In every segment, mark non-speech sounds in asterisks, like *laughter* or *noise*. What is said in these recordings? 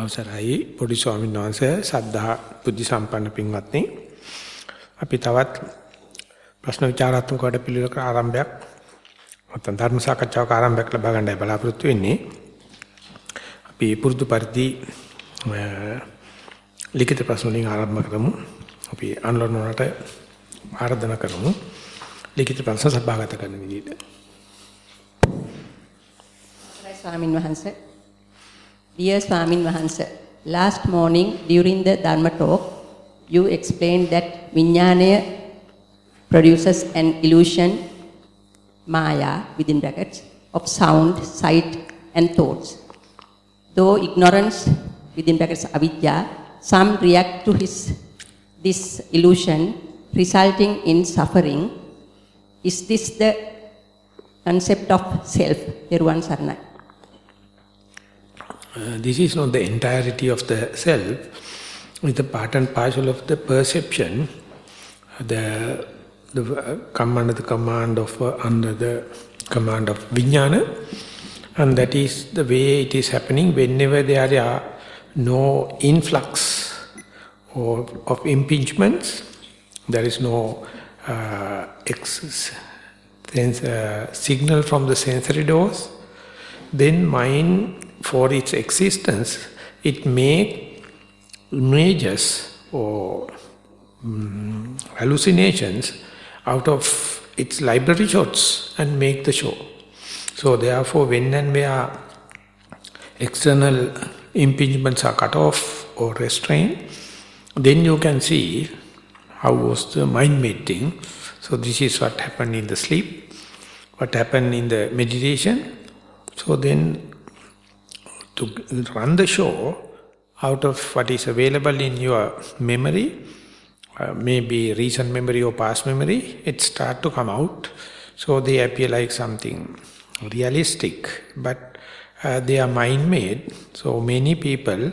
අවසරයි. පොඩි ස්වාමීන් වහන්සේ සද්ධා බුද්ධ සම්පන්න පින්වත්නි. අපි තවත් ප්‍රශ්න විචාරාත්මක වැඩ පිළිවෙලක ආරම්භයක් නැත්නම් ධර්ම සාකච්ඡාවක ආරම්භයක් ලබා ගන්නයි බලාපොරොත්තු වෙන්නේ. අපි පුරුදු පරිදි ලිඛිත ප්‍රශ්න වලින් ආරම්භ කරමු. අපි අන්ලෝන් වලට ආරාධනා කරමු. ලිඛිත ප්‍රශ්න සභාගත කරන විදිහට. ස්වාමින් වහන්සේ. Dear Swamin Wahansa, last morning during the Dharma talk, you explained that Vijnanaya produces an illusion, Maya, within brackets, of sound, sight and thoughts. Though ignorance, within brackets, avidya, some react to his, this illusion, resulting in suffering. Is this the concept of self? Peruan Sarnai. Uh, this is not the entirety of the self, it's a part and parcel of the perception, the, the uh, come under the command of, uh, under the command of vijnana, and that is the way it is happening whenever there are no influx or, of impingements, there is no uh, ex, sense, uh, signal from the sensory doors, then mind for its existence, it make images or um, hallucinations out of its library shots and make the show. So therefore, when and where external impingements are cut off or restrained, then you can see how was the mind-made thing. So this is what happened in the sleep, what happened in the meditation. So then to run the show out of what is available in your memory, uh, maybe recent memory or past memory, it start to come out. So they appear like something realistic, but uh, they are mind-made. So many people,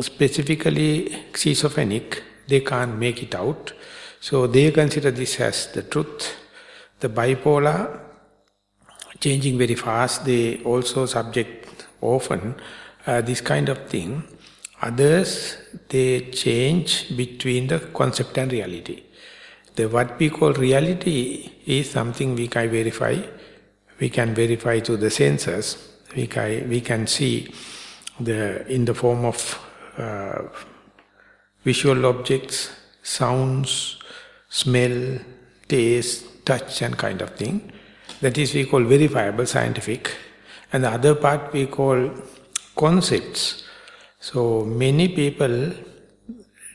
specifically schizophrenic, they can't make it out. So they consider this as the truth. The bipolar, changing very fast, they also subject often uh, this kind of thing. Others, they change between the concept and reality. The what we call reality is something we can verify. We can verify through the senses. We can, we can see the in the form of uh, visual objects, sounds, smell, taste, touch and kind of thing. That is we call verifiable scientific and the other part we call concepts. So many people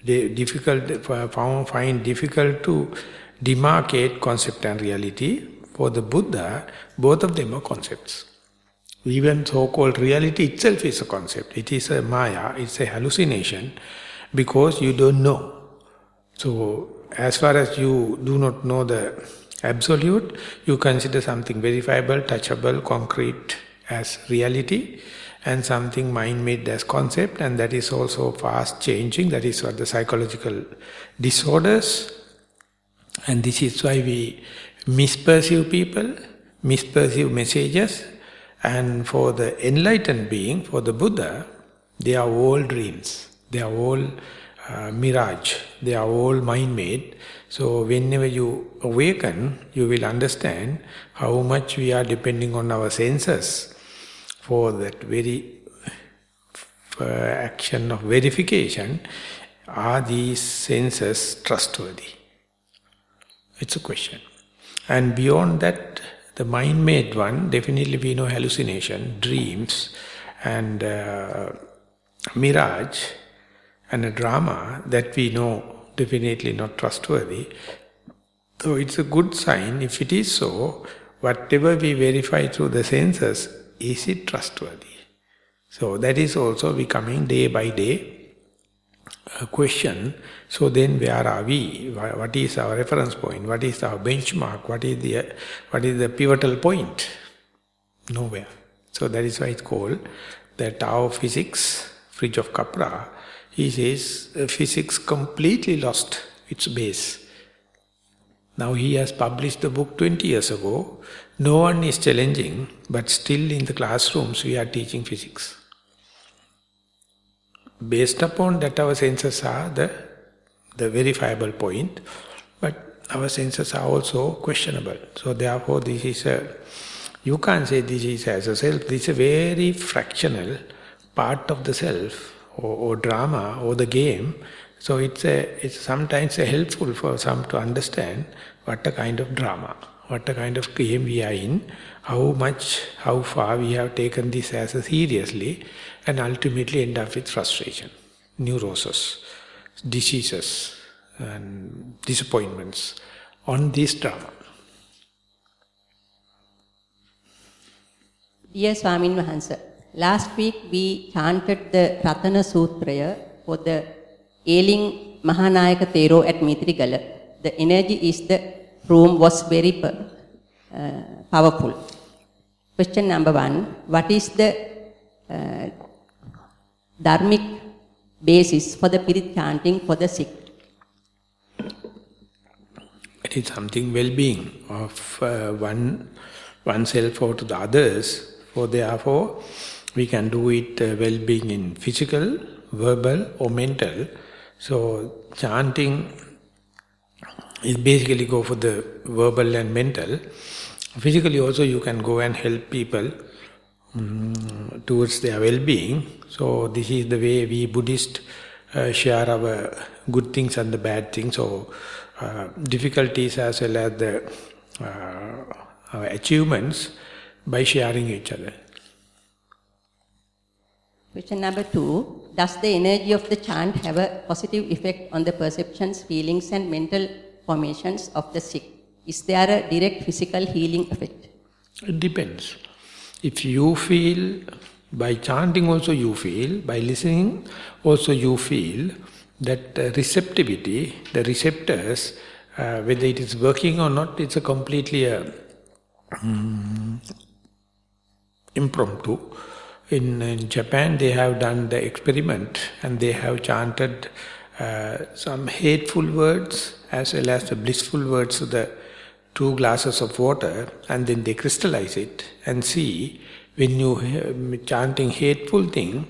they difficult find difficult to demarcate concept and reality. For the Buddha, both of them are concepts. Even so-called reality itself is a concept. It is a maya, it's a hallucination because you don't know. So as far as you do not know the absolute, you consider something verifiable, touchable, concrete, as reality and something mind-made as concept and that is also fast changing. That is what the psychological disorders and this is why we misperceive people, misperceive messages and for the enlightened being, for the Buddha, they are all dreams. They are all uh, mirage. They are all mind-made. So whenever you awaken, you will understand how much we are depending on our senses for that very uh, action of verification, are these senses trustworthy? It's a question. And beyond that, the mind-made one, definitely we know hallucination, dreams, and uh, mirage, and a drama that we know definitely not trustworthy. So it's a good sign, if it is so, whatever we verify through the senses is it trustworthy? So that is also becoming day by day a question. So then where are we? What is our reference point? What is our benchmark? What is the, what is the pivotal point? Nowhere. So that is why it's called the Tao Physics, Fridge of Capra. He says physics completely lost its base. Now he has published the book 20 years ago. No one is challenging, but still in the classrooms we are teaching physics. based upon that our senses are the, the verifiable point, but our senses are also questionable. So therefore this is a, you can't say this is as a self, this is a very fractional part of the self or, or drama or the game. So it's, a, it's sometimes a helpful for some to understand what a kind of drama, what a kind of game we are in, how much, how far we have taken this as seriously, and ultimately end up with frustration, neurosis, diseases, and disappointments on this drama. Dear Swamin Wahansa, last week we chanted the Ratana Sutraya for the ailing Mahanayaka Tero at Mitrigala. The energy is the room was very uh, powerful. Question number one, what is the uh, dharmic basis for the Pirit chanting for the sick? It is something well-being of uh, one oneself or to the others. For therefore, we can do it uh, well-being in physical, verbal or mental. So chanting is basically go for the verbal and mental. Physically also you can go and help people um, towards their well-being. So this is the way we Buddhists uh, share our good things and the bad things, or uh, difficulties as well as the uh, achievements by sharing each other. Question number two, does the energy of the chant have a positive effect on the perceptions, feelings and mental formations of the sick? Is there a direct physical healing effect? It depends. If you feel, by chanting also you feel, by listening also you feel, that receptivity, the receptors, uh, whether it is working or not, it's a completely uh, um, impromptu. In, in, Japan, they have done the experiment and they have chanted uh, some hateful words as well as the blissful words of the two glasses of water and then they crystallize it and see when you chanting hateful thing,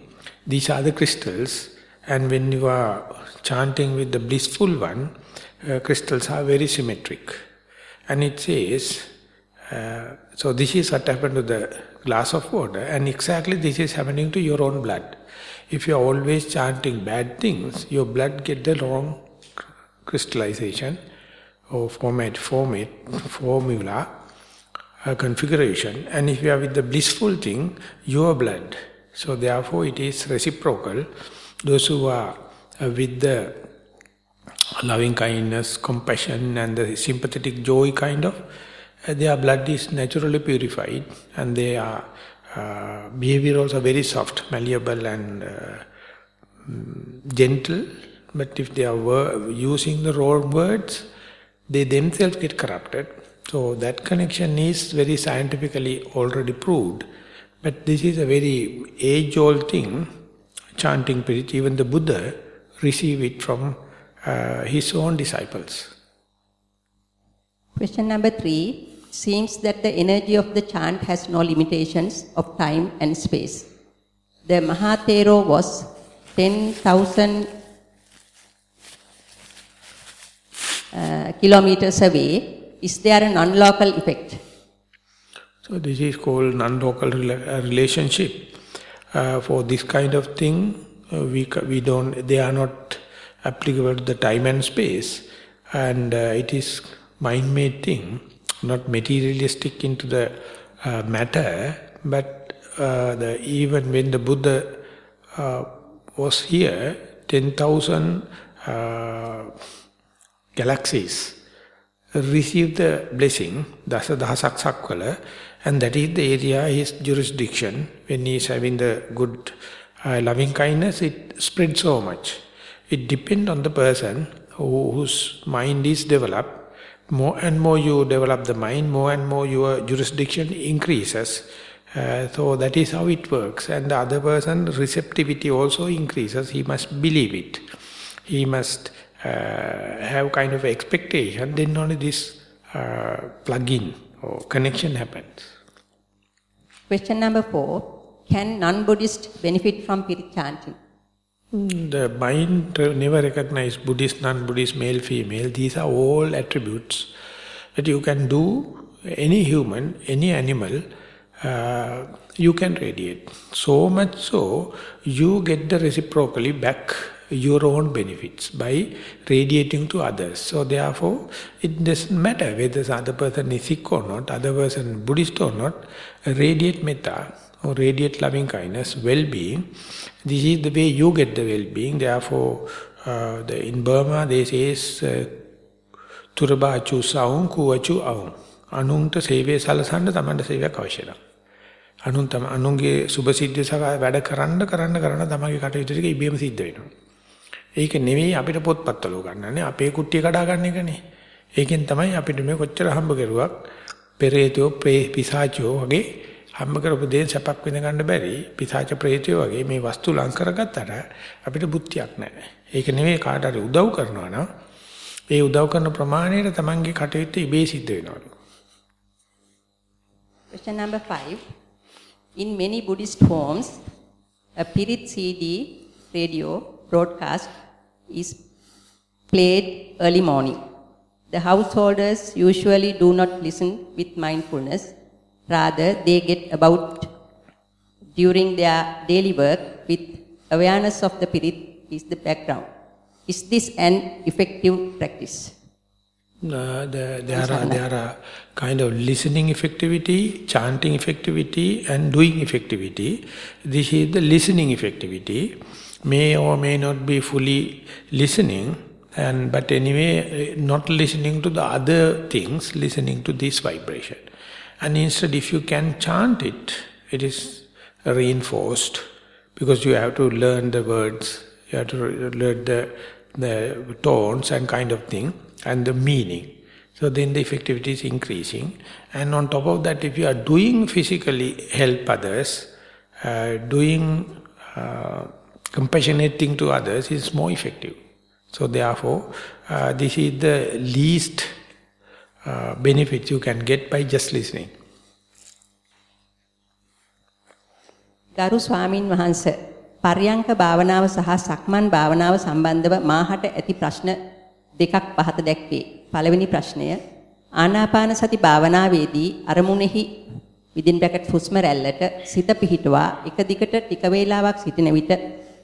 these are the crystals and when you are chanting with the blissful one, uh, crystals are very symmetric. And it says, uh, so this is what happened to the glass of water and exactly this is happening to your own blood. If you are always chanting bad things, your blood get the wrong crystallization or format, format, formula, uh, configuration. And if you are with the blissful thing, your blood. So therefore it is reciprocal. Those who are uh, with the loving kindness, compassion and the sympathetic joy kind of, uh, their blood is naturally purified and they are uh, are very soft, malleable and uh, mm, gentle. But if they are using the wrong words, they themselves get corrupted. So that connection is very scientifically already proved. But this is a very age-old thing, chanting spirit. Even the Buddha received it from uh, his own disciples. Question number three. Seems that the energy of the chant has no limitations of time and space. The Mahatero was 10,000 Uh, kilometers away, is there a non-local effect? So this is called non-local uh, relationship. Uh, for this kind of thing, uh, we we don't. They are not applicable to the time and space, and uh, it is mind-made thing, not materialistic into the uh, matter. But the even when the Buddha was here, ten thousand galaxies received the blessing, dasa dahasak and that is the area, his jurisdiction. When he is having the good uh, loving kindness, it spreads so much. It depends on the person who, whose mind is developed. More and more you develop the mind, more and more your jurisdiction increases. Uh, so that is how it works. And the other person, receptivity also increases. He must believe it. He must uh, have kind of expectation, then only this uh, plug-in or connection happens. Question number four. Can non-Buddhist benefit from Pirit chanting? The mind never recognize Buddhist, non-Buddhist, male, female. These are all attributes that you can do any human, any animal, uh, you can radiate. So much so, you get the reciprocally back your own benefits by radiating to others. So therefore, it doesn't matter whether the other person is sick or not, other person Buddhist or not, radiate metta or radiate loving kindness, well-being. This is the way you get the well-being. Therefore, uh, the, in Burma they say, uh, Turba chu saung kuwachu aung. අනුන්ට සේවය සලසන්න තමන්ට සේවයක් අවශ්‍ය නැහැ. අනුන් තම අනුන්ගේ සුභ සිද්ධිය සහ වැඩ කරන්න කරන්න කරන්න තමන්ගේ කටයුතු ටික ඉබේම සිද්ධ වෙනවා. ඒක නෙවෙයි අපිට පොත්පත්වල උගන්වන්නේ අපේ කුට්ටිය කඩා ගන්න එකනේ. ඒකෙන් තමයි අපිට මේ කොච්චර හම්බ කරුවක් පෙරේතෝ පිසාචෝ වගේ හම්බ කරපු දේ සැපක් විඳ ගන්න බැරි පිසාච ප්‍රේතයෝ වගේ මේ වස්තු ලං කරගත්තට අපිට බුද්ධියක් නැහැ. ඒක නෙවෙයි කාට හරි උදව් කරනවා නම් ඒ උදව් කරන ප්‍රමාණයට තමන්ගේ කටයුත්ත ඉබේ සිද්ධ වෙනවලු. Question number five. In many Buddhist homes, a Pirit CD radio broadcast is played early morning. The householders usually do not listen with mindfulness. Rather, they get about during their daily work with awareness of the spirit is the background. Is this an effective practice? Uh, the, there, are, there are kind of listening effectivity, chanting effectivity and doing effectivity. This is the listening effectivity may or may not be fully listening, and but anyway, not listening to the other things, listening to this vibration. And instead, if you can chant it, it is reinforced because you have to learn the words, you have to learn the, the tones and kind of thing, and the meaning. So then the effectivity is increasing. And on top of that, if you are doing physically help others, uh, doing uh, compassionate thing to others is more effective. So therefore, uh, this is the least uh, benefit you can get by just listening. ගරු ස්වාමින් වහන්ස පර්යංක භාවනාව සහ සක්මන් භාවනාව සම්බන්ධව මාහට ඇති ප්‍රශ්න දෙකක් පහත දැක්වේ. පළවෙනි ප්‍රශ්නය ආනාපාන සති භාවනාවේදී අරමුණෙහි විදින් බ්‍රැකට් හුස්ම රැල්ලට සිත පිහිටුවා එක දිගට ටික වේලාවක් සිටින විට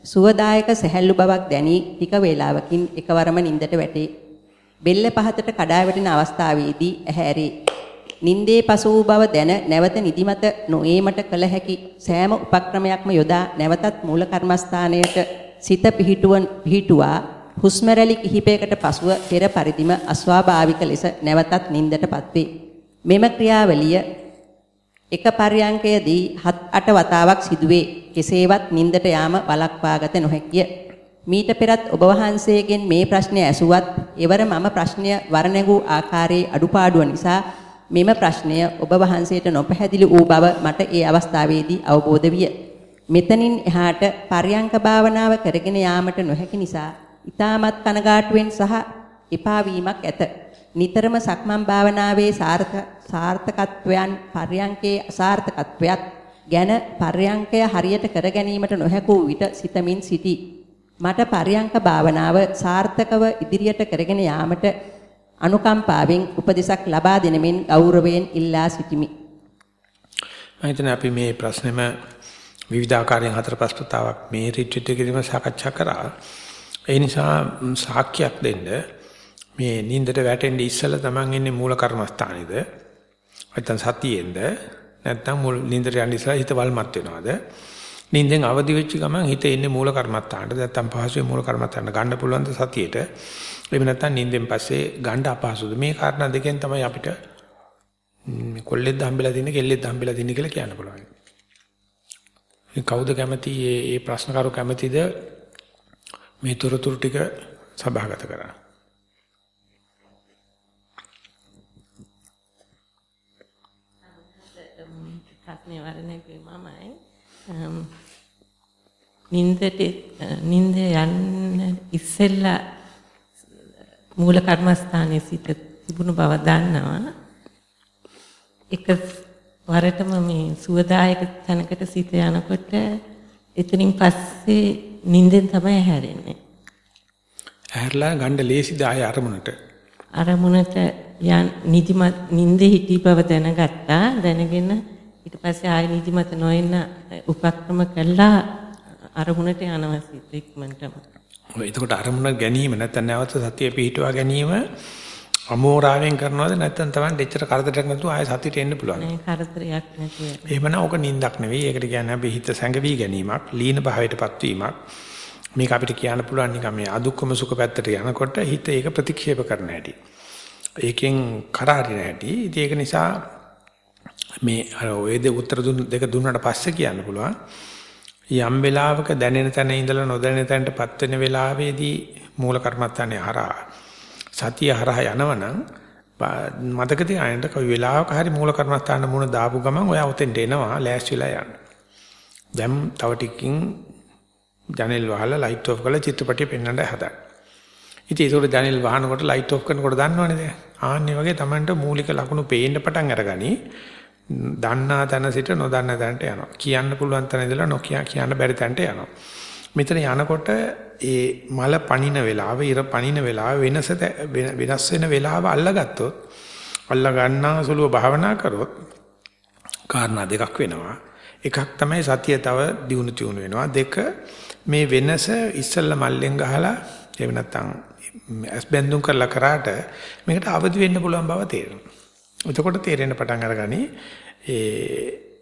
සුවදායක සැහැල්ලු බවක් දැනී ටික වේලාවකින් එකවරම නිින්දට වැටේ. බෙල්ල පහතට කඩා වැටෙන අවස්ථාවේදී ඇහැරේ. නිින්දේ පසු වූ බව දැන නැවත නිදිමත නොඒමට කළ හැකි සෑම උපක්‍රමයක්ම යොදා නැවතත් මූල කර්මස්ථානයට සිත පිහිටුවන් පිහිටුවා හුස්ම රැලි කිහිපයකට පසුව පෙර පරිදිම අස්වාභාවික ලෙස නැවතත් නිින්දටපත් වේ. මෙම ක්‍රියාවලිය එක පර්යංකයේදී 7-8 වතාවක් සිදුවේ. කෙසේවත් නින්දට යාම වළක්වාගත නොහැකිය. මීට පෙරත් ඔබ වහන්සේගෙන් මේ ප්‍රශ්නය ඇසුවත් එවර මම ප්‍රශ්නය වරණගූ ආකාරයේ අඩුපාඩුව නිසා මෙම ප්‍රශ්නය ඔබ වහන්සේට නොපැහැදිලි වූ බව මට ඒ අවස්ථාවේදී අවබෝධ විය. මෙතනින් එහාට පර්යංක භාවනාව කරගෙන යාමට නොහැකි නිසා ඊටමත් කනගාටුවෙන් සහ එපා වීමක් ඇත. නිතරම සක්මන් භාවනාවේ සාර්ථකත්වයන් පර්යංකේ අසාර්ථකත්වයක් ගැන පර්යංකය හරියට කර ගැනීමට නොහැකූ විට සිතමින් සිටි. මට පර්යංක භාවනාව සාර්ථකව ඉදිරියට කරගෙන යාමට අනුකම්පාවෙන් උපදෙසක් ලබා දෙනමින් ගෞරවයෙන් ඉල්ලා සිටිමි. මම අපි මේ ප්‍රශ්නෙම විවිධාකාරයෙන් හතර ප්‍රශ්නතාවක් මේ රිට්‍රීට් එකේදීම සාකච්ඡා කරා. ඒ නිසා සාක්ෂියක් දෙන්න මේ නින්දට වැටෙන්නේ ඉස්සෙල්ලා Taman ඉන්නේ මූල කර්මස්ථානේද නැත්නම් සතියෙන්ද නැත්නම් මුල් නින්දට යන්න ඉස්සෙල්ලා හිත වල්මත් වෙනවද නින්දෙන් අවදි වෙච්ච ගමන් හිත එන්නේ මූල කර්මස්ථානට නැත්නම් පහසුවේ මූල කර්මස්ථානට ගන්න පුළුවන් ද සතියේට එහෙම නැත්නම් නින්දෙන් පස්සේ ගන්න අපහසුද මේ කාරණා දෙකෙන් තමයි අපිට කොල්ලෙක්ද හම්බෙලා තින්නේ කෙල්ලෙක්ද හම්බෙලා තින්නේ කියලා කියන්න පුළුවන්. මේ කවුද කැමති මේ මේ ප්‍රශ්න කරු කැමතිද මේ තොරතුරු ටික සභාගත කරන්න. ප්‍රශ්නේ වරණේ මමයි. නින්දට නින්ද යන්න ඉස්සෙල්ලා මූල කර්මස්ථානයේ සිට තිබුණු බව දන්නවා. එක වරටම මේ සුවදායක තැනකට සිත යනකොට එතනින් පස්සේ නිින්දෙන් තමයි හැරෙන්නේ. ඇහැරලා ගන්න ලේසිද ආය අරමුණට. අරමුණට යන් නිදිමත් නිින්දේ හිටි බව දැනගත්තා. දැනගෙන ඊට පස්සේ ආය නිදිමත නොඑන්න උපක්‍රම කළා අරමුණට යනවා ඉක්මනටම. ඔය එතකොට අරමුණ ගැනීම නැත්නම් නැවත සතිය පිහිටුවා ගැනීම අමෝරාවෙන් කරනවද නැත්නම් Taman දෙච්චර කරදරයක් නැතුව ආයෙ සතියට එන්න පුළුවන්. නෑ කරදරයක් නැතුව. එහෙමනම් ඕක නිින්දක් නෙවෙයි. ඒකට කියන්නේ අපි හිත සැඟවි ගැනීමක්, ලීන භාවයටපත් වීමක්. මේක අපිට කියන්න පුළුවන් නිකන් මේ අදුක්කම සුඛ පැත්තට යනකොට හිත ඒක ප්‍රතික්ෂේප කරන හැටි. ඒකෙන් කරාරින හැටි. ඉතින් ඒක නිසා මේ අර ඔය දෙක උත්තර දුන්න දෙක දුන්නාට පස්සේ කියන්න පුළුවන්. යම් වෙලාවක දැනෙන තැන ඉඳලා නොදැනෙන තැනටපත් වෙන වෙලාවේදී මූල කර්මත්තානේ හරහා සතිය හරහා යනවනම් මතක තියාගන්න කොයි වෙලාවක හරි මූල කර්මස්ථාන මුණ දාපු ගමන් ඔයා උතෙන්ට එනවා ලෑස්තිලා යන්න. දැන් තව ටිකකින් ජනෙල් වහලා ලයිට් ඔෆ් කරලා චිත්‍රපටිය පෙන්වන්න හදන්න. ඉතින් ඒක ජනෙල් වහනකොට ලයිට් ඔෆ් කරනකොට දන්නවනේ දැන්. ආන්නේ වගේ Tamanට මූලික ලකුණු පේන්න පටන් අරගනි. දන්නා තැන සිට නොදන්නා තැනට යනවා. කියන්න පුළුවන් තැන ඉඳලා නොකිය කියන්න බැරි තැනට යනවා. මෙතන යනකොට ඒ මල පනින වෙලාව, ඉර පනින වෙලාව වෙනස වෙනස් වෙන වෙලාව අල්ලගත්තොත් අල්ල ගන්නා සුළුව භාවනා කරොත් කාරණා දෙකක් වෙනවා. එකක් තමයි සතිය තව දියුණු තියුණු වෙනවා. දෙක මේ වෙනස ඉස්සල්ලා මල්ලෙන් ගහලා එහෙම නැත්නම් ඇස් බැඳුම් කරලා කරාට මේකට අවදි වෙන්න පුළුවන් බව තේරෙනවා. එතකොට තේරෙන්න පටන් අරගනි ඒ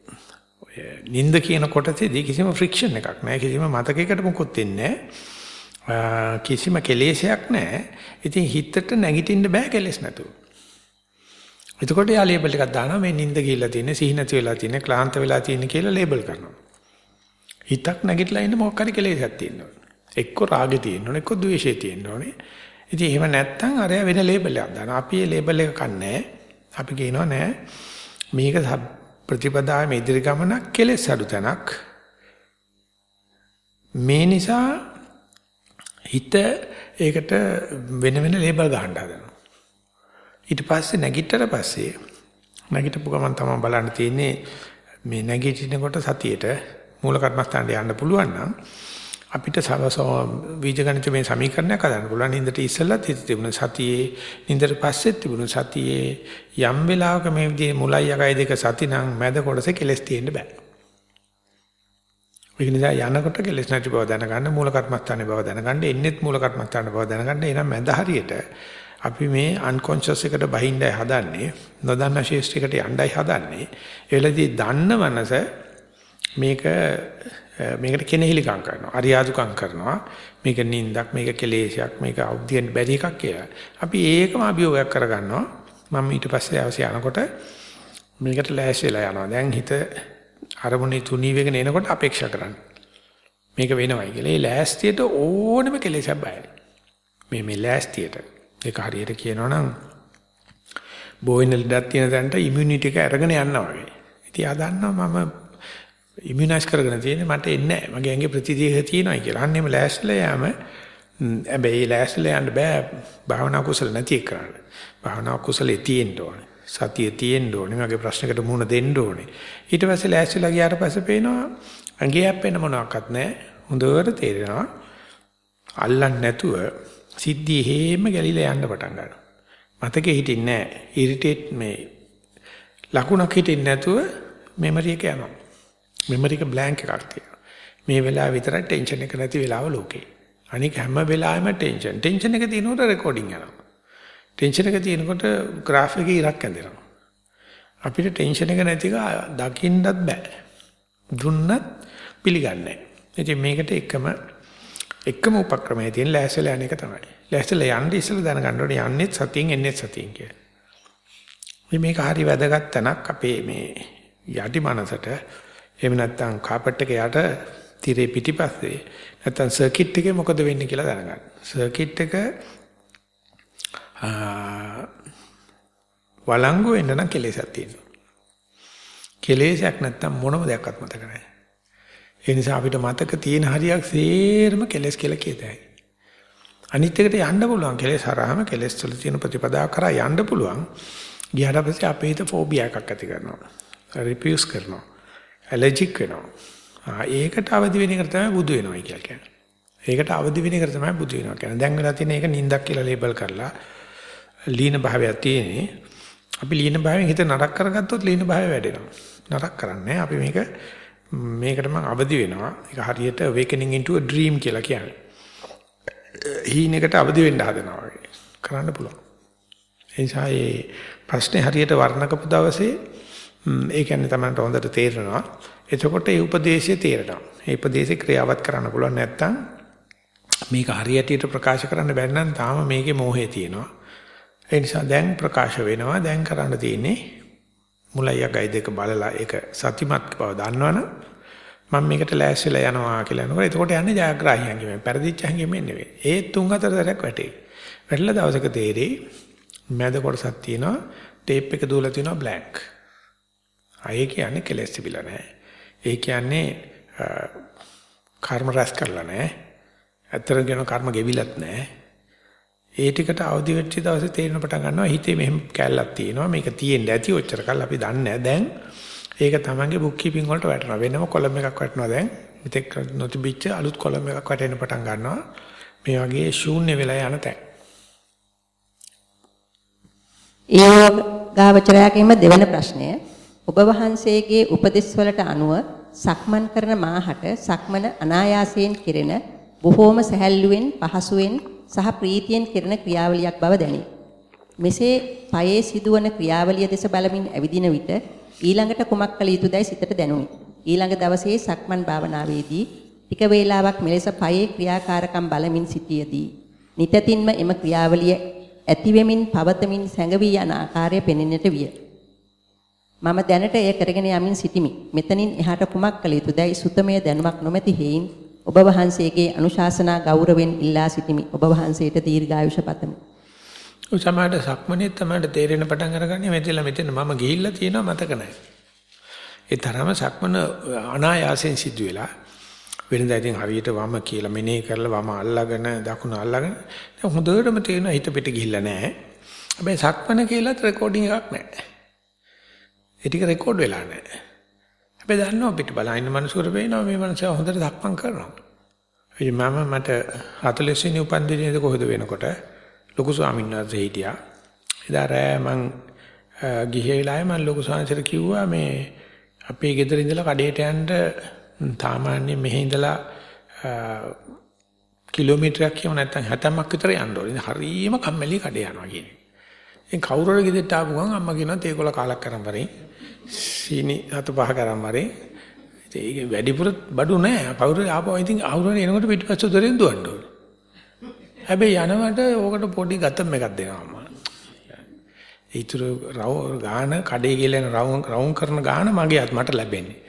නින්ද කියන කොටසේදී කිසිම ෆ්‍රික්ෂන් එකක් නැහැ. කිසිම මතකයකට මුකුත් වෙන්නේ කිසිම කෙලෙසයක් නැහැ. ඉතින් හිතට නැගිටින්න බෑ කෙලෙස් නැතුව. එතකොට යා ලේබල් එකක් දානවා මේ නින්ද ගිහිල්ලා තියෙන්නේ, සිහි නැති වෙලා තියෙන්නේ, ක්ලාන්ත වෙලා තියෙන්නේ කියලා ලේබල් කරනවා. හිතක් නැගිටලා ඉන්න මොකක් හරි කෙලෙසක් තියෙනවා. එක්ක රාගෙ තියෙන්න ඕනේ, එක්ක ද්වේෂෙ තියෙන්න ඕනේ. ඉතින් එහෙම නැත්තම් අර වෙන ලේබල් එකක් දානවා. අපි මේ ලේබල් එක කන්නේ අපි කියනවා නෑ මේක ප්‍රතිපදාවේ ඉදිරි ගමනක් කෙලෙස් අඩු තැනක්. මේ නිසා හිත ඒකට වෙන වෙන ලේබල් ගන්න හදනවා. ඊට පස්සේ නැගිටතර පස්සේ නැගිටපු ගමන් තමයි බලන්න තියෙන්නේ මේ නැගිටිනකොට සතියේට මූල කර්මස්ථානට යන්න පුළුවන් නම් අපිට වීජගණිත මේ සමීකරණයක් හදන්න පුළුවන්. නින්දට ඉස්සෙල්ලත් හිත තිබුණ සතියේ නින්දට පස්සෙත් තිබුණ සතියේ යම් වෙලාවක මේ විදිහේ මුලයි යකයි දෙක සති නම් මැද කොටසේ කෙලස් තියෙන්න බෑ. ඒක නිසා යනකොට කෙලස් නැති බව දැනගන්න මූල කර්මස්ථානේ බව දැනගන්න එන්නෙත් මූල කර්මස්ථානේ බව දැනගන්න එනම් මැද හරියට අපි මේ අන්කොන්ෂස් එකට බහිඳයි හදන්නේ නොදන්න ශේෂ්ත්‍රයකට යණ්ඩයි හදන්නේ ඒ වෙලදී දන්න මනස මේක මේකට කෙනෙහිලිකම් කරනවා අරියාදුකම් කරනවා. මේක නින්දක් මේක කෙලේශයක් මේක අවදියෙන් බැරි එකක් කියලා. අපි ඒකම අභියෝගයක් කරගන්නවා. මම ඊට පස්සේ අවශ්‍ය යනකොට මේකට ලෑස්ති වෙලා යනවා. දැන් හිත අරමුණේ තුනී වෙගෙන එනකොට අපේක්ෂා කරන්න. මේක වෙනවයි කියලා. ඒ ලෑස්තියට ඕනම කෙලෙසක් බයයි. මේ මේ ලෑස්තියට. ඒක හරියට කියනවා නම් බෝයින ලඩක් තියෙන තැනට ඉමුනිටි එක අරගෙන යනවා වගේ. ඉතින් ආ දන්නවා මම ඉමුනයිස් කරගෙන තියෙන්නේ මට එන්නේ නැහැ. මගේ ඇඟේ ප්‍රතිදේහ තියෙනවායි කියලා. අන්නේම ලෑස්තිලා යෑම හැබැයි ලෑස්තිලා යන්න බෑ භාවනා කුසල නැති එක කරන්න. භාවනා කුසලේ තියෙන්න ඕනේ. සතිය තියෙන්න ඕනේ. මගේ ප්‍රශ්නකට මුහුණ දෙන්න ඕනේ. ඊට පස්සේ ලෑස්තිලා ගියාට පස්සේ පේනවා ඇඟේ හැප්පෙන මොනවත් නැහැ. හොඳට තේරෙනවා. අල්ලන්නේ නැතුව සිද්ධිය හේම ගැලිලා යන්න පටන් ගන්නවා. මතකෙ හිටින්නේ නැහැ. ඉරිටේට් මේ ලකුණක් හිටින්නේ නැතුව මෙමරි එක යනවා. මෙමරි එක බ්ලැන්ක් එකක් තියෙනවා. මේ වෙලාව විතරයි ටෙන්ෂන් එක නැති වෙලාව ලෝකේ. අනික හැම වෙලාවෙම ටෙන්ෂන්. ටෙන්ෂන් එක තියෙනකොට රෙකෝඩින් යනවා. ටෙන්ෂන් එක තියෙනකොට graph එකේ ඉරක් ඇඳෙනවා. අපිට ටෙන්ෂන් එක නැතික දකින්නත් බෑ. දුන්නත් පිළිගන්නේ නැහැ. ඉතින් මේකට එකම එකම උපක්‍රමයේ තියෙන ලෑස්තිලා යන එක තමයි. ලෑස්තිලා යන්න ඉස්සෙල්ලා දැනගන්න ඕනේ යන්නේ සතියෙන් එන්නේ සතියෙන් කියලා. මේක හරි වැදගත් තැනක් අපේ මේ යටි මනසට එහෙම නැත්නම් කාපට් එක යට තිරේ පිටිපස්සේ නැත්නම් සර්කිට් එකේ මොකද වෙන්නේ කියලා දැනගන්න. සර්කිට් එක වළංගු වෙන්න නම් කෙලෙසක් තියෙනවා. කෙලෙසයක් නැත්නම් මොනම දෙයක්වත් මතක නැහැ. ඒ නිසා අපිට මතක තියෙන හරියක් සේරම කෙලස් කියලා කියතයි. අනිත් එකට යන්න පුළුවන් කෙලස් හරහාම කෙලස් වල තියෙන ප්‍රතිපදාව කරා යන්න පුළුවන්. ගියාට පස්සේ අපේ හිත ෆෝබියා එකක් ඇති කරනවා. රිපියුස් කරනවා. ඇලර්ජික් වෙනවා. ඒකට අවදි වෙන එක තමයි බුදු වෙනවයි කියලා කියන්නේ. ඒකට අවදි වෙන එක තමයි බුදු වෙනවා කියන්නේ. දැන් වෙලා තියෙන එක නිින්දක් කියලා ලේබල් කරලා ලීන භාවයක් තියෙන්නේ. අපි ලීන භාවයෙන් හිත නරක කරගත්තොත් ලීන භාවය වැඩෙනවා. නරක කරන්නේ අපි මේක මේකට මම අවදි වෙනවා. ඒක හරියට awakening into a dream කියලා කියන්නේ. හීනෙකට අවදි වෙන්න හදනවා වගේ. කරන්න පුළුවන්. ඒ නිසා මේ ප්‍රශ්නේ හරියට වර්ණකපු දවසේ ඒ කියන්නේ තමයි හොඳට තේරෙනවා. එතකොට ඒ උපදේශය තේරෙනවා. ඒ උපදේශේ ක්‍රියාවත් කරන්න පුළුවන් නැත්නම් මේක හරියට ප්‍රකාශ කරන්න බැරි නම් තාම මේකේ මෝහය තියෙනවා. ඒ නිසා දැන් ප්‍රකාශ වෙනවා. දැන් කරන්න තියෙන්නේ මුලයි අගයි දෙක බලලා ඒක සතිමත් බව දන්නවනම් මම මේකට ලෑස්තිලා යනවා කියලා නේද? එතකොට යන්නේ ජයග්‍රාහියන්ගෙම. පෙරදිච්ච හැංගෙමින් නෙවෙයි. ඒ තුන් හතර සැරයක් වැටේ. වැටලා දවසක තේරෙයි මැද කොටසක් තියෙනවා ටේප් එක දුවලා තියෙනවා බ්ලැන්ක්. අය කියන්නේ කෙලස් තිබිලා නැහැ. ඒ කියන්නේ කර්ම රැස් කරලා නැහැ. ඇත්තටම කියන කර්ම ගෙවිලත් නැහැ. ඒ ටිකට අවදි වෙච්ච දවසේ තේරෙන පටන් ගන්නවා හිතේ මෙහෙම කැලලක් තියෙනවා මේක තියෙන්න ඇති ඔච්චර කල් අපි දන්නේ දැන් ඒක තමන්ගේ බුක් කීපින් වලට වැටෙනවා වෙනම කොලම් එකක් වැටෙනවා දැන් මෙතෙක් නොතිබිච්ච අලුත් කොලම් එකක් වැටෙන්න පටන් ගන්නවා මේ වගේ ශූන්‍ය වෙලා යන තැන් යෝගාවචරයාගේම දෙවන ප්‍රශ්නය ඔබ වහන්සේගේ උපදෙස් වලට අනුව සක්මන් කරන මාහට සක්මන අනායාසයෙන් කෙරෙන බොහෝම සැහැල්ලුවෙන් පහසුවෙන් සහ ප්‍රීතියෙන් කෙරෙන ක්‍රියාවලියක් බව දැනේ. මෙසේ පයේ සිදුවන ක්‍රියාවලිය දෙස බලමින් ඇවිදින විට ඊළඟට කුමක් කළ යුතුදයි සිතට දැනුනි. ඊළඟ දවසේ සක්මන් භාවනාවේදී ටික වේලාවක් මෙලෙස පයේ ක්‍රියාකාරකම් බලමින් සිටියේදී නිතතින්ම එම ක්‍රියාවලිය ඇතිවෙමින් පවතමින් සැඟවී යන ආකාරය පෙනෙන්නට විය. මම දැනට එය කරගෙන යමින් සිටිමි. මෙතනින් එහාට කුමක් කළ යුතුදයි සුතමය දැනුමක් නොමැති හේයින් ඔබ වහන්සේගේ අනුශාසනා ගෞරවයෙන් ඉල්ලා සිටිමි. ඔබ වහන්සේට දීර්ඝායුෂ පතමි. ඔය සමහරට සක්මනේ තමයි තේරෙන පටන් අරගන්නේ මෙතන මෙතන මම ගිහිල්ලා තියෙනවා මතක නැහැ. ඒ තරම සක්මන අනායාසයෙන් සිදු වෙලා වෙනදා ඉතින් හරියට වම කියලා මෙනෙහි කරලා වම අල්ලගෙන දකුණ අල්ලගෙන දැන් හොඳටම තේරෙනවා හිත පිට ගිහිල්ලා නැහැ. හැබැයි සක්මන කියලාත් රෙකෝඩින් එකක් නැහැ. ඒ ටික රෙකෝඩ් වෙලා නැහැ. හැබැයි දන්නවා පිට බලන මනුස්සයෙකුට පේනවා මේ මනුස්සයා හොඳට දක්මන් කරනවා. ඉතින් මම මට 40 වෙනි උපන්දිනේද කොහෙද වෙනකොට ලොකු ස්වාමීන් වහන්සේ හිටියා. එදා රෑ මං ගිහේ වෙලාවේ මම ලොකු ස්වාමීන්සට කිව්වා මේ අපේ ගෙදර ඉඳලා කඩේට යන්න සාමාන්‍ය මෙහි ඉඳලා කිලෝමීටරයක් කියව නැත්නම් 70ක් විතර යන්න ඕනේ. හරියම කම්මැලි කඩේ යනවා කියන්නේ. ඉතින් කවුරු හරි ගෙදරට ආපු ගමන් අම්මා කියනවා තේකොල කාලක් කරන් වරේ. සීනි හත පහ කරන් වරේ. ඒක වැඩිපුර බඩු නෑ. පවුරු ආපුවා ඉතින් ආවුරන එනකොට පිටිපස්ස දොරෙන් දුවන්න ඕනේ. හැබැයි යනවට ඕකට පොඩි ගතම් එකක් දෙනවා අම්මා. ඊටු රව ගාන කඩේ ගිහලා රවුම් රවුම් කරන ගාන මගේ අත් මට ලැබෙන්නේ.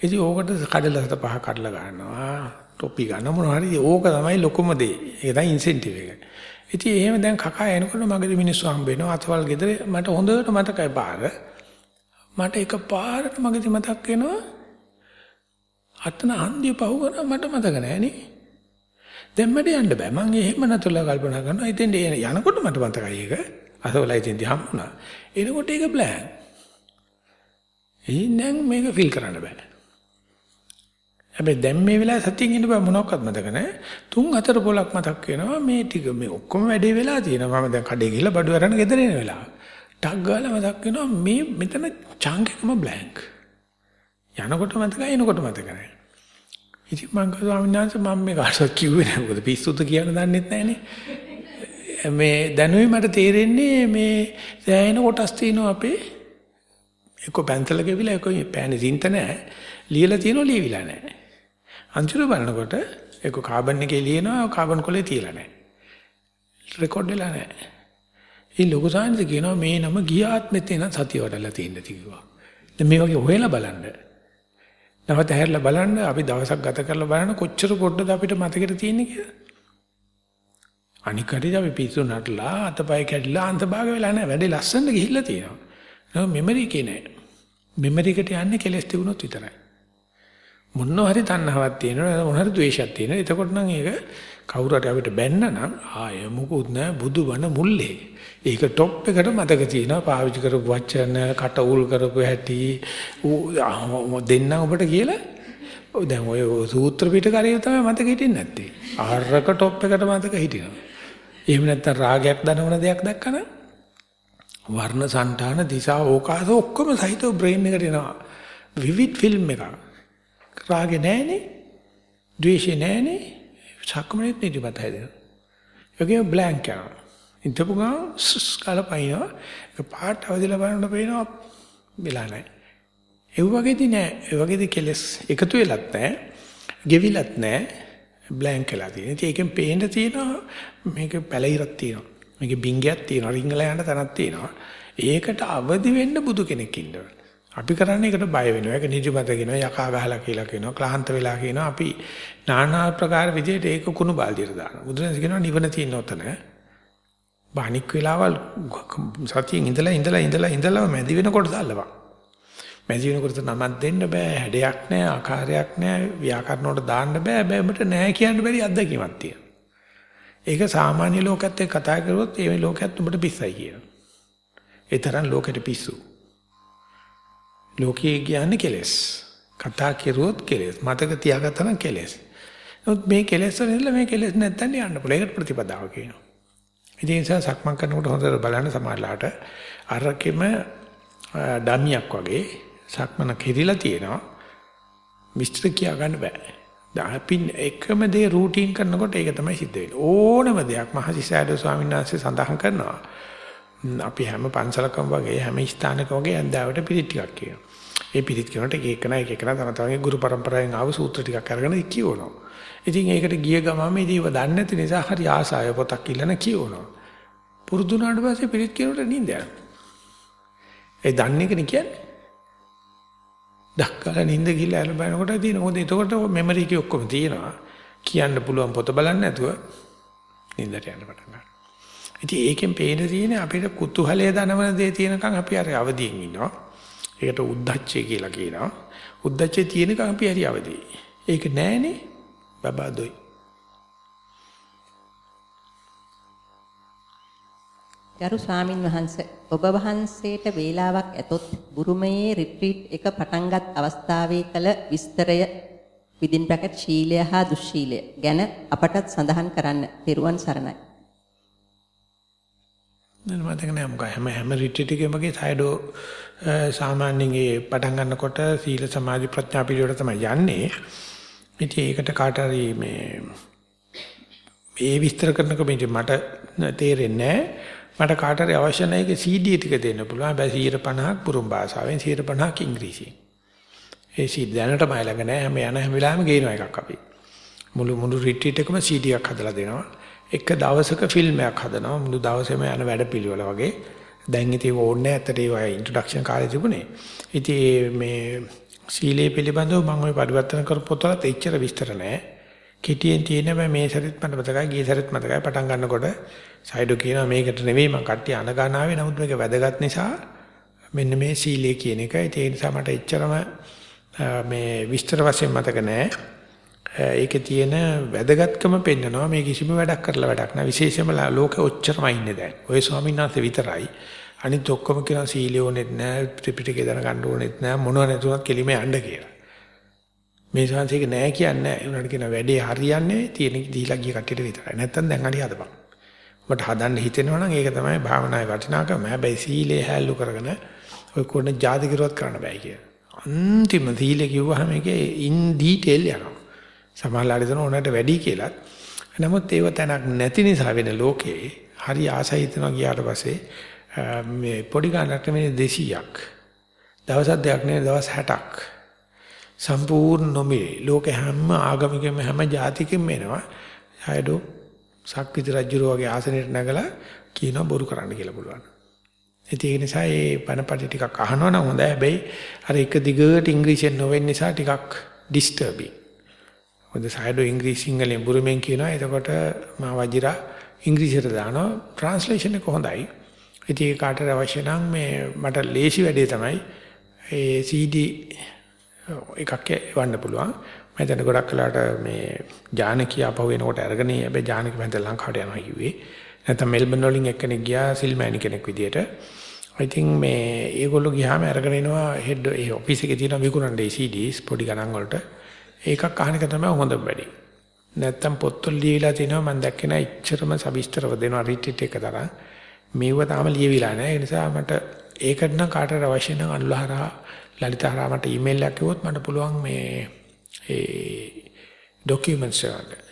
ඉතින් ඕකට කඩලසට පහ කඩලා ගන්නවා. ටොපි ගන්න මොනවා හරි ඕක තමයි ලොකුම දේ. ඒක තමයි ඉන්සෙන්ටිව් එක. ඉතින් එහෙම දැන් කකා එනකොට මගේ මිනිස්සු හම්බ වෙනවා. අතවල් ගෙදර මට හොඳට මතකයි පාර. මට එක පාරට මගේ මතක් වෙනවා. අතන හන්දිය පහු කරා මට මතක නෑ නේ. දැන් මට යන්න බෑ. මං එහෙම නැතුලා කල්පනා කරනවා. ඉතින් යනකොට මට මතකයි ඒක. අසවලා ඉතින් හම්බුණා. එනකොට ඒක බ්ලෑන්. එහෙනම් මේක ෆිල් කරන්න බෑ. හැබැයි දැන් මේ වෙලාවේ සතියින් ඉන්න බෑ මොනවක්වත් මතක නැහැ. තුන් හතර පොලක් මතක් වෙනවා මේ ටික මේ ඔක්කොම වැඩේ වෙලා තියෙනවා. මම දැන් කඩේ ගිහලා බඩු අරන් ගෙදර එන වෙලාව. ටක් ගාලා මතක් වෙනවා මේ මෙතන චාන්ක් එකම බ්ලැන්ක්. යනකොට මතකයි එනකොට මතක නැහැ. ඉතින් මම ගියා ස්වාමීන් වහන්සේ මම මේ කාටවත් කිව්වේ නැහැ. මොකද පිස්සුද කියන්න දන්නෙත් නැහනේ. මේ දැනුයි මට තේරෙන්නේ මේ සෑහෙන කොටස් තියෙනවා අපේ එක්ක පැන්සල ගෙවිලා එක්ක පෑනේ තින්ත නැහැ. ලියලා තියෙනවා ලියවිලා නැහැ. අන්තිම බලනකොට එක්ක කාබන් එකේ ලියනවා කාබන් කොලේ තියලා නැහැ. රෙකෝඩ් වෙලා නැහැ. ඒ ලොකු සාංශ කියනවා මේ නම ගිය ආත්මෙත් එන සතිය වඩලා තියෙන තියුවා. දැන් මේ වගේ හොයලා බලන්න. නැවත හැරලා බලන්න අපි දවසක් ගත කරලා බලන්න කොච්චර පොඩ්ඩද අපිට මතකෙට තියෙන්නේ කියලා. අනිකටදී අපි පිස්සු නටලා අතපය කැඩිලා අන්තභාග වෙලා නැහැ. වැඩේ ලස්සනට ගිහිල්ලා තියෙනවා. නෝ මෙමරි එකේ නැහැ. මෙමරි එකට යන්නේ කෙලස් තිබුණොත් විතරයි. මොනවා හරි තණ්හාවක් තියෙනවා මොනවා හරි ද්වේෂයක් තියෙනවා. එතකොට නම් ඒක කවුරු හරි අපිට බැන්නනම් ආය මොකුත් නැහැ බුදුබණ මුල්ලේ. ඒක টොප් එකට මතක තියෙනවා පාවිච්චි කරපු වචන, කටඋල් කරපු හැටි දෙන්න ඔබට කියලා. දැන් ඔය සූත්‍ර පිටකරේ තමයි මතක හිටින්නේ නැත්තේ. ආරක টොප් එකට මතක හිටිනවා. එහෙම නැත්නම් රාගයක් දනවන දෙයක් දැක්කම වර්ණ సంతාන දිසා ඕකාස ඔක්කොම සහිතව බ්‍රේන් එකට එනවා. විවිධ ෆිල්ම් එකක්. රාගේ නැහනේ. ද්වේෂේ නැහනේ. සක්මනේ නිදිමත හැදෙනවා. ඒකේ බ්ලැන්ක් යනවා. ඉතපු ගා ස්කාලා පයින්නවා. ඒක පාට අවදිලා බලනකොට පේනවා වෙලා නැහැ. ඒ වගේදී නෑ. ඒ වගේදී කෙලස් එකතු වෙලත් නෑ. ගෙවිලත් නෑ. බ්ලැන්ක් වෙලා තියෙනවා. ඉතින් ඒකෙන් පේන්න තියෙනවා මේක පැලිරක් තියෙනවා. මේකේ බින්ගයක් තියෙනවා. රිංගලා යන තැනක් තියෙනවා. ඒකට අවදි වෙන්න බුදු කෙනෙක් ඉන්නවා. අපි කරන්නේ ඒකට බය වෙනවා. ඒක නිදිමත කියනවා, යකා ගහලා කියලා කියනවා, ක්ලාන්ත වෙලා කියනවා. අපි নানা ආකාර විදිහට ඒක කුණු බාල්දියට දානවා. බුදුරජාණන් කියනවා නිවන තියෙන ඔතන. බානික් වෙලාවල් සතියෙන් ඉඳලා ඉඳලා ඉඳලා ඉඳලා මැදි වෙනකොට දාලවා. මැදි වෙනකොට නමක් දෙන්න බෑ, හැඩයක් නෑ, ආකාරයක් නෑ, ව්‍යාකරණ වලට දාන්න බෑ. හැබැයි ඔබට නෑ කියන්න බැරි අත්දැකීමක් තියෙනවා. ඒක සාමාන්‍ය ලෝකයේත් එක්ක කතා කරුවොත් ඒ ලෝකයේත් ඔබට පිස්සයි කියනවා. ඒ තරම් ලෝකෙට පිස්සු. ලෝකයේ කියන්නේ කෙලෙස්. කතා කෙරුවොත් කෙලෙස්. මතක තියාගත්තා නම් කෙලෙස්. නමුත් මේ කෙලෙස් වල ඉඳලා මේ කෙලෙස් නැත්තන් යන්න පුළුවන්. ඒකට ප්‍රතිපදාව කියනවා. ඉතින් ඒ නිසා සක්මන් කරනකොට හොඳට බලන්න සමාජලාට අරකෙම ඩමියක් වගේ සක්මන කෙරිලා තියෙනවා. මිස්ටර් කියා ගන්න බෑ. අපි එකම දේ රූටින් කරනකොට ඒක තමයි සිද්ධ වෙන්නේ. ඕනම දෙයක් මහසිසාරද ස්වාමීන් වහන්සේ සඳහන් කරනවා. අපි හැම පන්සලකම වගේ හැම ස්ථානකම වගේ ඇඳාවට පිළිත් ටිකක් කියනවා. ඒ පිළිත් කියනකොට එක එකන එක එකන තම තමන්ගේ ගුරු પરම්පරාවෙන් ආව සූත්‍ර ටිකක් අරගෙන කියවනවා. ඉතින් ඒකට ගිය ගමම ඉතින් දන්නේ නැති නිසා හරි ආසාව පොතක් ඉල්ලන කියවනවා. පුරුදු වුණාට පස්සේ පිළිත් කියනකොට නිින්ද යනවා. ඒ දන්නේ කෙනෙක් කියන්නේ. දක්කලා නිින්ද ගිහලා අර බලනකොට තියෙන මොකද එතකොට මෙමරි එකේ ඔක්කොම තියෙනවා. කියන්න පුළුවන් පොත බලන්න නැතුව නිින්දට යන්න පටන් ගන්නවා. ඉතින් ඒකෙන් පේන තියෙන්නේ අපිට කුතුහලය දනවන දේ තියෙනකන් අපි අර අවදියෙන් ඉන්නවා. ඒකට උද්දච්චය කියලා කියනවා. උද්දච්චය තියෙනකන් අපි හරි අවදි. ඒක නෑනේ බබා දොයි. ගරු ස්වාමින් වහන්සේ ඔබ වහන්සේට වේලාවක් ඇතොත් බුරුමයේ රිට්‍රීට් එක පටන්ගත් අවස්ථාවේ කළ විස්තරය විදින් බ්‍රැකට් ශීලය හා දුස්සීලය ගැන අපටත් සඳහන් කරන්න. පෙරුවන් සරණයි. නේද මතක නෑ මොකක් හැම හැම රිට්‍රීට් එකේම වගේ සයිඩෝ සාමාන්‍යයෙන් ඒ පටන් ගන්නකොට සීල සමාධි ප්‍රඥා පිළිවෙල තමයි යන්නේ. ඉතින් ඒකට කාට හරි මේ මේ විස්තර කරනකොට මට තේරෙන්නේ මට කාට හරි අවශ්‍ය නැහැ ඒක CD ටික දෙන්න පුළුවන්. හැබැයි 150ක් පුරුම් භාෂාවෙන් 150ක් ඉංග්‍රීසියෙන්. ඒ CD දැනටම ළඟ නැහැ. හැම යන හැම වෙලාවෙම ගේනවා එකක් අපි. මුළු මුළු රිට්‍රීට් එකම CD එකක් හදලා දෙනවා. එක දවසක ෆිල්ම් එකක් හදනවා මුළු දවසේම යන වැඩ පිළිවෙල වගේ. දැන් ඉතින් ඕනේ ඇත්තට ඒ ඉන්ට්‍රොඩක්ෂන් කාලේ තිබුණේ. ඉතින් මේ සීලේ පිළිබඳව මම ওই පරිවර්තන කරපු පොතවලත් එච්චර විස්තර නැහැ. කෙටියෙන් තියෙන මේ සැරෙත් මට මතකයි ගිය සැරෙත් මතකයි පටන් ගන්නකොට සයිඩෝ කියනවා මේකට නෙවෙයි මම කට්ටිය අන ගන්නාවේ නමුත් මේක වැදගත් නිසා මෙන්න මේ සීලය කියන එක. ඒ නිසා මට එච්චරම මේ විස්තර වශයෙන් මතක නැහැ. ඒකේ තියෙන වැදගත්කම පෙන්නනවා මේ කිසිම වැඩක් කරලා වැඩක් නෑ. විශේෂයෙන්ම ලෝකෙ ඔච්චරම ඉන්නේ දැන්. ඔය ස්වාමීන් වහන්සේ විතරයි. අනිත් ඔක්කොම කියන සීලිය ඕනෙත් නෑ ත්‍රිපිටකය දැන ගන්න ඕනෙත් නෑ මොනව නැතුණත් කෙලිම යන්න කියලා. මේ ශාන්තික නෑ කියන්නේ උනාට කියන වැඩේ හරියන්නේ තියෙන දීලා ගිය කට්ටියට විතරයි. නැත්තම් දැන් හරි හදපන්. ඔබට හදන්න හිතෙනවා නම් ඒක තමයි භාවනාවේ වටිනාකම. හැබැයි සීලේ හැල්ලු කරගෙන ඔය කොන ජාති කිරුවත් කරන්න බෑ කිය. අන්තිම සීලේ කිව්වහම ඒකේ ඉන් ඩීටේල් යනවා. සමහරලාට දෙන ඕනකට වැඩි කියලාත්. නමුත් ඒව තැනක් නැති නිසා වෙන ලෝකේ හරි ආසයි හිතනවා ගියාට පස්සේ මේ පොඩි ගන්නට මේ 200ක් දවස් දෙකක් නෙවෙයි දවස් 60ක් සම්පූර්ණ නොමි ලෝක හැම ආගමිකෙම හැම ජාතිකෙම එනවා. හයඩෝ සක්විති රජුර වගේ ආසනෙට නැගලා කියනවා බොරු කරන්න කියලා පුළුවන්. ඒ නිසා මේ පණපටි ටිකක් අහනවා නම් හොඳයි. හැබැයි අර එක දිගට ඉංග්‍රීසියෙන් නොවෙන්න නිසා ටිකක් ඩිස්ටර්බින්. මොකද සයිඩෝ ඉංග්‍රීසි සිංහලෙන් බුරුමෙන් කියනවා. එතකොට මා වජිරා ඉංග්‍රීසියට දානවා. ට්‍රාන්ස්ලේෂන් එක හොඳයි. ඉතින් ඒ කාටට අවශ්‍ය නම් මේ මට ලේසි වැඩේ තමයි ඒ CD එකක් එවන්න පුළුවන්. මම හිතන්නේ ගොඩක් කලකට මේ ජානකී ආපහු එනකොට අරගෙන හැබැයි ජානකී මම හිතලා ලංකාවට යනවා කිව්වේ. නැත්නම් මෙල්බන් වලින් එක්කෙනෙක් ගියා සිල්මෑනි කෙනෙක් විදියට. I think මේ ඒගොල්ලෝ ගියාම අරගෙන එනවා හෙඩ් ඒ ඔෆිස් එකේ තියෙන විකුණන CDs පොඩි ගණන් වලට. ඒකක් අහන එක තමයි හොඳම වැඩේ. නැත්තම් පොත්වල ලියවිලා තිනවා මම දැක්කේ නෑ ඉච්චරම සවිස්තරව දෙනවා රිට්‍රීට් එක තරම්. මේව තාම ලියවිලා නෑ. ඒ නිසා මට ඒකට නම් කාටට අවශ්‍ය නම් අනුලහරා ලලිතාරා මට ඊමේල් එකක් කිව්වොත් මට පුළුවන් මේ ඒ ડોකියුමන්ට්ස් එක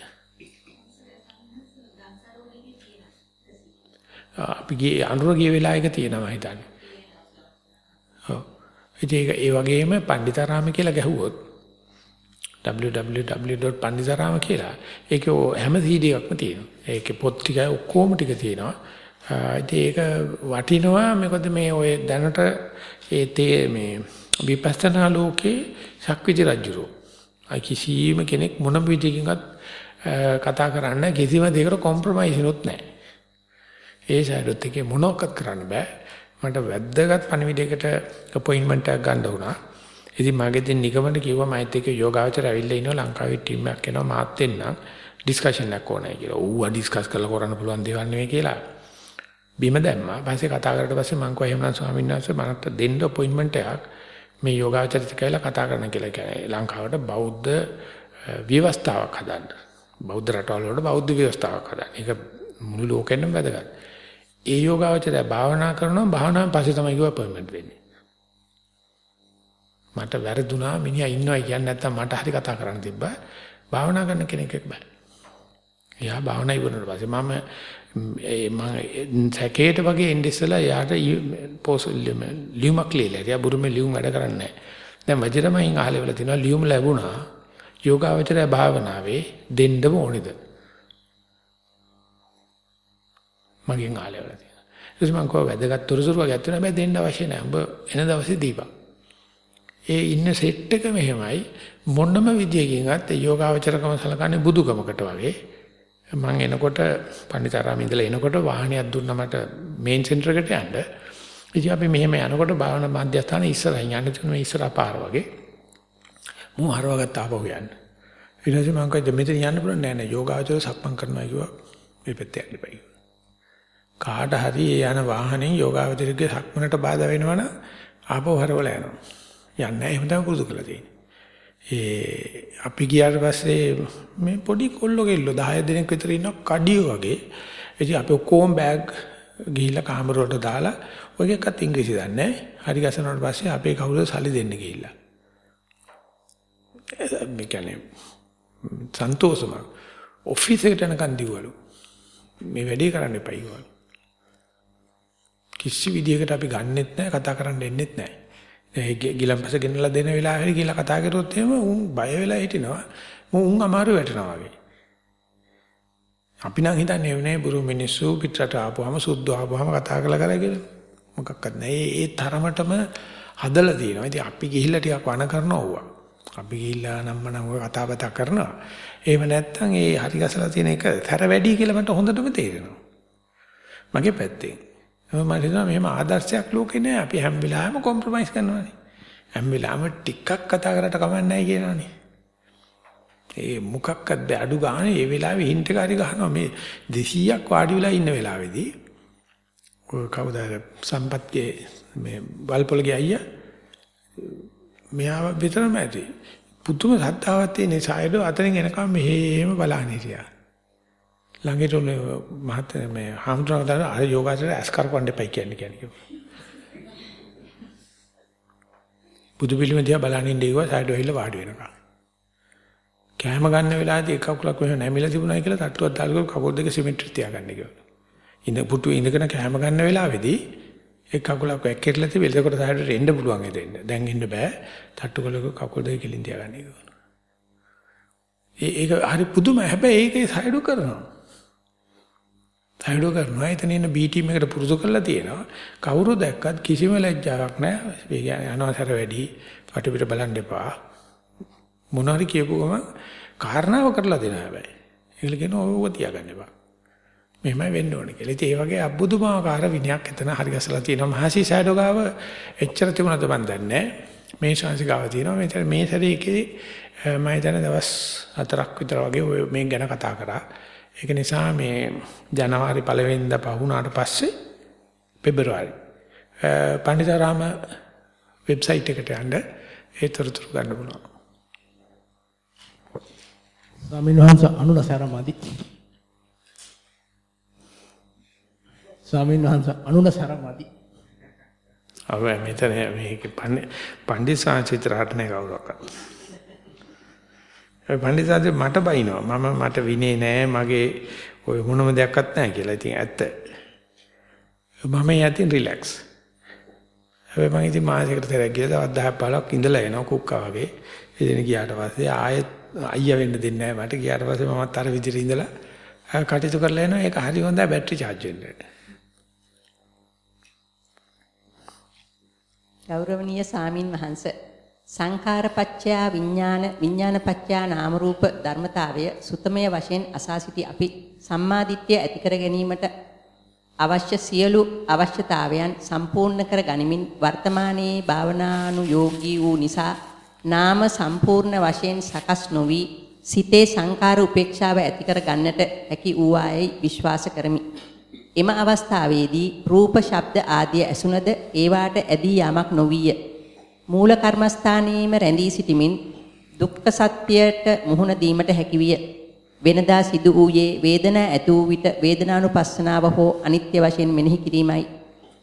අපි ගියේ අනුර ගිය වෙලාවක තියෙනවා හිතන්නේ. ඔව්. ඉතින් ඒ වගේම පණ්ඩිතාරාම කියලා ගැහුවොත් www.panditharama කියලා. ඒකේ හැම CD එකක්ම තියෙනවා. ඒකේ පොත් ටිකයි ඔක්කොම ටික තියෙනවා. ඉතින් ඒක වටිනවා මොකද මේ ඔය දැනට ඒ තේ මේ විපස්සනා ලෝකේ ශක්විති රජුරෝ. අයි කිසිම කෙනෙක් මොන විදිහකින්වත් කතා කරන්න කිසිම දෙයකට කොම්ප්‍රොමයිස් වෙනොත් නැහැ. ඒ සයිඩොත් එකේ මොනවක්වත් කරන්න බෑ. මට වැද්දගත් පණිවිඩයකට අපොයින්ට්මන්ට් එකක් ගන්න වුණා. ඉතින් මගේ දෙන්න නිගමන කිව්වා මයිත් එක්ක යෝගාවචර ඇවිල්ලා ඉනවා ලංකාවේ ටීම් එකක් එනවා මාත් එන්නම් ඩිස්කෂන් එකක් ඕනයි කියලා. ඌව ඩිස්කස් කරලා කරන්න පුළුවන් දේවල් නෙවෙයි කියලා. බිම දැම්මා. පස්සේ කතා කරලා පස්සේ මං කිව්වා එහෙමනම් ස්වාමීන් වහන්සේ මට දෙන්න අපොයින්ට්මන්ට් එකක් මේ යෝගාවචරිත කියලා කතා කරන්න කියලා කියන්නේ ලංකාවට බෞද්ධ ව්‍යවස්ථාවක් හදන්න. බෞද්ධ රටවල් වල බෞද්ධ ව්‍යවස්ථාවක් හදන්න. ඒක මුළු ලෝකෙන්නම වැදගත්. ඒ යෝගාවචරය භාවනා කරනවා භාවනාවෙන් පස්සේ තමයි කිව්ව අපොයින්ට්මන්ට් වෙන්නේ. මට වැරදුනා මිනිහා ඉන්නවයි කියන්නේ නැත්තම් මට හරි කතා කරන්න තිබ්බා. භාවනා කරන කෙනෙක් එක්ක බෑ. එයා භාවනා ඉවරනට පස්සේ මම මම සැකේට වගේ එන්නේ ඉස්සලා යාට පොස් ලියුමක් ලියලා. එයා බුරුමේ ලියුම් වැඩ කරන්නේ නැහැ. දැන් වජිරමයින් අහලා වල තිනවා ලියුම ලැබුණා. යෝගාවචරය භාවනාවේ දෙන්නම ඕනේද? මගෙන් අහලා වල තියෙනවා. ඊට මම කව වැදගත් තොරතුරු වගේ අත්වෙන හැබැයි දෙන්න අවශ්‍ය නැහැ. උඹ එන දවසේ දීපන්. ඒ ඉන්න සෙට් එක මෙහෙමයි මොනම විදියකින්වත් යෝගාවචරකම සලකන්නේ බුදුකමකට වගේ. මම එනකොට පණ්ඩිතාරාමේ ඉඳලා එනකොට වාහනයක් දුන්නා මට මේන් සෙන්ටර් එකට යන්න. ඉතින් අපි මෙහෙම යනකොට භාවනා මධ්‍යස්ථාන ඉස්සරහින් යන්න තියෙන මේ ඉස්සරහා පාර වගේ. මම හරවගත්ත ආපහු යන්න. ඊට පස්සේ මම කිව්වා මෙතන යන්න පුළුවන් නෑ නෑ යෝගාචර සක්මන් කරනවා කිව්වා. මේ පැත්තේ යන්න බෑ. කාට හරි යන වාහනේ යෝගාවචරයේ සක්මනට බාධා වෙනවනම් ආපහු හරවලා යනවා. යන්නේ එහෙම තමයි පුරුදු කරලා තියෙන්නේ. ඒ අපි ගියාට පස්සේ මේ පොඩි කොල්ලෝ කෙල්ලෝ 10 දෙනෙක් විතර ඉන්න කඩියෝ වගේ. ඉතින් අපි ඔක්කොම බෑග් ගිහිල්ලා කාමර වලට දාලා ඔය එකත් ඉංග්‍රීසි දන්නේ නැහැ. හරි ගසනකොට පස්සේ අපේ කවුරුද සල්ලි දෙන්න ගිහිල්ලා. මේ කියන්නේ සන්තෝෂම ඔෆිස් එකට යනකන් දිවවලු. මේ වැඩේ කරන්න එපා ඉවලු. කිසි විදියකට අපි ගන්නෙත් නැහැ කතා කරන්න එන්නෙත් නැහැ. ඒ ගිලම්පස ගෙනලා දෙන වෙලාවෙ කියලා කතා කරොත් එහෙම උන් බය වෙලා හිටිනවා. උන් අමාරු වැටෙනවා වගේ. අපි නම් හිතන්නේ නේ බුරු මිනිස්සු පිටරට ආපුවාම සුද්ධ ආපුවාම කතා කරලා කරා කියලා. මොකක්වත් නැහැ. ඒ තරමටම හදලා තියෙනවා. ඉතින් අපි ගිහිල්ලා ටිකක් වණ කරනවා ඕවා. අපි ගිහිල්ලා නම්ම නම් ඔය කතා බතා කරනවා. එහෙම නැත්නම් ඒ හරි ගසලා තියෙන එක තර වැඩි කියලා මට හොඳටම තේරෙනවා. මගේ පැත්තෙන්. මම හිතනවා මෙහෙම ආදර්ශයක් ලෝකේ නෑ. අපි හැම වෙලාවෙම කොම්ප්‍රොමයිස් කරනවානේ. හැම වෙලාවෙම ටිකක් කතා කරලා කමන්නේ නැහැ කියනවානේ. ඒ මොකක්වත් බෑ අඩු ගානේ ඒ වෙලාවේ හින්ට් එක හරි ගහනවා මේ 200ක් වාඩි වෙලා ඉන්න වෙලාවේදී ඔය කවුද සම්පත්ගේ මේ වල්පොලගේ අයියා මෙයාව විතරම ඇති පුදුම සත්‍තාවක් තියෙන සායදෝ අතරින් එනකම් මෙහෙම බලන්න හිටියා ළඟට උන මහත් මේ හාමුදුරුවෝ අර යෝගාචරය ඇස්කර කොණ්ඩ එපයි කියන්නේ කියන්නේ. බුදු පිළිම දිහා බලන් ඉන්න ඉව සයිඩ් වෙහිලා වාඩි වෙනවා. කෑම ගන්න වෙලාවදී එක කකුලක් මෙහෙම නැමිලා තිබුණා කියලා තට්ටුවක් දාලා කකුල් දෙක සිමෙන්ට් තියාගන්න කිව්වා. ඉඳ පුටුවේ ඉඳගෙන කෑම ගන්න වෙලාවේදී එක් කකුලක් වැක්කෙట్లా තිබෙල එතකොට සයිඩට එන්න පුළුවන් එතෙන්න. දැන් එන්න බෑ. තට්ටු කලක කකුල් දෙක කෙලින් තියාගන්න කිව්වා. ඒක හරි පුදුම හැබැයි ඒකේ සයිඩු කරනවා. සයිඩෝ කරනවා. එතන ඉන්න B ටීම් එකට පුරුදු කරලා තියෙනවා. කවුරු දැක්කත් කිසිම ලැජ්ජාවක් නැහැ. ඒ කියන්නේ අනවසර වැඩි පිට බලන් දෙපා. මොන හරි කියපු ගමන් කාරණාව කරලා දෙනවා හැබැයි. ඒකල කියනවා ඔව් තියාගන්න එපා. මෙහෙමයි වෙන්න ඕනේ කියලා. ඉතින් ඒ වගේ අබුදුමාකාර විනයක් එතන හරි ගසලා තියෙනවා. මහසි සයිඩෝ ගාව එච්චර තිබුණාද මන් දන්නේ මේ ශාන්සි ගාව තියෙනවා. මේ මේ සැරේ එකේ මම හිතන දවස් හතරක් විතර වගේ ඔය මේ ගැන කතා කරා. ඒක නිසා මේ ජනවාරි පළවෙනිදා පහුණාට පස්සේ පෙබරවාරි පණ්ඩිතාරාම වෙබ්සයිට් එකට යන්න ඒ තොරතුරු ගන්න පුළුවන්. ස්වාමීන් වහන්සේ අනුන සරමදි. ස්වාමීන් වහන්සේ අනුන සරමදි. අව මෙතන මේක පණ්ඩිතසාංශිතරහට නේ කවුරක්වත්. ඒ පණ්ඩිතසාංශ මට බයිනවා. මම මට විනේ නෑ මගේ ඔය මොනම දෙයක්වත් නැහැ කියලා. ඉතින් ඇත්ත. මම යතින් රිලැක්ස්. හැබැයි මම ඉතින් මාසයකට තරක් ගිහලා දවස් 10 15ක් ඉඳලා එනවා කුක්කා වගේ. එදින ගියාට පස්සේ ආයෙත් අයියා වෙන්න දෙන්නේ නැහැ මට. ගියාට පස්සේ මමත් අර විදිහට ඉඳලා කටයුතු කරලා එනවා. ඒක හරි හොඳයි බැටරි charge වෙන්න. ගෞරවනීය සාමින් වහන්ස සංඛාරපච්චයා විඥාන විඥානපච්චයා නාම රූප ධර්මතාවය සුතමය වශයෙන් අසා සිටි අපි සම්මාදිට්ඨිය ඇති කර ගැනීමට අවශ්‍ය සියලු අවශ්‍යතාවයන් සම්පූර්ණ කර ගනිමින් වර්තමානයේ භාවනානුයෝගී වූ නිසා නාම සම්පූර්ණ වශයෙන් සකස් නොවි සිතේ සංකාර උපේක්ෂාව ඇති කර ගන්නට හැකි වූ ආයයි විශ්වාස කරමි. එම අවස්ථාවේදී රූප ශබ්ද ආදී ඇසුනද ඒවාට ඇදී යාමක් නොවිය. මූල කර්මස්ථානයේම රැඳී සිටිමින් දුක්ඛ සත්‍යයට මුහුණ දීමට හැකිවිය. වෙනදා සිදු වූයේ වේදනා ඇති වූ විට වේදනානුපස්සනාව හෝ අනිත්‍ය වශයෙන් මෙනෙහි කිරීමයි.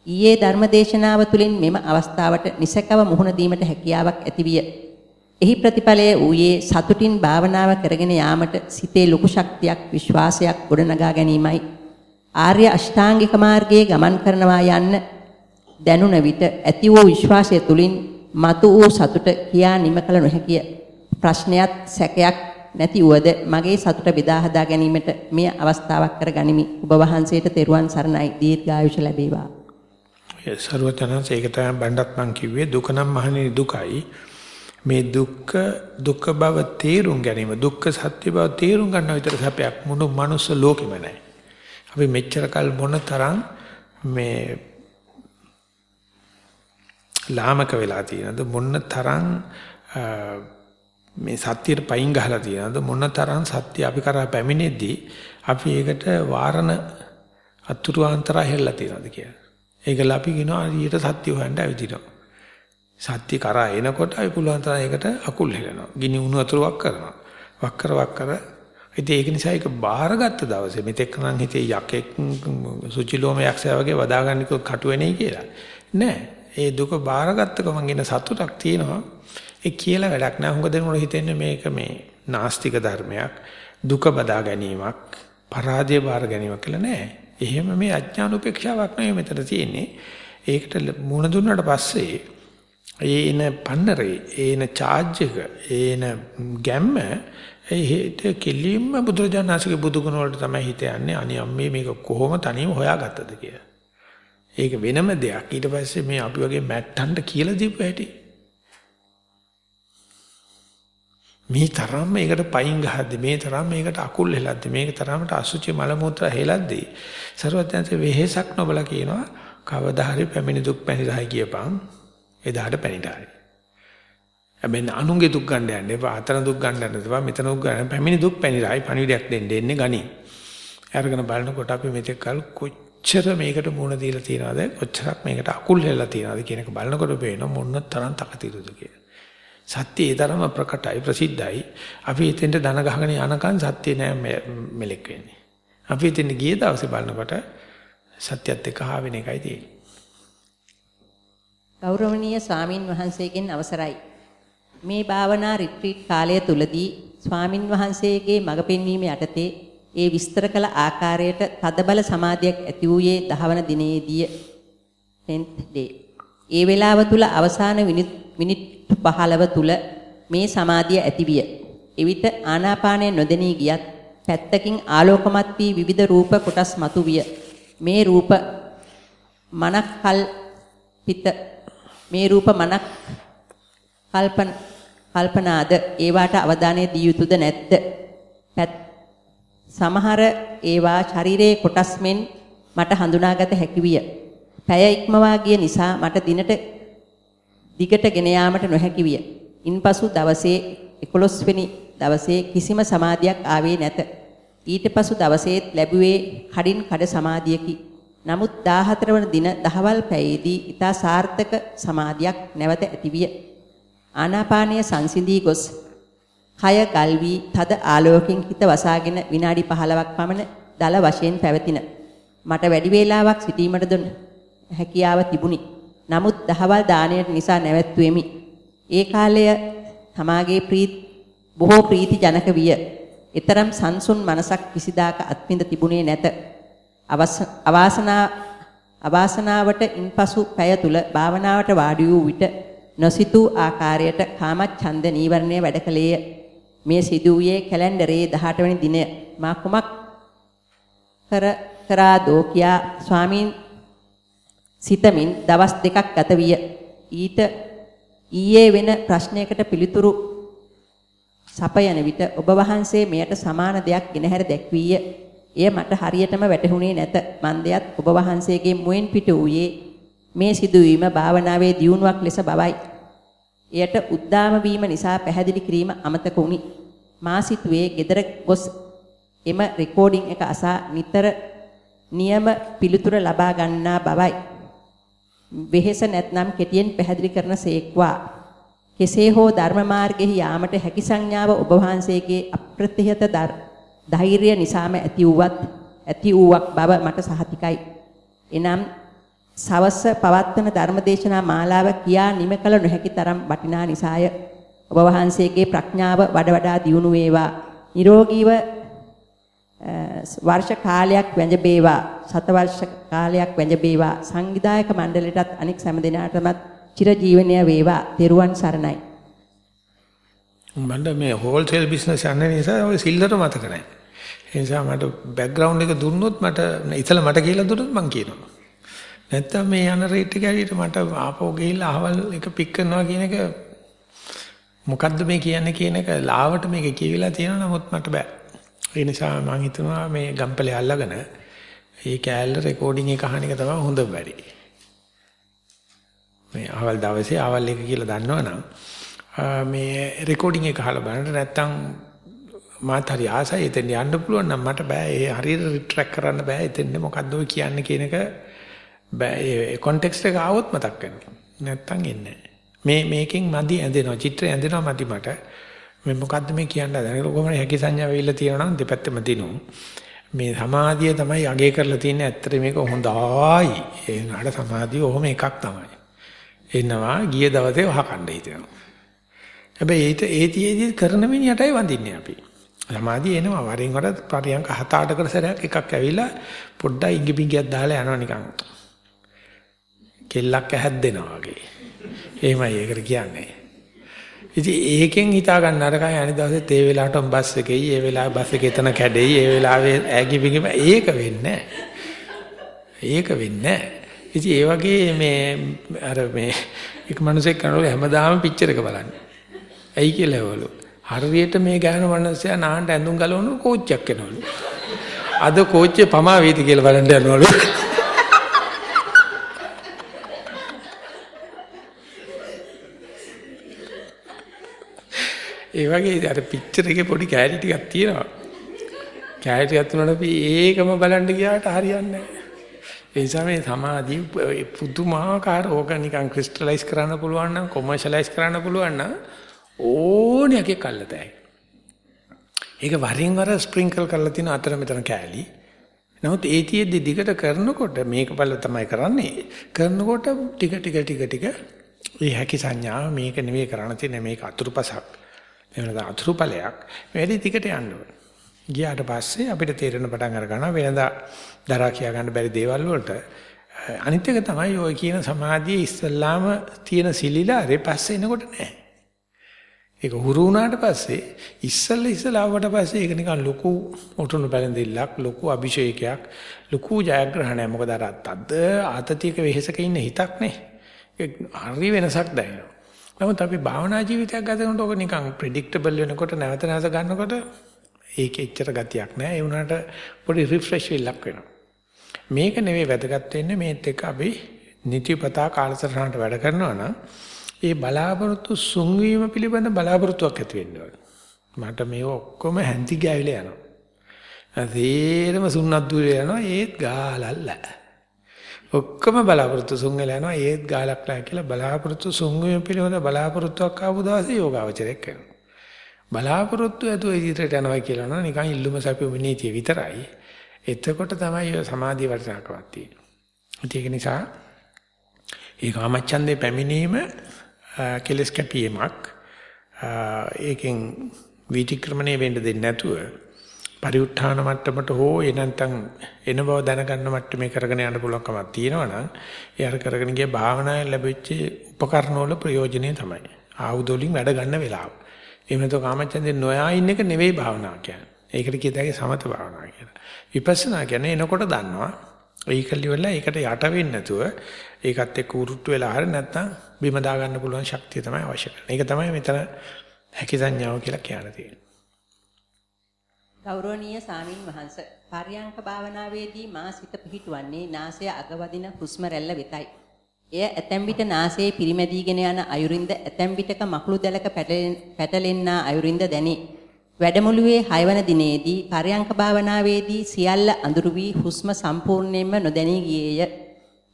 ඊයේ ධර්මදේශනාව තුළින් මෙම අවස්ථාවට නිසකව මුහුණ දීමට හැකියාවක් ඇතිවිය. එහි ප්‍රතිඵලය ඌයේ සතුටින් භාවනාව කරගෙන යාමට සිතේ ලොකු ශක්තියක් විශ්වාසයක් ගොඩනගා ගැනීමයි. ආර්ය අෂ්ටාංගික මාර්ගයේ ගමන් කරනවා යන්න දැනුණ විට ඇති වූ විශ්වාසය තුලින් මතු වූ සතුට කියා නිම කළ නොහැකිය. ප්‍රශ්නයක් සැකයක් නැති වුවද මගේ සතුට බෙදා හදා ගැනීමට මේ අවස්ථාවක් කර ගනිමි. ඔබ වහන්සේට තෙරුවන් සරණයි. දීර්ඝායුෂ ලැබේවා. ඒ ਸਰවතනස ඒක තමයි බණ්ඩත් මං කිව්වේ දුක නම් මහණෙනි දුකයි. මේ දුක්ඛ දුක්ඛ බව තේරුම් ගැනීම දුක්ඛ සත්‍ය බව තේරුම් ගන්න විතර සැපයක් මොන මනුස්ස ලෝකෙම නැහැ. අපි මෙච්චර කල් මොන තරම් මේ ලාමක වෙලා තියෙනද මොන තරම් මේ සත්‍යයට පයින් ගහලා තියෙනද මොන තරම් සත්‍ය අපි කරා පැමිණෙද්දී අපි ඒකට වාරණ අතුරු අන්තරා හෙල්ලලා තියෙනවද කියලා. ඒකල අපි කියනවා හරියට සත්‍ය හොයන්න ඇවිදිනවා. සත්‍ය කරා එනකොට අපි පුළුවන් තරම් ඒකට අකුල් හෙලනවා. ගිනි උණු වතුර වක් කරනවා. වක් කර වක් කර ඉතින් ඒක නිසා ඒක බාරගත්ත දවසේ මෙතෙක් නම් හිතේ යකෙක් සුචිලෝම යක්ෂයා වගේ වදාගන්න කිව්වොත් කටුවෙන්නේ කියලා. නෑ. ඒ දුක බාරගත්ත ගමන් එන සතුටක් තියෙනවා. ඒ කියලා වැඩක් නෑ. හුඟ දෙනකොට හිතෙන්නේ මේක මේ නාස්තික ධර්මයක්, දුක බදා ගැනීමක්, පරාජය බාර ගැනීමක් කියලා නෑ. එහෙම මේ අඥාන උපේක්ෂාවක් නෙවෙයි මෙතන තියෙන්නේ. ඒකට මුණ දුන්නාට පස්සේ ඒන පන්නරේ, ඒන charge එක, ඒන ගැම්ම ඒ හේත කෙලින්ම බුදුරජාණන්සේගේ බුදුගුණ වලට තමයි හිත යන්නේ. අනේ අම්මේ මේක කොහොම තනියම හොයාගත්තද කියලා. ඒක වෙනම දෙයක්. ඊට පස්සේ මේ අපි වගේ මැට්ටන්ට කියලා දීපු හැටි. මේ තරම් මේකට පයින් ගහද්දි මේ තරම් මේකට අකුල් හෙලද්දි මේක තරමට අසුචි මල මුත්‍රා හෙලද්දි ਸਰවඥාන්සේ වෙහෙසක් නොබල කියනවා කවදා හරි පැමිණි දුක් පැනිරහයි කියපන් එදාට පැනිරහයි හැබැයි අනුන්ගේ දුක් ගන්න යන්න එපා අතන දුක් ගන්න යන්න එපා මෙතන දුක් ගන්න පැමිණි දුක් පැනිරහයි පණිවිඩයක් දෙන්න එන්නේ ගනි අරගෙන බලනකොට අපි මෙතෙක් කල කොච්චර මේකට මුණ දීලා තියනවද කොච්චරක් මේකට අකුල් හෙලලා තියනවද කියන එක බලනකොට පේනවා මොන තරම් තකතිරුද කියලා සත්‍ය ඒ තරම ප්‍රකටයි ප්‍රසිද්ධයි. අපි එතෙන්ට දන ගහගෙන යනකන් සත්‍ය නෑ මෙලෙක් වෙන්නේ. අපි එතෙන් ගිය දවසේ බලනකොට සත්‍යත් එක්ක ආවෙන එකයි තියෙන්නේ. ගෞරවනීය ස්වාමින් වහන්සේගෙන් අවසරයි. මේ භාවනා රිට්‍රීට් කාලය තුලදී ස්වාමින් වහන්සේගේ මඟ පෙන්වීම යටතේ ඒ විස්තර කළ ආකාරයට තදබල සමාධියක් ඇති වූයේ දහවන දිනේදී 10th day. ඒ වේලාව තුල අවසාන මිනිත් 15 තුල මේ සමාධිය ඇතිවිය. එවිට ආනාපානය නොදෙනී ගියත් පැත්තකින් ආලෝකමත් වී විවිධ රූප කොටස් මතුවිය. මේ රූප මනක් කල්පිත මේ රූප මනක් කල්පන කල්පනාද ඒවාට අවධානය දිය යුතුද නැද්ද? සමහර ඒවා ශරීරයේ කොටස් මෙන් මට හඳුනාගත හැකි විය. පැය ඉක්මවා ගිය නිසා මට දිනට දිගට ගෙන යාමට නොහැකි විය. ඉන්පසු දවසේ 11 වෙනි දවසේ කිසිම සමාධියක් ආවේ නැත. ඊට පසු දවසේත් ලැබුවේ කඩින් කඩ සමාධියකි. නමුත් 14 වන දින දහවල් පැයේදී ඊතා සාර්ථක සමාධියක් නැවත ඇතිවිය. ආනාපානීය සංසිඳී ගොස් කය ගල් වී තද ආලෝකයෙන් හිත වසාගෙන විනාඩි 15ක් පමණ දල වශයෙන් පැවතින. මට වැඩි වේලාවක් සිටීමටද හැකියාව තිබුණි. නමුත් දහවල් දාණයට නිසා නැවැත්තුවෙමි. ඒ කාලය තමාගේ ප්‍රීත් බොහෝ ප්‍රීති ජනක විය. ඊතරම් සංසුන් මනසක් කිසිදාක අත්විඳ තිබුණේ නැත. අවාසනා අවාසනාවට ඉන්පසු පැය තුල භාවනාවට වාඩි වූ විට නොසිතූ ආකාරයට කාමච්ඡන්ද නීවරණය වැඩ කළේය. මේ සිදුවේ කැලෙන්ඩරයේ 18 වෙනි දිනය මා කුමක් කර කරා දෝ කියා ස්වාමීන් සිතමින් දවස් දෙකක් ගත විය. ඊට ඊයේ වෙන ප්‍රශ්නයකට පිළිතුරු සපයන විට ඔබ වහන්සේ මෙයට සමාන දෙයක් ගෙනහැර දැක්වීය. එය මට හරියටම වැටහුණේ නැත. මන්දයත් ඔබ වහන්සේගේ මුවෙන් පිට වූයේ මේ සිදුවීම භාවනාවේ දියුණුවක් ලෙස බවයි. එයට උද්දාම වීම නිසා පැහැදිලි කිරීම අමතක වුණි. මා සිතුවේ gedara ගොස් එම රෙකෝඩින් එක අසා නිතර නියම පිළිතුර ලබා ගන්නා බවයි. වෙහෙස නැත්නම් කෙටියෙන් පැහැදිලි කරන සේක්වා. කෙසේ හෝ ධර්ම මාර්ගෙහි යාමට හැකි සංඥාව ඔබ වහන්සේගේ අප්‍රතිහත ධෛර්යය නිසාම ඇති වූවත් ඇති වූවක් බව මට සහතිකයි. එනම් සවස පවත්වන ධර්මදේශනා මාලාව කියා නිම කළ නොහැකි තරම් වටිනා නිසාය. ඔබ වහන්සේගේ ප්‍රඥාව වඩ වඩා දියුණු වේවා. නිරෝගීව වර්ෂ කාලයක් වැඳබේවා. සත වර්ෂ කාලයක් වැඳබේවා. සංවිධායක මණ්ඩලයටත් අනෙක් සෑම දිනාටමත් චිරජීවනය වේවා. තෙරුවන් සරණයි. මන්ද මේ හෝල්සේල් බිස්නස් යන නිසා ඔය සිල්ලර මතක නැහැ. ඒ නිසා මට බෑග්ග්‍රවුන්ඩ් එක දුන්නොත් මට ඉතල මට කියලා දුන්නොත් මං කියනවා. නැත්තම් මේ යන රේට් එක ඇවිත් මට ආපහු ගිහිල්ලා අහවල් එක පික් කරනවා කියන එක මොකද්ද මේ කියන්නේ කියන එක? ලාවට මේක කියවිලා තියෙනවා නමුත් මට බෑ. ඒ නිසා මම හිතනවා මේ ගම්පලේ අල්ලගෙන ඒ කෑල්ල රෙකෝඩින් එක අහන එක තමයි හොඳම වැඩි. මේ අවල් දවසේ අවල් එක කියලා දන්නවනම් මේ රෙකෝඩින් එක අහලා බලන්න නැත්තම් මාත් හරි ආසයි එතෙන් යන්න පුළුවන් නම් මට බෑ. ඒ හරියට රිට්‍රැක් කරන්න බෑ. එතෙන් මොකද්ද ඔය කියන්නේ කියන එක බෑ. ඒ කොන්ටෙක්ස්ට් එක ආවොත් මතක් වෙනවා. නැත්තම් එන්නේ මේ මේකෙන් මදි ඇඳෙනවා චිත්‍රය ඇඳෙනවා මදි මට. මේ මොකද්ද මේ කියන්න හදන්නේ? කොහොමද? හැකි සංඥා වෙවිලා තියෙනවා නම් දෙපැත්තම දිනු. මේ සමාධිය තමයි අගය කරලා තියෙන්නේ. ඇත්තට මේක හොඳයි. ඒ නඩ සමාධිය ඔහොම එකක් තමයි. එනවා ගිය දවසේ වහකණ්ඩ හිතෙනවා. හැබැයි ඒත් ඒතියේදී කරන මිනිහටයි වඳින්නේ අපි. සමාධිය එනවා. වරින් වර පරියන්ක හත අට කර සැරයක් එකක් ඇවිල්ලා පොඩ්ඩයි ඉඟි පිඟියක් දාලා යනවා නිකන්. කෙල්ලක් ඇහැද්දෙනවා වගේ. එහෙමයි ඒකට කියන්නේ. ඉතින් ඒකෙන් හිතා ගන්න අරකයි අනිත් දවසේ ඒ වෙලාවට බස් එකේ ඒ වෙලාවේ බස් එක එතන කැඩෙයි ඒ වෙලාවේ ඇගි පිඟි ඒක වෙන්නේ ඒක වෙන්නේ ඉතින් ඒ වගේ මේ අර මේ එක මිනිසෙක් කරනකොට හැමදාම පික්චර් එක බලන්නේ. ඇයි කියලා වලු. හරියට මේ ගෑනු මිනිස්සයා නාන්න ඇඳුම් ගලවනු කෝච්චියක් එනවලු. අද කෝච්චිය පමා වේද කියලා බලන්න යනවලු. ඒ වගේ අර පික්චර් එකේ පොඩි කැලි ටිකක් තියෙනවා. කැලි ටිකක් තුනට අපි ඒකම බලන්න ගියාට හරියන්නේ නැහැ. ඒ නිසා මේ සමාධිය පුදුමාකාර ඕක නිකන් ක්‍රිස්ටලයිස් කරන්න පුළුවන් නම් කොමර්ෂලයිස් කරන්න පුළුවන් නම් ඕනේ එකක් අල්ලතයි. ඒක වරින් වර ස්ප්‍රින්කල් කරලා තියෙන අතර මෙතන කෑලි. නමුත් ඒතියෙදි දිගට කරනකොට මේක බල තමයි කරන්නේ. කරනකොට ටික ටික ටික ටික මේ හැකි සංඥාව මේක නෙවෙයි කරණ තියෙන්නේ මේක අතුරුපසක්. එහෙම නැත්නම් අතුරුපලයක්. වැඩි දිගට යන්න ඕනේ. ගියාට පස්සේ අපිට තේරෙන පටන් අර ගන්නවා වෙනදා දරා කියා ගන්න බැරි දේවල් වලට අනිත් එක තමයි ඔය කියන සමාධියේ ඉස්සල්ලාම තියෙන සිලිලාරේ පස්සේ එනකොට නෑ. ඒක හුරු වුණාට පස්සේ ඉස්සල්ල ඉස්සලා ආවට පස්සේ ඒක නිකන් ලොකු උටුණු බැලඳිල්ලක් ලොකු අභිෂේකයක් ලොකු ජයග්‍රහණයක් මොකද අර තද ආතතියක වෙහෙසක ඉන්න හිතක් නේ ඒක හරි වෙනසක් දැනෙනවා නමුත් අපි භාවනා ජීවිතයක් ගත කරනකොට ඔක නිකන් ප්‍රෙඩික්ටබල් වෙනකොට නැවත නැවත ගන්නකොට ඒක එච්චර ගතියක් නෑ ඒ වුණාට පොඩි රිෆ්‍රෙෂ් වෙලක් වෙනවා. මේක නෙවෙයි වැදගත් වෙන්නේ. මේත් එක්ක අපි නිතිපතා කාලසටහනට වැඩ කරනවා නම් ඒ බලාපොරොත්තු සුන්වීම පිළිබඳ බලාපොරොත්තුවක් ඇති වෙන්න මට මේ ඔක්කොම හැන්ති ගෑවිලා යනවා. අදේරම සුන්නත් දුරේ යනවා. ඒත් ගාලල්ල. ඔක්කොම බලාපොරොත්තු සුන් වෙලා යනවා ඒත් ගාලක් නැහැ කියලා බලාපොරොත්තු සුන්වීම පිළිබඳ බලාපොරොත්තුවක් ආපු දවසේ යෝගාවචරයක් කරනවා. බලාපොරොත්තු ඇතුව ඉදිරියට යනවා කියලා නම් නිකන් ඉල්ලුම සැපෙම නීතිය විතරයි. එතකොට තමයි ඔය සමාධිය වටිනාකමක් තියෙන්නේ. ඒක නිසා ඒ කාමච්ඡන්දේ පැමිණීම කෙලස් කැපීමක් ඒකෙන් විතික්‍රමණය වෙන්න දෙන්නේ නැතුව පරිඋත්ථාන මට්ටමට හෝ එනන්තම් එන බව දැනගන්න මට්ටමේ කරගෙන යන්න පුළුවන්කමක් තියෙනවා නම් ඒ අර කරගෙන ගිය භාවනාවෙන් ලැබෙච්ච උපකරණ වල ප්‍රයෝජනෙ තමයි. ආයුධ වලින් වැඩ ගන්න වෙලාව. එහෙම නැත්නම් කාමච්ඡන්දේ නොයා ඉන්න එක නෙවෙයි භාවනාව කියන්නේ. ඒකට කියතයි සමත භාවනාව කියලා. විපස්සනා කියන්නේ එනකොට දන්නවා. ඒකලි වෙලා ඒකට යට වෙන්නේ නැතුව ඒකත් එක්ක උරුට්ට වෙලා හරිය නැත්නම් බිම දා ගන්න පුළුවන් ශක්තිය තමයි අවශ්‍ය කරන්නේ. ඒක තමයි මෙතන හැකි සංඥාව කියලා කියන්න තියෙන්නේ. ගෞරවනීය සාමින් වහන්ස පර්යංක භාවනාවේදී මා සිත පිහිටුවන්නේ නාසය අගවදින හුස්ම රැල්ල වෙතයි. එය ඇතැම් විට නාසයේ පිරිමැදීගෙන යන අයුරින්ද ඇතැම් විටක මකුළු දැලක පැටලෙන්නා අයුරින්ද දැනේ. වැඩමුළුවේ 6 වන දිනේදී පර්යංක භාවනාවේදී සියල්ල අඳුරු වී හුස්ම සම්පූර්ණයෙන්ම නොදැනී ගියේය.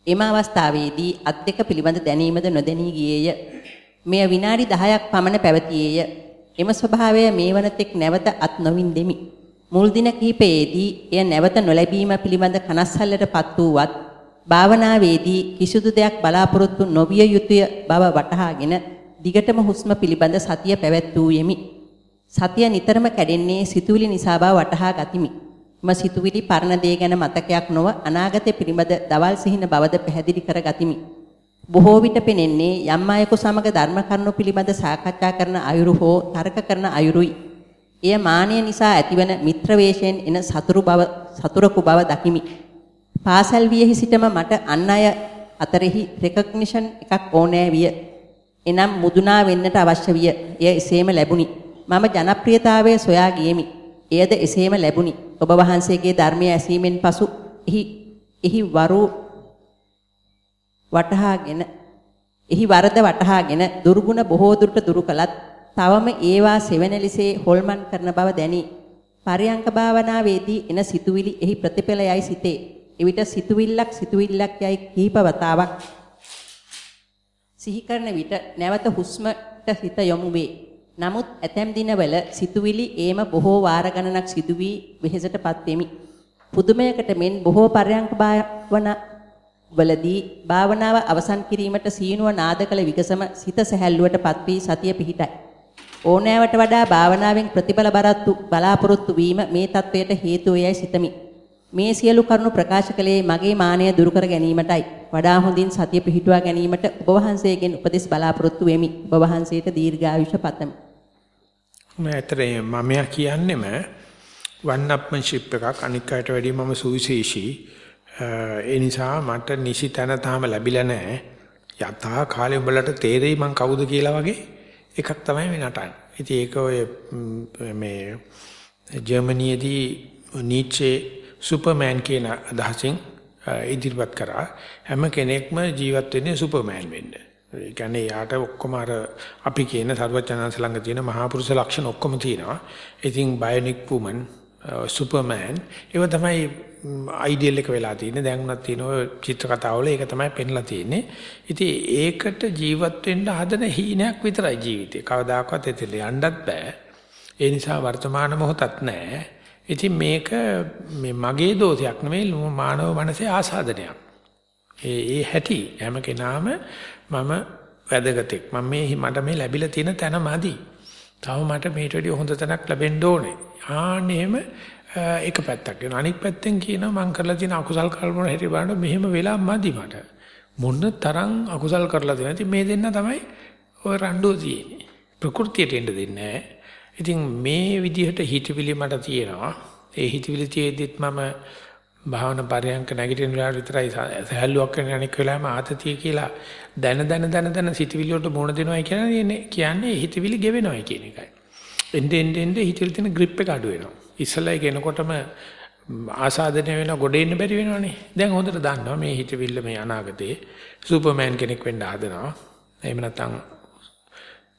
එම අවස්ථාවේදී අත් දෙක පිළිබඳ දැනීමද නොදැනී ගියේය. මෙය විනාඩි 10ක් පමණ පැවතියේය. එම ස්වභාවය මේ වනතෙක් නැවත අත් නොවින්දෙමි. මුල් දින කිහිපයේදී එය නැවත නොලැබීම පිළිබඳ කනස්සල්ලටපත් වූවත් භාවනාවේදී කිසිදු දෙයක් බලාපොරොත්තු නොවිය යුතුය බව වටහාගෙන දිගටම හුස්ම පිළිබඳ සතිය පැවැත්වූයෙමි. සතිය නිතරම කැඩෙන්නේ සිතුවිලි නිසා බව වටහා ගතිමි. ම සිතුවිලි පරණ දේ ගැන මතකයක් නොව අනාගතය පිළිබඳ දවල් සිහින බවද පැහැදිලි කර ගතිමි. බොහෝ විට පෙනෙන්නේ යම් අයෙකු සමග ධර්ම කරුණු පිළිබඳ සාකච්ඡා කරන අයුරු හෝ තර්ක කරන අයුරුයි. එය මානිය නිසා ඇතිවන මිත්‍ර වේශයෙන් එන සතුරු බව සතුරකු බව දකිමි. පාසල් වියෙහි සිටම මට අන් අය අතරෙහි රෙකග්නිෂන් එකක් ඕනෑ විය. එනම් මුදුනා වෙන්නට අවශ්‍ය විය. එය එසේම ලැබුණි. මම ජනප්‍රියතාවය සොයා ගියෙමි. එයද එසේම ලැබුණි. ඔබ වහන්සේගේ ධර්මය ඇසීමෙන් පසු එහි එහි වරු වටහාගෙන එහි වරද වටහාගෙන දුර්ගුණ බොහෝ දුරට දුරු කළත් තවම ඒවා සෙවණලිසේ හොල්මන් කරන බව දැනි. පරියංක භාවනාවේදී එන සිතුවිලි එහි ප්‍රතිඵලයයි සිටේ. එවිට සිතුවිල්ලක් සිතුවිල්ලක් යයි කීප වතාවක් සිහි කරන විට නැවත හුස්මට හිත යොමු වේ. නමුත් ඇතැම් දිනවල සිතුවිලි ඒම බොහෝ වාර ගණනක් සිදු වී වෙහෙසටපත් වෙමි. පුදුමයකට මෙන් බොහෝ පරයන්ක භාවන වලදී භාවනාව අවසන් කිරීමට සීනුව නාද කළ විගසම සිත සැහැල්ලුවටපත් වී සතිය පිහිටයි. ඕනෑවට වඩා භාවනාවෙන් ප්‍රතිඵල බරත්තු බලාපොරොත්තු වීම මේ தത്വයට හේතු වේයයි සිතමි. මේ සියලු කරුණු ප්‍රකාශ කළේ මගේ මානය දුරු කර ගැනීමටයි. වඩා හොඳින් සතිය පිහිටුවා ගැනීමට ඔබ වහන්සේගෙන් උපදෙස් බලාපොරොත්තු වෙමි. ඔබ වහන්සේට දීර්ඝායුෂ පතමි. මෑතරේ මම කියන්නෙම one upmanship එකක් අනික් අයට වැඩිය මම සුවිශේෂී. ඒ නිසා මට නිසි තැන තාම ලැබිලා නැහැ. යථා කාලේ උඹලට තේරෙයි මං කවුද කියලා වගේ එකක් තමයි මේ නටන්නේ. ඉතින් ඒක ඔය මේ ජර්මනියේදී නීචේ සුපර්මෑන් කියන අදහසින් ඉදිරිපත් කරා. හැම කෙනෙක්ම ජීවත් වෙන්නේ සුපර්මෑන් වෙන්න. ඒ කියන්නේ යාට ඔක්කොම අර අපි කියන සර්වචනංශ ළඟ තියෙන මහා පුරුෂ ලක්ෂණ ඔක්කොම තියෙනවා. ඉතින් බයොනික් වුමන්, සුපර්මෑන් ඒව තමයි අයිඩියල් එක වෙලා තියෙන්නේ. දැන් උනත් තියෙන ඔය චිත්‍ර කතාවල ඒක තමයි පෙන්ලා තියෙන්නේ. ඉතින් ඒකට ජීවත් වෙන්න හදන හීනයක් විතරයි ජීවිතේ. කවදාකවත් එතෙල යන්නත් බෑ. ඒ නිසා වර්තමාන මොහොතක් නැහැ. ඉතින් මේක මේ මගේ දෝෂයක් නෙමෙයි මානව මනසේ ආසාදනයක්. ඒ ඒ හැටි හැම කෙනාම මම වැදගත්ෙක්. මම මේ මට මේ ලැබිලා තියෙන තැන මදි. තව මට මේට වඩා හොඳ තැනක් ලැබෙන්න ඕනේ. ආන්නේම එක පැත්තක් වෙනවා. අනිත් පැත්තෙන් කියනවා මං කරලා තියෙන අකුසල් කර්ම වල හැටි බලනකොට මෙහෙම වෙලා මදි මට. මොන තරම් අකුසල් කරලා තියෙනවද? ඉතින් මේ දෙන්න තමයි ඔය රණ්ඩුව තියෙන්නේ. ප්‍රകൃතියට එන්න දෙන්නේ ඉතින් මේ විදිහට හිතවිලි මට තියෙනවා. ඒ හිතවිලි තියෙද්දිත් මම භාවන පරයන්ක නැගිටින වෙලාවට විතරයි සහැල්ලුවක් වෙන අනික් වෙලාවම ආතතිය කියලා දැන දැන දැන දැන සිතවිලි වලට මුණ දෙනවා කියන්නේ කියන්නේ හිතවිලි ගෙවෙනවා කියන එකයි. එnde end end හිතවිලි තියෙන grip එක අඩු වෙනවා. ඉස්සලා ඒක එනකොටම ආසාදනය වෙන ගොඩ එන්න බැරි වෙනවනේ. දැන් හොඳට දන්නවා මේ හිතවිල්ල මේ අනාගතේ සුපර්මෑන් කෙනෙක් වෙන්න හදනවා. එහෙම නැත්නම්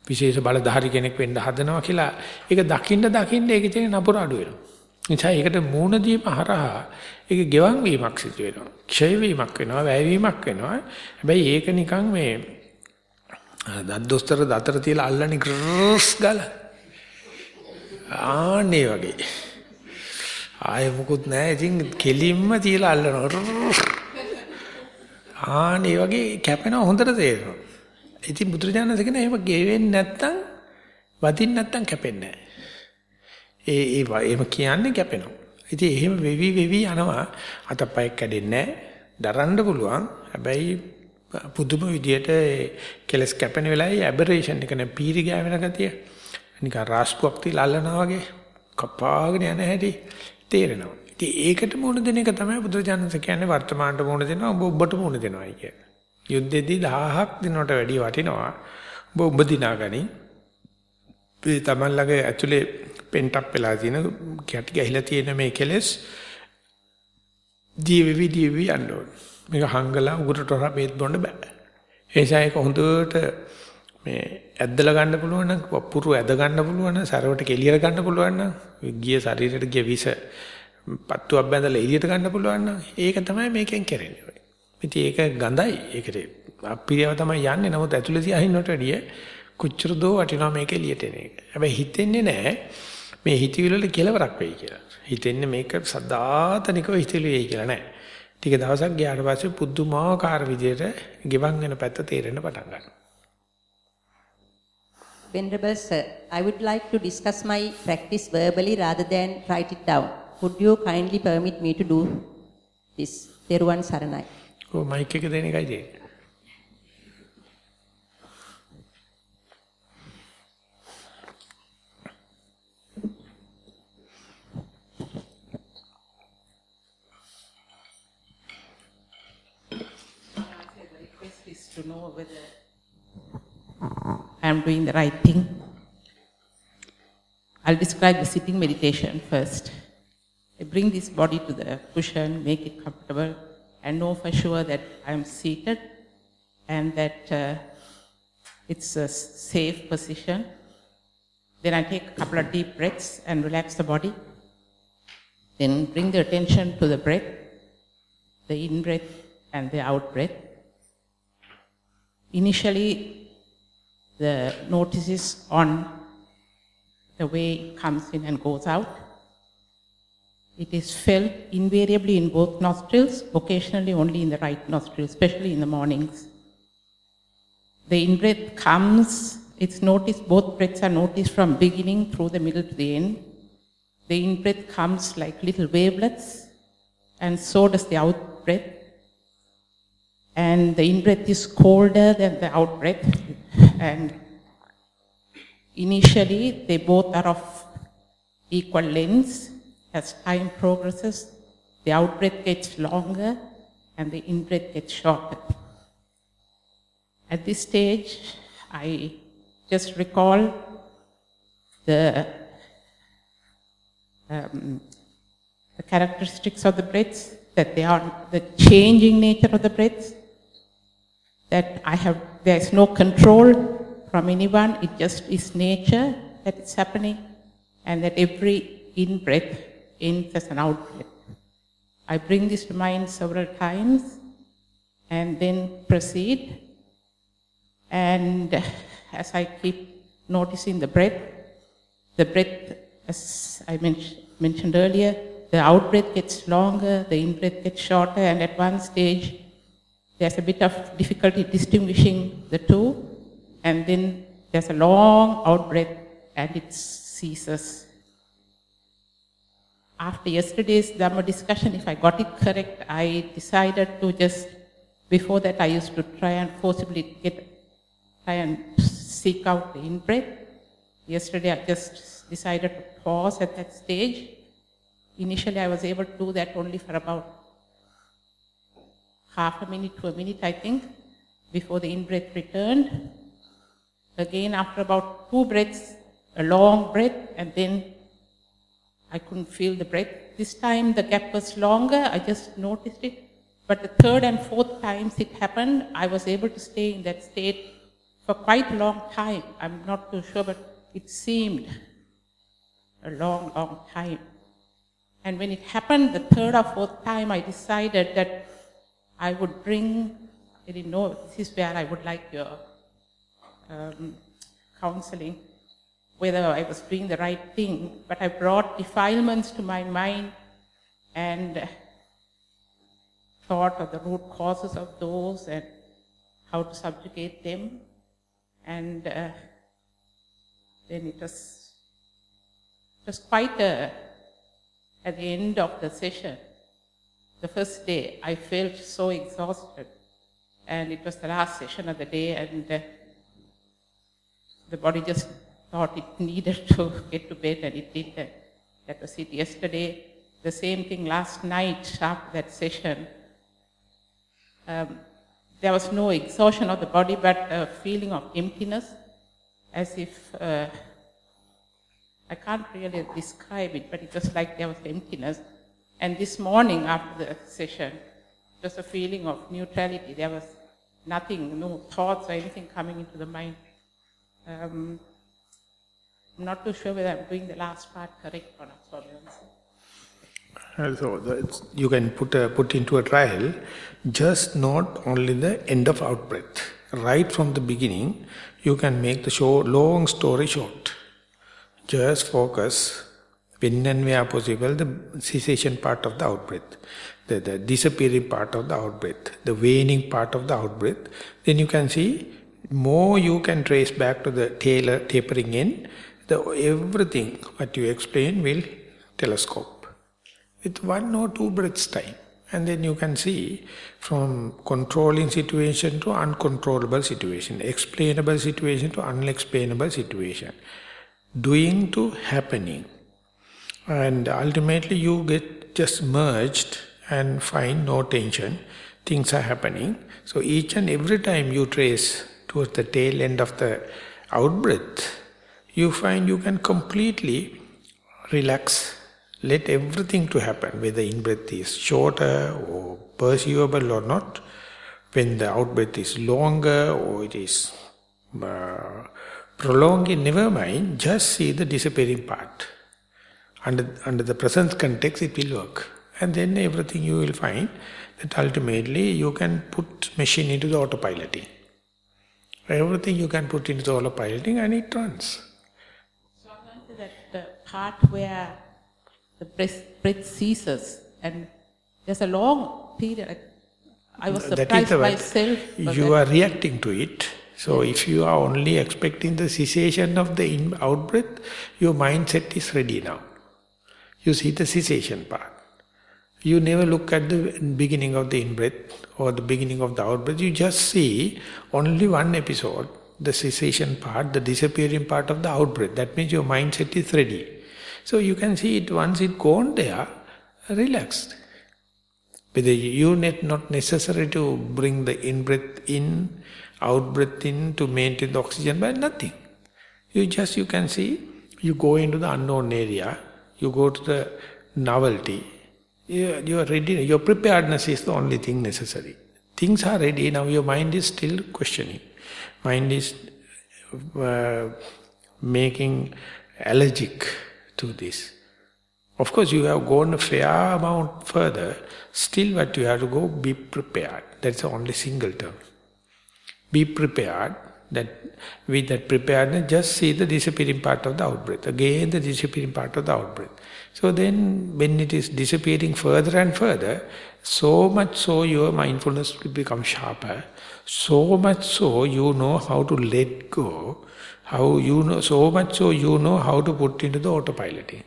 විශේෂ බලධාරී කෙනෙක් වෙන්න හදනවා කියලා ඒක දකින්න දකින්න ඒකේ තියෙන නපුර අඩු වෙනවා. නිසා ඒකට මූණ දීම හරහා ඒක ගෙවන් වීමක් සිදු වෙනවා. ක්ෂය වීමක් වෙනවා, වැය වීමක් වෙනවා. හැබැයි ඒක නිකන් මේ දත් දොස්තර දතර තියලා අල්ලන්නේ ග්‍රස් ගාලා. ආන්නේ වගේ. ආයෙ මොකුත් නැහැ. ඉතින් කෙලින්ම තියලා අල්ලනවා. ආන්නේ වගේ කැපෙනවා හොඳට තේරෙනවා. ඉතින් බුදුරජාණන් කියන එහෙම ගෙවෙන්නේ නැත්තම් වදින්න නැත්තම් කැපෙන්නේ නැහැ. ඒ ඒ එහෙම කියන්නේ කැපෙනවා. ඉතින් එහෙම වෙවි වෙවි යනවා අතපය කැඩෙන්නේ නැහැ. දරන්න පුළුවන්. හැබැයි පුදුම විදියට කෙලස් කැපෙන වෙලාවේ ඇබරේෂන් එක නේ පීරි ගෑවෙන ගතිය. නිකන් රාස්පුවක් තියලා අල්ලනවා වගේ කපාගෙන යන හැටි තේරෙනවා. ඉතින් ඒකට මුණ දෙන එක තමයි බුදුරජාණන්සේ කියන්නේ වර්තමානට මුණ දෙනවා ඔබ ඔබට මුණ දෙනවායි කියන්නේ. යුද්ධෙදී 1000ක් දිනකට වැඩි වටිනවා. ඔබ ඔබ දිනාගනි. මේ තමන් ළඟ ඇතුලේ පෙන්ටප් වෙලා තියෙන කැටි ගහිලා තියෙන මේ කෙලෙස් දීවිවි දීවි යන්න ඕන. මේක හංගලා උගුරට හොරා බේත් බොන්න බෑ. ඒ නිසා ඒක හොඳට මේ ඇද්දලා ගන්න පුළුවන් නම් පුරු ඇද ගන්න පුළුවන් නම් සරවට කෙලියර ගන්න පුළුවන් නම් ගිය ශරීරයට ගිය විස පත්තුවක් බැඳලා එළියට ගන්න පුළුවන් නම් ඒක තමයි මේකෙන් කරන්නේ. ඉතින් ඒක ගඳයි. ඒකට අප්‍රියව තමයි යන්නේ. නමුත් ඇතුළේ තියාහින්නට වැඩිය කොච්චර දෝ වටිනවා මේක එළියට එන එක. හැබැයි හිතෙන්නේ නැහැ මේ හිතවිලි වල කෙලවරක් වෙයි කියලා. හිතෙන්නේ මේක සදාතනිකව හිතවිලි වෙයි කියලා නෑ. ටික දවසක් ගියාට පස්සේ පුදුමාකාර විදියට ගෙවන් වෙන පැත්ත තේරෙන්න පටන් ගන්නවා. Venerable Sir, I would like to discuss my practice verbally rather than write it down. Would you kindly permit me to do this? Teruwan Saranai. ඔව් මයික් එක දෙන එකයි තියෙන්නේ. request is to know whether I am doing the right thing. I'll describe the sitting meditation first. I bring this body to the cushion, make it comfortable, and know for sure that I am seated and that uh, it's a safe position. Then I take a couple of deep breaths and relax the body. Then bring the attention to the breath, the in breath and the out breath. Initially, the notices on the way it comes in and goes out. It is felt invariably in both nostrils, occasionally only in the right nostril, especially in the mornings. The in breath comes, it's noticed, both breaths are noticed from beginning through the middle to the end. The in breath comes like little wavelets, and so does the out breath. And the in breath is colder than the out breath, and initially they both are of equal lengths. As time progresses, the out breath gets longer and the in breath gets shorter. At this stage, I just recall the, um, the characteristics of the breaths, that they are the changing nature of the breaths, that I have, there is no control from anyone, it just is nature that is happening, and that every in breath ends as an out breath. I bring this to mind several times and then proceed. And as I keep noticing the breath, the breath, as I men- mentioned earlier, the out breath gets longer, the in breath gets shorter, and at one stage, there's a bit of difficulty distinguishing the two, and then there's a long out breath and it ceases. After yesterday's Dhamma discussion, if I got it correct, I decided to just, before that, I used to try and forcibly get, try and seek out the in breath. Yesterday, I just decided to pause at that stage. Initially, I was able to do that only for about half a minute to a minute, I think, before the in breath returned. Again, after about two breaths, a long breath, and then I couldn't feel the breath. This time the gap was longer, I just noticed it. But the third and fourth times it happened, I was able to stay in that state for quite a long time. I'm not too sure, but it seemed a long, long time. And when it happened the third or fourth time, I decided that I would bring, I didn't know, this is where I would like your um, counseling, whether I was doing the right thing, but I brought defilements to my mind and thought of the root causes of those and how to subjugate them. And uh, then it was, it was quite a, at the end of the session, the first day, I felt so exhausted. And it was the last session of the day, and uh, the body just thought it needed *laughs* to get to bed, and it did. And that was it. Yesterday, the same thing last night after that session. Um, there was no exhaustion of the body, but a feeling of emptiness, as if uh, I can't really describe it, but it was like there was emptiness. And this morning after the session, just a feeling of neutrality. There was nothing, no thoughts or anything coming into the mind. Um, I'm not too sure whether I'm doing the last part correct or not. Sorry. So you can put a, put into a trial, just not only the end of out breath. Right from the beginning, you can make the show, long story short. Just focus, when and where possible, the cessation part of the out breath, the, the disappearing part of the out breath, the waning part of the out breath. Then you can see, more you can trace back to the tailor, tapering in, the everything what you explain will telescope with one or two breaths time. And then you can see from controlling situation to uncontrollable situation, explainable situation to unexplainable situation, doing to happening. And ultimately you get just merged and find no tension, things are happening. So each and every time you trace towards the tail end of the out-breath, you find you can completely relax, let everything to happen, whether in-breath is shorter or perceivable or not, when the out-breath is longer or it is uh, prolonged, never mind, just see the disappearing part. Under, under the present context, it will work. And then everything you will find that ultimately you can put machine into the autopiloting. Everything you can put into the autopiloting and it runs. So I'm going to that uh, part where the breath, breath ceases and there's a long period. I was That is surprised the myself. You are reacting to it. So if you are only expecting the cessation of the in out-breath, your mindset is ready now. You see the cessation part. You never look at the beginning of the in-breath or the beginning of the out-breath. You just see only one episode, the cessation part, the disappearing part of the out-breath. That means your mindset is ready. So you can see it once it gone there, relaxed. Whether you need not necessary to bring the in-breath in, out-breath in to maintain the oxygen, but nothing. You just, you can see, you go into the unknown area, you go to the novelty, you, you are ready, your preparedness is the only thing necessary. Things are ready, now your mind is still questioning. Mind is uh, making allergic to this. Of course, you have gone a fair amount further. Still what you have to go, be prepared. That's the only single term. Be prepared. That with that preparedness, just see the disappearing part of the outbreath. Again, the disappearing part of the outbreath. So then, when it is disappearing further and further, so much so your mindfulness will become sharper. So much so you know how to let go. How you know, so much so you know how to put into the autopiloting.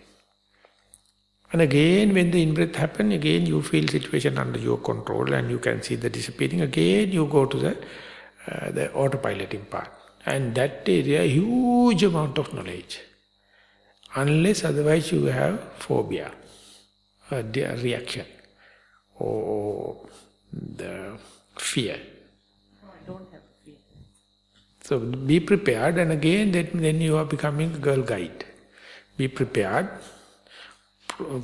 And again, when the in-breath happen, again you feel situation under your control and you can see the disappearing. Again, you go to the uh, the autopiloting part. And that area, huge amount of knowledge. Unless otherwise you have phobia, a reaction, or the fear. No, I don't have fear. So be prepared and again that, then you are becoming a girl guide. Be prepared.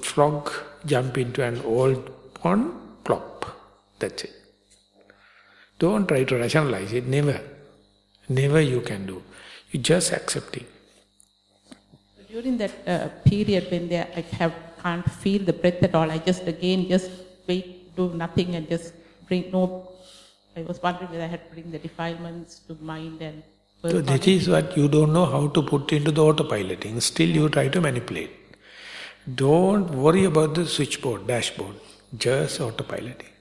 Frog jump into an old pond, plop. That's it. Don't try to rationalize it, never. Never you can do. You just accepting. During that uh, period when they, I have, can't feel the breath at all, I just again just wait, do nothing and just bring no. I was wondering whether I had to bring the defilements to mind and So that is what you don't know how to put into the autopiloting. Still you try to manipulate. Don't worry about the switchboard, dashboard. Just autopiloting.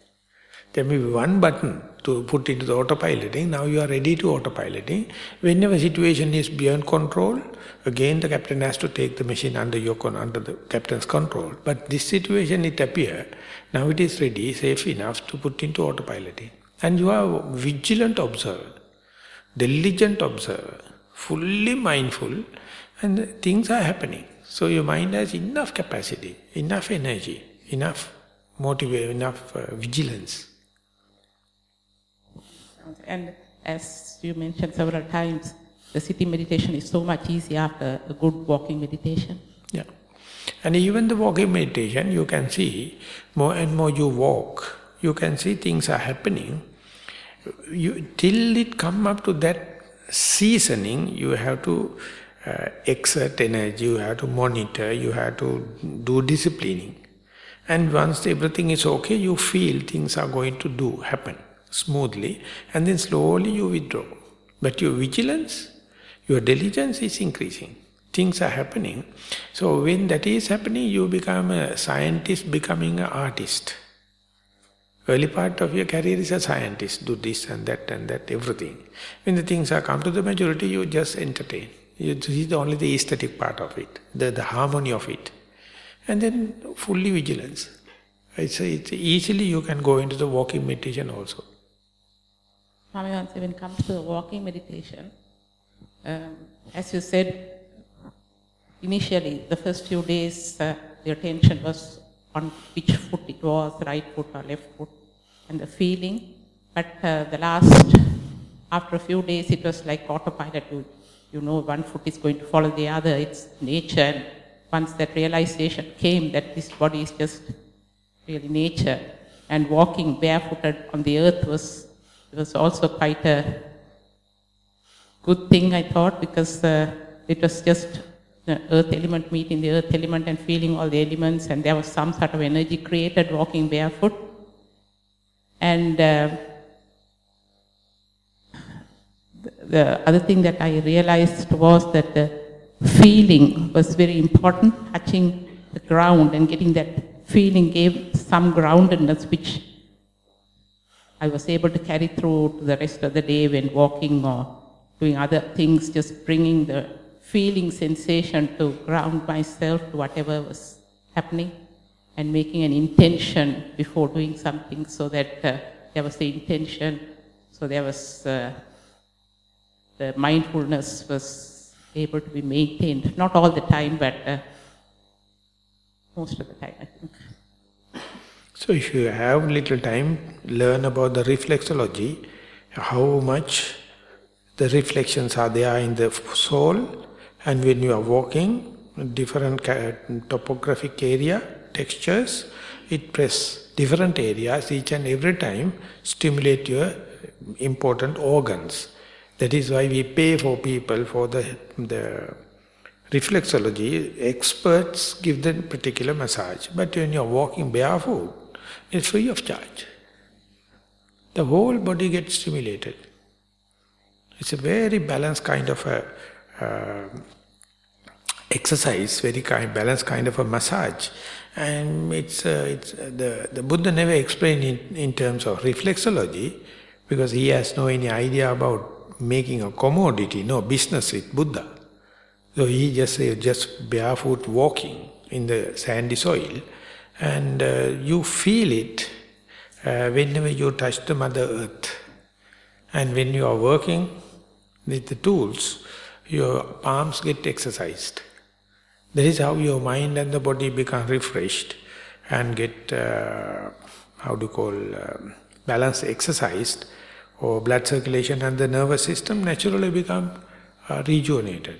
There may be one button to put into the autopiloting. Now you are ready to autopiloting. Whenever situation is beyond control, again the captain has to take the machine under your con under the captain's control. But this situation it appear, now it is ready, safe enough to put into autopiloting. And you are vigilant observer diligent observer, fully mindful, and things are happening. So your mind has enough capacity, enough energy, enough motive, enough uh, vigilance. And as you mentioned several times, the sitting meditation is so much easier after a good walking meditation. Yeah. And even the walking meditation, you can see, more and more you walk, you can see things are happening, you, till it come up to that seasoning, you have to uh, exert energy, you have to monitor, you have to do disciplining. And once everything is okay, you feel things are going to do, happen smoothly, and then slowly you withdraw. But your vigilance, your diligence is increasing. Things are happening. So when that is happening, you become a scientist becoming an artist. Early part of your career is a scientist, do this and that and that, everything. When the things are come to the majority, you just entertain. You see the, only the aesthetic part of it, the, the harmony of it. And then fully vigilance. It's, it's easily you can go into the walking meditation also. Swami when it comes to the walking meditation, um, as you said, initially, the first few days, uh, the attention was on which foot it was, right foot or left foot, and the feeling. But uh, the last, after a few days, it was like autopilot. You, you know, one foot is going to follow the other. It's nature. And once that realization came that this body is just really nature, and walking barefooted on the earth was was also quite a good thing, I thought, because uh, it was just the earth element meeting the earth element and feeling all the elements, and there was some sort of energy created walking barefoot. And uh, the other thing that I realized was that the feeling was very important, touching the ground and getting that feeling gave some groundedness, which I was able to carry through to the rest of the day when walking or doing other things, just bringing the feeling sensation to ground myself to whatever was happening and making an intention before doing something so that uh, there was the intention, so there was uh, the mindfulness was able to be maintained. Not all the time, but uh, most of the time, I think. So if you have little time, learn about the reflexology, how much the reflections are there in the soul, and when you are walking, different topographic area, textures, it press different areas each and every time, stimulate your important organs. That is why we pay for people for the, the reflexology. Experts give them particular massage. But when you are walking barefoot, it's free of charge. The whole body gets stimulated. It's a very balanced kind of a uh, exercise, very kind, balanced kind of a massage. And it's, uh, it's uh, the, the Buddha never explained in, in terms of reflexology because he has no any idea about making a commodity, no business with Buddha. So he just say, just barefoot walking in the sandy soil and uh, you feel it uh, whenever you touch the Mother Earth. And when you are working with the tools, your palms get exercised. That is how your mind and the body become refreshed and get, uh, how do you call, uh, balance exercised or blood circulation and the nervous system naturally become uh, rejuvenated.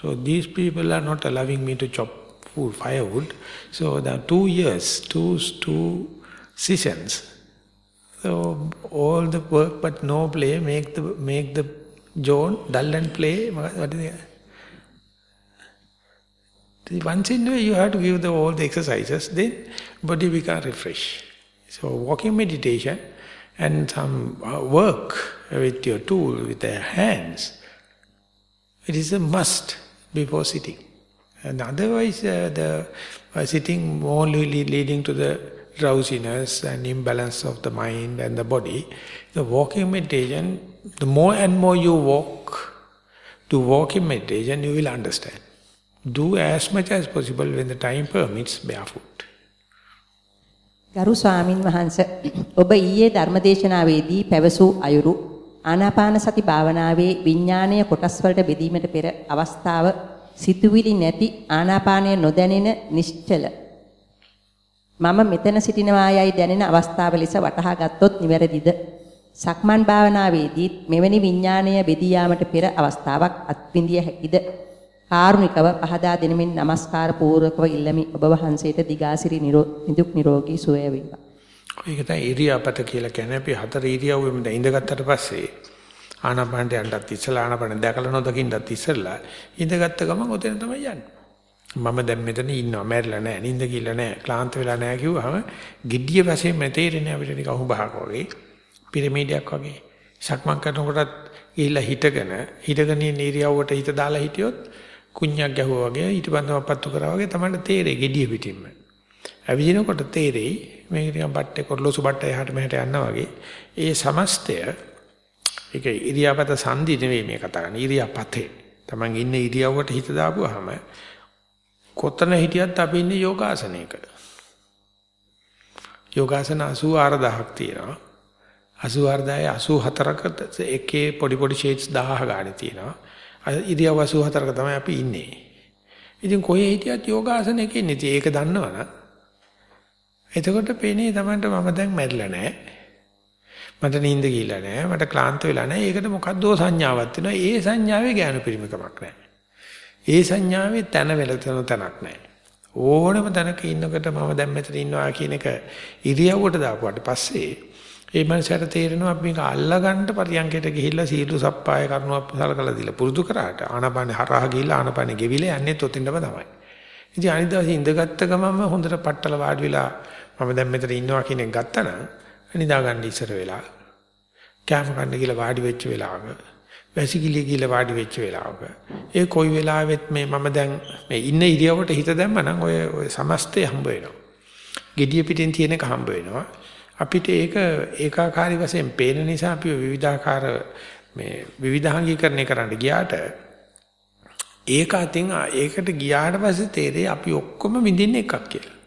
So these people are not allowing me to chop food, firewood. So the two years, two, two sessions. So all the work but no play make the make the John dull and play. What is it? Once in a way you have to give the, all the exercises, then body become refreshed. So walking meditation and some uh, work with your tool, with the hands, It is a must before sitting. And otherwise, uh, the uh, sitting only leading to the drowsiness and imbalance of the mind and the body. The walking meditation, the more and more you walk, to walk in meditation, you will understand. Do as much as possible when the time permits barefoot. ගරු ස්වාමින් වහන්ස ඔබ ඊයේ ධර්මදේශනාවේදී පැවසූ අයුරු ආනාපාන සති භාවනාවේ විඥානීය කොටස් වලට බෙදීමට පෙර අවස්ථාව සිතුවිලි නැති ආනාපානය නොදැනෙන නිශ්චල. මම මෙතන සිටිනවායයි දැනෙන අවස්ථාව ලෙස වටහා ගත්තොත් නිවැරදිද? සක්මන් භාවනාවේදී මෙවැනි විඥානීය බෙදී යාමට පෙර අවස්ථාවක් අත්විඳිය හැකිද? කාරුණිකව පහදා දෙනමින් নমස්කාර පූර්වකව ඉල්ලමි. ඔබ වහන්සේට දිගාසිරි නිදුක් නිරෝගී සුවය වේවා. ඒක තමයි ඉරියාපත කියලා කියන්නේ. අපි හතර ඉරියව්වෙම දැන් ඉඳගත්තට පස්සේ ආනාපානට යන්නත් ඉස්සලා ආනාපාන දැකලා නොදකින්නත් ඉස්සලා ඉඳගත්ත ගමන් ඔතන තමයි යන්නේ. මම දැන් මෙතන ඉන්නවා මැරිලා නැහැ නිින්ද කිල්ල නැහැ ක්ලාන්ත වෙලා නැහැ කිව්වහම giddiya වශයෙන් මෙතේරෙන්නේ අපිට නික අහුබහක් වගේ පිරමීඩයක් වගේ සක්මන් කරනකොටත් ගිහිල්ලා හිටගෙන හිටගෙන ඉන්න ඉරියව්වට හිත දාලා හිටියොත් කුණ්‍යක් ගැහුවා වගේ ඊටපන්දම පත්තු කරා වගේ තමයි තේරෙයි gediya පිටින්ම. ඇවිදිනකොට තේරෙයි මේක නිකන් බට්ටේ කොරලොසු බට්ටේ එහාට මෙහාට යනවා වගේ. ඒ සමස්තය ඒක ඉරියාපත සංදි නෙවෙයි මේ කතා කරන්නේ ඉරියාපතේ. Taman ඉන්න ඉරියව්වට හිත දාපුවාම කොතන හිටියත් අපි ඉන්නේ යෝගාසනයක. යෝගාසන 84000ක් තියෙනවා. 84000 84ක එකේ පොඩි පොඩි ෂේඩ්ස් 1000 ගානේ තියෙනවා. ඉරියව් 84ක තමයි අපි ඉන්නේ. ඉතින් කොහේ හිටියත් යෝගාසනයක ඉන්නේ. ඉතින් ඒක දන්නවනම් එතකොට පේන්නේ තමන්ට මම දැන් මැරිලා නැහැ. මට නිින්ද ගිහිල්ලා නැහැ. මට ක්ලාන්ත වෙලා නැහැ. ඒකට මොකද්දෝ සංඥාවක් තියෙනවා. ඒ සංඥාවේ ඥාන පරිමකමක් නැහැ. ඒ සංඥාවේ තන වෙලතන තනක් නැහැ. ඕනම තැනක ඉන්නකොට මම දැන් මෙතන ඉන්නවා කියන එක ඉරියව්වට දාපුවාට පස්සේ ඒ මනසට තේරෙනවා අපි මේක අල්ලගන්න පරියන්කයට ගිහිල්ලා සීළු සප්පාය කරනවා සලකලා දීලා පුරුදු කරාට ආනපානේ හරහා ගිහිල්ලා ආනපානේ ගෙවිලා යන්නේ තොතින්දම තමයි. ඉතින් අනිත් දවසේ ඉඳගත්ත ගමන්ම හොඳට පట్టල වාඩි වෙලා මම දැන් මෙතන ඉන්නවා කියන එක ගත්තනම් නිදා ගන්න ඉස්සර වෙලා කැම කන්න කියලා වාඩි වෙච්ච වෙලාවක වැසිකිළිය කියලා වාඩි වෙච්ච වෙලාවක ඒ කොයි වෙලාවෙත් මේ මම දැන් මේ ඉන්න ඉරියවට හිත දැම්මනම් ඔය ඔය සමස්තය හම්බ වෙනවා. gediya pitin තියෙන එක හම්බ වෙනවා. අපිට ඒක ඒකාකාරී වශයෙන් පේන නිසා අපි විවිධාකාර මේ විවිධාංගීකරණය කරන්න ගියාට ඒක අතින් ඒකට ගියාට පස්සේ තේරෙයි අපි ඔක්කොම විඳින්නේ එකක් කියලා.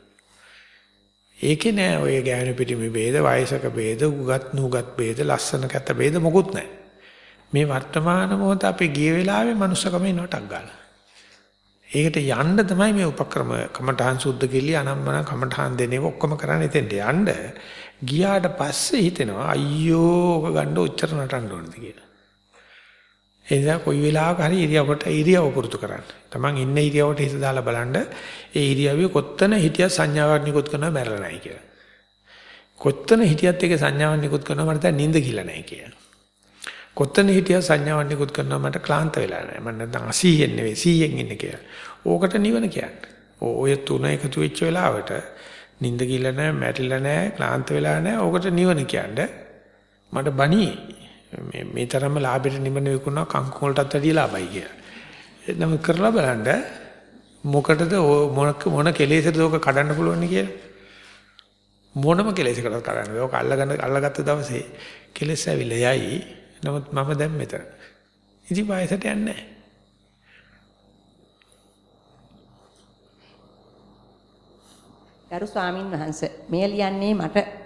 ඒකේ නෑ ඔය ගෑනු පිටිමි ભેද, වයසක ભેද, උගත් නුගත් ભેද, ලස්සන කැත ભેද මොකුත් නෑ. මේ වර්තමාන මොහොත අපි ගිය වෙලාවේ මනුස්සකම එනටක් ගාලා. ඒකට යන්න තමයි මේ උපක්‍රම කමඨාන් සුද්ධ කිලි අනම්මන කමඨාන් දෙනේ ඔක්කොම කරන්නේ එතෙන්ට යන්න. ගියාට පස්සේ හිතෙනවා අයියෝ ඔක ගන්න උච්චර නටන්න ඕනද කියලා. එනිසා කොයි වෙලාවක හරි ඉරියව්වට ඉරියව් පුරුදු කරන්න. Taman ඉන්න ඉරියව්වට හිත දාලා බලන්න ඒ ඉරියව්වේ කොත්තන හිටියත් සංඥාවක් නිකුත් කරනවා මැරෙලා නැහැ කියලා. කොත්තන හිටියත් ඒකේ සංඥාවක් නිකුත් කරනවා මට දැන් නිින්ද කියලා නැහැ කියලා. කොත්තන හිටියත් සංඥාවක් නිකුත් කරනවා මට ක්ලාන්ත වෙලා නැහැ. මම නැත්නම් 80ෙන් නෙවෙයි 100ෙන් ඉන්නේ කියලා. ඕකට නිවන කියන්නේ. ඔය තුන එකතු වෙච්ච වෙලාවට නිින්ද කියලා නැහැ, මැරිලා නැහැ, ක්ලාන්ත වෙලා නැහැ. ඕකට නිවන කියන්නේ. මට බණී මේ මේ තරම්ම ලාභෙට නිමන විකුණා කංකු වලටත් වැඩිය ලාභයි කියලා. එතනම කරලා බලන්න මොකටද මොන මොන කෙලෙසද ඕක කඩන්න පුළුවන් කියලා. මොනම කෙලෙසකටද කඩන්න බෑ. ඕක අල්ලගන්න අල්ලගත්ත දවසේ කෙලෙස් ඇවිල්ලා යයි. නමුත් මම දැන් මෙතන. ඉතින් වයසට යන්නේ නැහැ. ගරු ස්වාමින් වහන්සේ මේ ලියන්නේ මට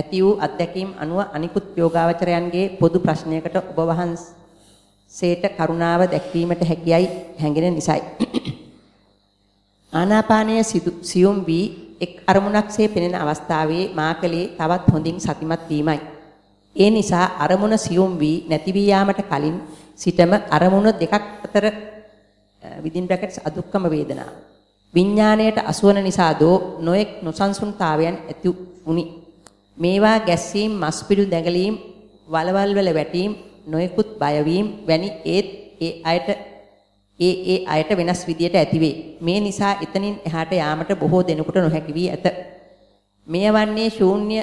ඇති වූ අත්දැකීම් අනුව අනිකුත් යෝගාවචරයන්ගේ පොදු ප්‍රශ්නයකට ඔබ වහන්සේට කරුණාව දැක්වීමට හැකියයි හැඟෙන නිසයි. ආනාපානය සියුම් වී එක් අරමුණක්සේ පෙනෙන අවස්ථාවේ මාකලේ තවත් හොඳින් සතිමත් වීමයි. ඒ නිසා අරමුණ සියුම් වී නැති වී යාමට කලින් සිටම අරමුණ දෙකක් අතර within brackets අදුක්කම වේදනාව. විඥාණයට අසුවන නිසා දෝ නොඑක් නොසන්සුන්තාවයන් ඇති වුනි. මේවා ගැස්සීම් මස්පිඩු දැඟලීම් වලවල් වල වැටීම් නොයෙකුත් බයවීම වැනි ඒත් ඒ අයට ඒ ඒ අයට වෙනස් විදියට ඇතිවේ. මේ නිසා එතනින් එහාට යාමට බොහෝ දෙනෙකුට නොහැකි වී ඇත. මෙය වන්නේ ශූන්‍ය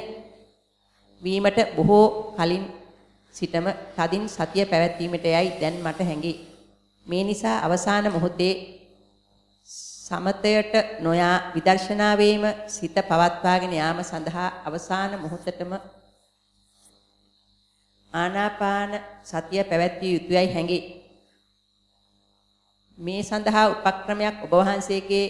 වීමට බොහෝ කලින් සිටම තදින් සතිය පැවැත්වීමට යයි දැන් මට හැඟේ. මේ නිසා අවසාන මොහොතේ සමතයට නොයා විදර්ශනාවේම සිත පවත්වාගෙන යාම සඳහා අවසාන මොහොතටම ආනාපාන සතිය පැවැත්විය යුතුයයි හැඟේ. මේ සඳහා උපක්‍රමයක් ඔබ වහන්සේගේ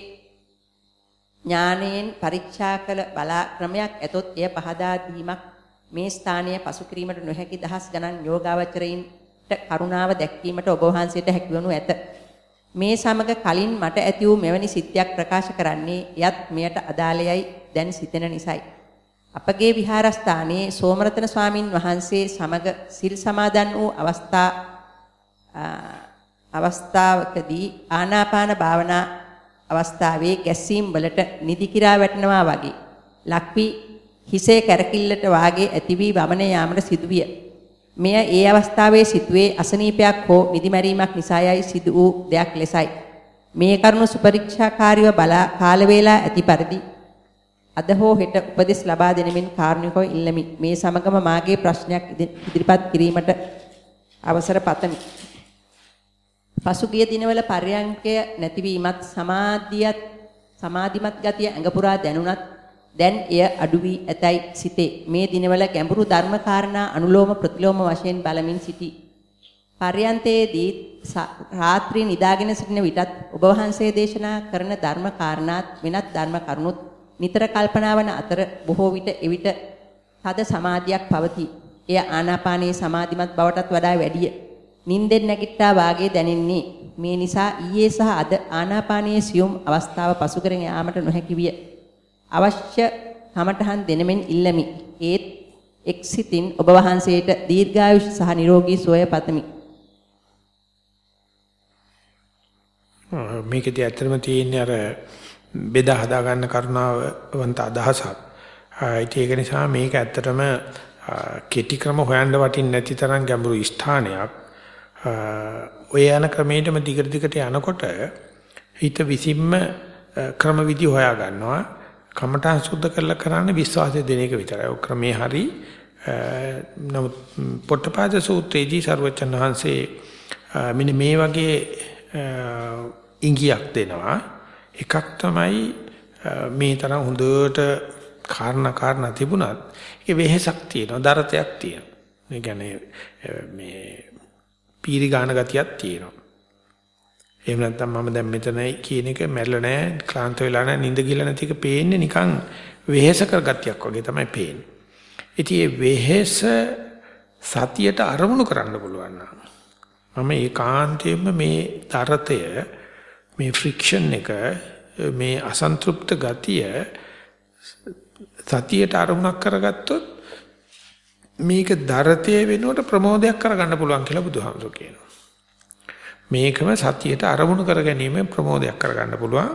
ඥානයෙන් පරීක්ෂා කළ බලා ක්‍රමයක් ඇතොත් එය පහදා දීමක් මේ ස්ථානීය පසු කිරීමට නොහැකි දහස් ගණන් යෝගාවචරයින්ට කරුණාව දැක්වීමට ඔබ වහන්සේට හැකියවනු ඇත. මේ සමග කලින් මට ඇති වූ මෙවැනි සිත්යක් ප්‍රකාශ කරන්නේ යත් මෙයට අදාළයයි දැන් සිතෙන නිසයි. අපගේ විහාරස්ථානයේ සෝමරතන ස්වාමින් වහන්සේ සමග සිල් සමාදන් වූ අවස්ථා අවස්ථාවකදී ආනාපාන භාවනා අවස්ථාවේ ගැස්සීම් වලට නිදි කිරා වැටෙනවා වගේ ලක්වි හිසේ කැරකිල්ලට වාගේ ඇති වී වමන යාමට සිදුවිය. මෙය ඒ අවස්ථාවේ සිටුවේ අසනීපයක් හෝ නිදිමැරීමක් නිසායයි සිදු වූ දෙයක් ලෙසයි. මේ කරුණු සුපරීක්ෂාකාරීව බලා කාල වේලා ඇති පරිදි අද හෝ හෙට උපදෙස් ලබා දෙනෙමින් කාරුණිකව ඉල්ලමි. මේ සමගම මාගේ ප්‍රශ්නයක් ඉදිරිපත් කිරීමට අවසර පතමි. පසුගිය දිනවල පර්යංකය නැතිවීමත් සමාධියත් සමාධිමත් ගතිය ඇඟ පුරා දැනුණත් දැන් එය අඩු වී ඇතැයි සිතේ. මේ දිනවල ගැඹුරු ධර්ම කාරණා අනුලෝම ප්‍රතිලෝම වශයෙන් බලමින් සිටි. පර්යන්තයේදී රාත්‍රී නිදාගෙන සිටින විටත් ඔබ වහන්සේ දේශනා කරන ධර්ම කාරණාත් වෙනත් ධර්ම කරුණුත් නිතර කල්පනා වන අතර බොහෝ විට එවිට තද සමාධියක් පවතී. එය ආනාපානයේ සමාධිමත් බවටත් වඩා වැඩිය. නින්දෙන් නැගිට්ටා වාගේ දැනෙන්නේ. මේ නිසා ඊයේ සහ අද ආනාපානයේ සියුම් අවස්ථාව පසු කරගෙන යාමට නොහැකි විය. අවශ්‍ය කමඨහන් දෙනමින් ඉල්ලමි. ඒත් එක්සිතින් ඔබ වහන්සේට දීර්ඝායුෂ සහ නිරෝගී සුවය පතමි. මේකදී ඇත්තටම තියෙන්නේ අර බෙදා හදා ගන්න කරුණාවන්ත අදහසක්. ඒක නිසා මේක ඇත්තටම කෙටි ක්‍රම හොයන්න වටින්නේ නැති තරම් ගැඹුරු ස්ථානයක්. ඔය යන ක්‍රමයටම දිගට දිගට යනකොට හිත විසින්ම ක්‍රමවිදි හොයා ගන්නවා. කමඨං සුද්ධ කරලා කරන්නේ විශ්වාසය දෙන එක විතරයි. ඔය ක්‍රමේ හරි නමුත් පොට්ටපාද සූත්‍රයේදී සර්වචන් වහන්සේ මෙන්න මේ වගේ ඉංගියක් දෙනවා. එකක් තමයි මේ තරම් හොඳට කාරණා කාරණා තිබුණත් ඒක වෙහෙසක් තියෙනවා දරතයක් තියෙනවා. ඒ කියන්නේ මේ පීරි ගාන ගතියක් තියෙනවා. එහෙම නැත්නම් මම දැන් මෙතනයි කියන එක මැරෙලා නැහැ, ක්ලාන්ත වෙලා නැහැ, නිින්ද ගිහලා නැති එක පේන්නේ නිකන් වෙහෙස කර ගතියක් වගේ තමයි පේන්නේ. ඉතින් මේ වෙහෙස සතියට අරමුණු කරන්න පුළුවන් නම් මම ඒකාන්තයෙන්ම මේ තරතය මේ ෆ්‍රික්ෂන් එක මේ අසන්තෘප්ත ගතිය සතියට අරමුණක් කරගත්තොත් මේක දරතේ වෙනුවට ප්‍රමෝදයක් කරගන්න පුළුවන් කියලා බුදුහාමුදුරු කියනවා. මේකම සතියට අරමුණු කර ගැනීම ප්‍රමෝදයක් කරගන්න පුළුවන්.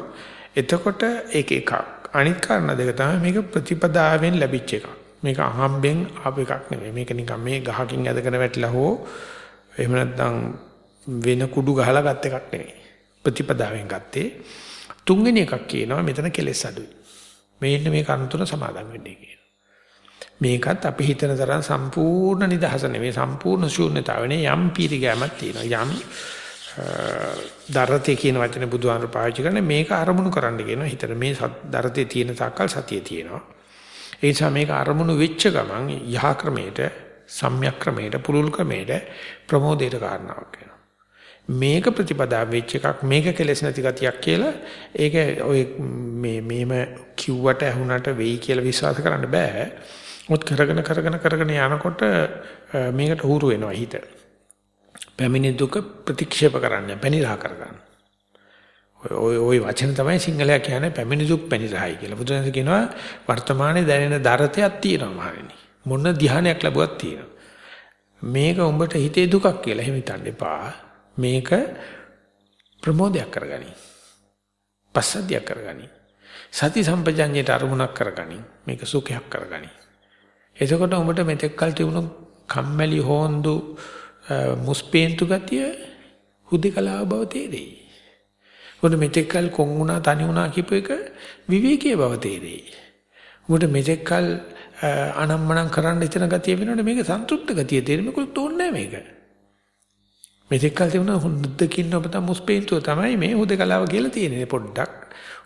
එතකොට ඒක එකක්. අනිත් කාරණා දෙක තමයි මේක ප්‍රතිපදාවෙන් ලැබිච්ච එකක්. මේක අහම්බෙන් ආපු එකක් නෙමෙයි. මේක නිකන් මේ ගහකින් ඇදගෙන වැටිලා හෝ එහෙම නැත්නම් වෙන කුඩු ගහලා ගත් එකක් නෙමෙයි. ප්‍රතිපදාවෙන් ගත්තේ තුන්වෙනි එකක් කියනවා මෙතන කෙලෙස් අඩුයි. මේන්න මේ කරුණ තුන සමාදන් වෙන්නේ කියනවා. මේකත් අපි හිතන තරම් සම්පූර්ණ නිදහස නෙවෙයි සම්පූර්ණ ශූන්‍යතාව නෙවෙයි යම් පීරිගෑමක් තියෙනවා. යම් දරතේ කියන වචනේ බුදුහාමර පාවිච්චි කරන්නේ මේක අරමුණු කරන්න කියනවා. හිතට මේ දරතේ තියෙන තාක්කල් සතිය තියෙනවා. ඒ නිසා මේක අරමුණු වෙච්ච ගමන් යහ ක්‍රමයට සම්‍යක් ක්‍රමයට පුරුල් ක්‍රමයට ප්‍රමෝදයට කාරණාවක් වෙනවා. මේක ප්‍රතිපදා වෙච්ච එකක් මේක කෙලෙස් නැති ගතියක් කියලා ඒක ඔය මේ මේම කිව්වට ඇහුණට වෙයි කියලා විශ්වාස කරන්න බෑ. මොකද කරගෙන කරගෙන කරගෙන යනකොට මේකට හුරු වෙනවා හිත. පැමිණි දුක ප්‍රතික්ෂේප කරන්න, පැනිරහ කරගන්න. ඔය ඔය වචන තමයි සිංහලයා කියන්නේ පැමිණි දුක් පැනිරහයි කියලා. බුදුන් කියනවා වර්තමානයේ දැනෙන දරතයක් තියෙනවා මහණෙනි. මොන ධ්‍යානයක් ලැබුවත් තියෙනවා. මේක උඹට හිතේ දුකක් කියලා එහෙම හිතන්න එපා. මේක ප්‍රමෝදයක් කරගනි. පස්සද්ධියක් කරගනි. සති සම්පජඤ්ඤයට අරමුණක් කරගනි. මේක සුඛයක් කරගනි. එතකොට උඹට මෙතෙක් කල් තිබුණු කම්මැලි හොන්දු මුස්පේන්තු ගතිය හුදකලාව බව තේරෙයි. උඹට මෙතෙක් කල් කොන් වුණා තනි වුණා කියපු එක විවේකීය බව තේරෙයි. උඹට මෙතෙක් කල් අනම්මනම් කරන්න ඉතන ගතිය වෙනකොට මේක සන්තුෂ්ත ගතිය තේරෙන්නේ මොකද තෝන්නේ මේක. මෙතෙක් කල් තිබුණා හොඳකින් ඔබ තම මුස්පේන්තුව තමයි මේ හුදකලාව කියලා තියෙන්නේ පොඩ්ඩක්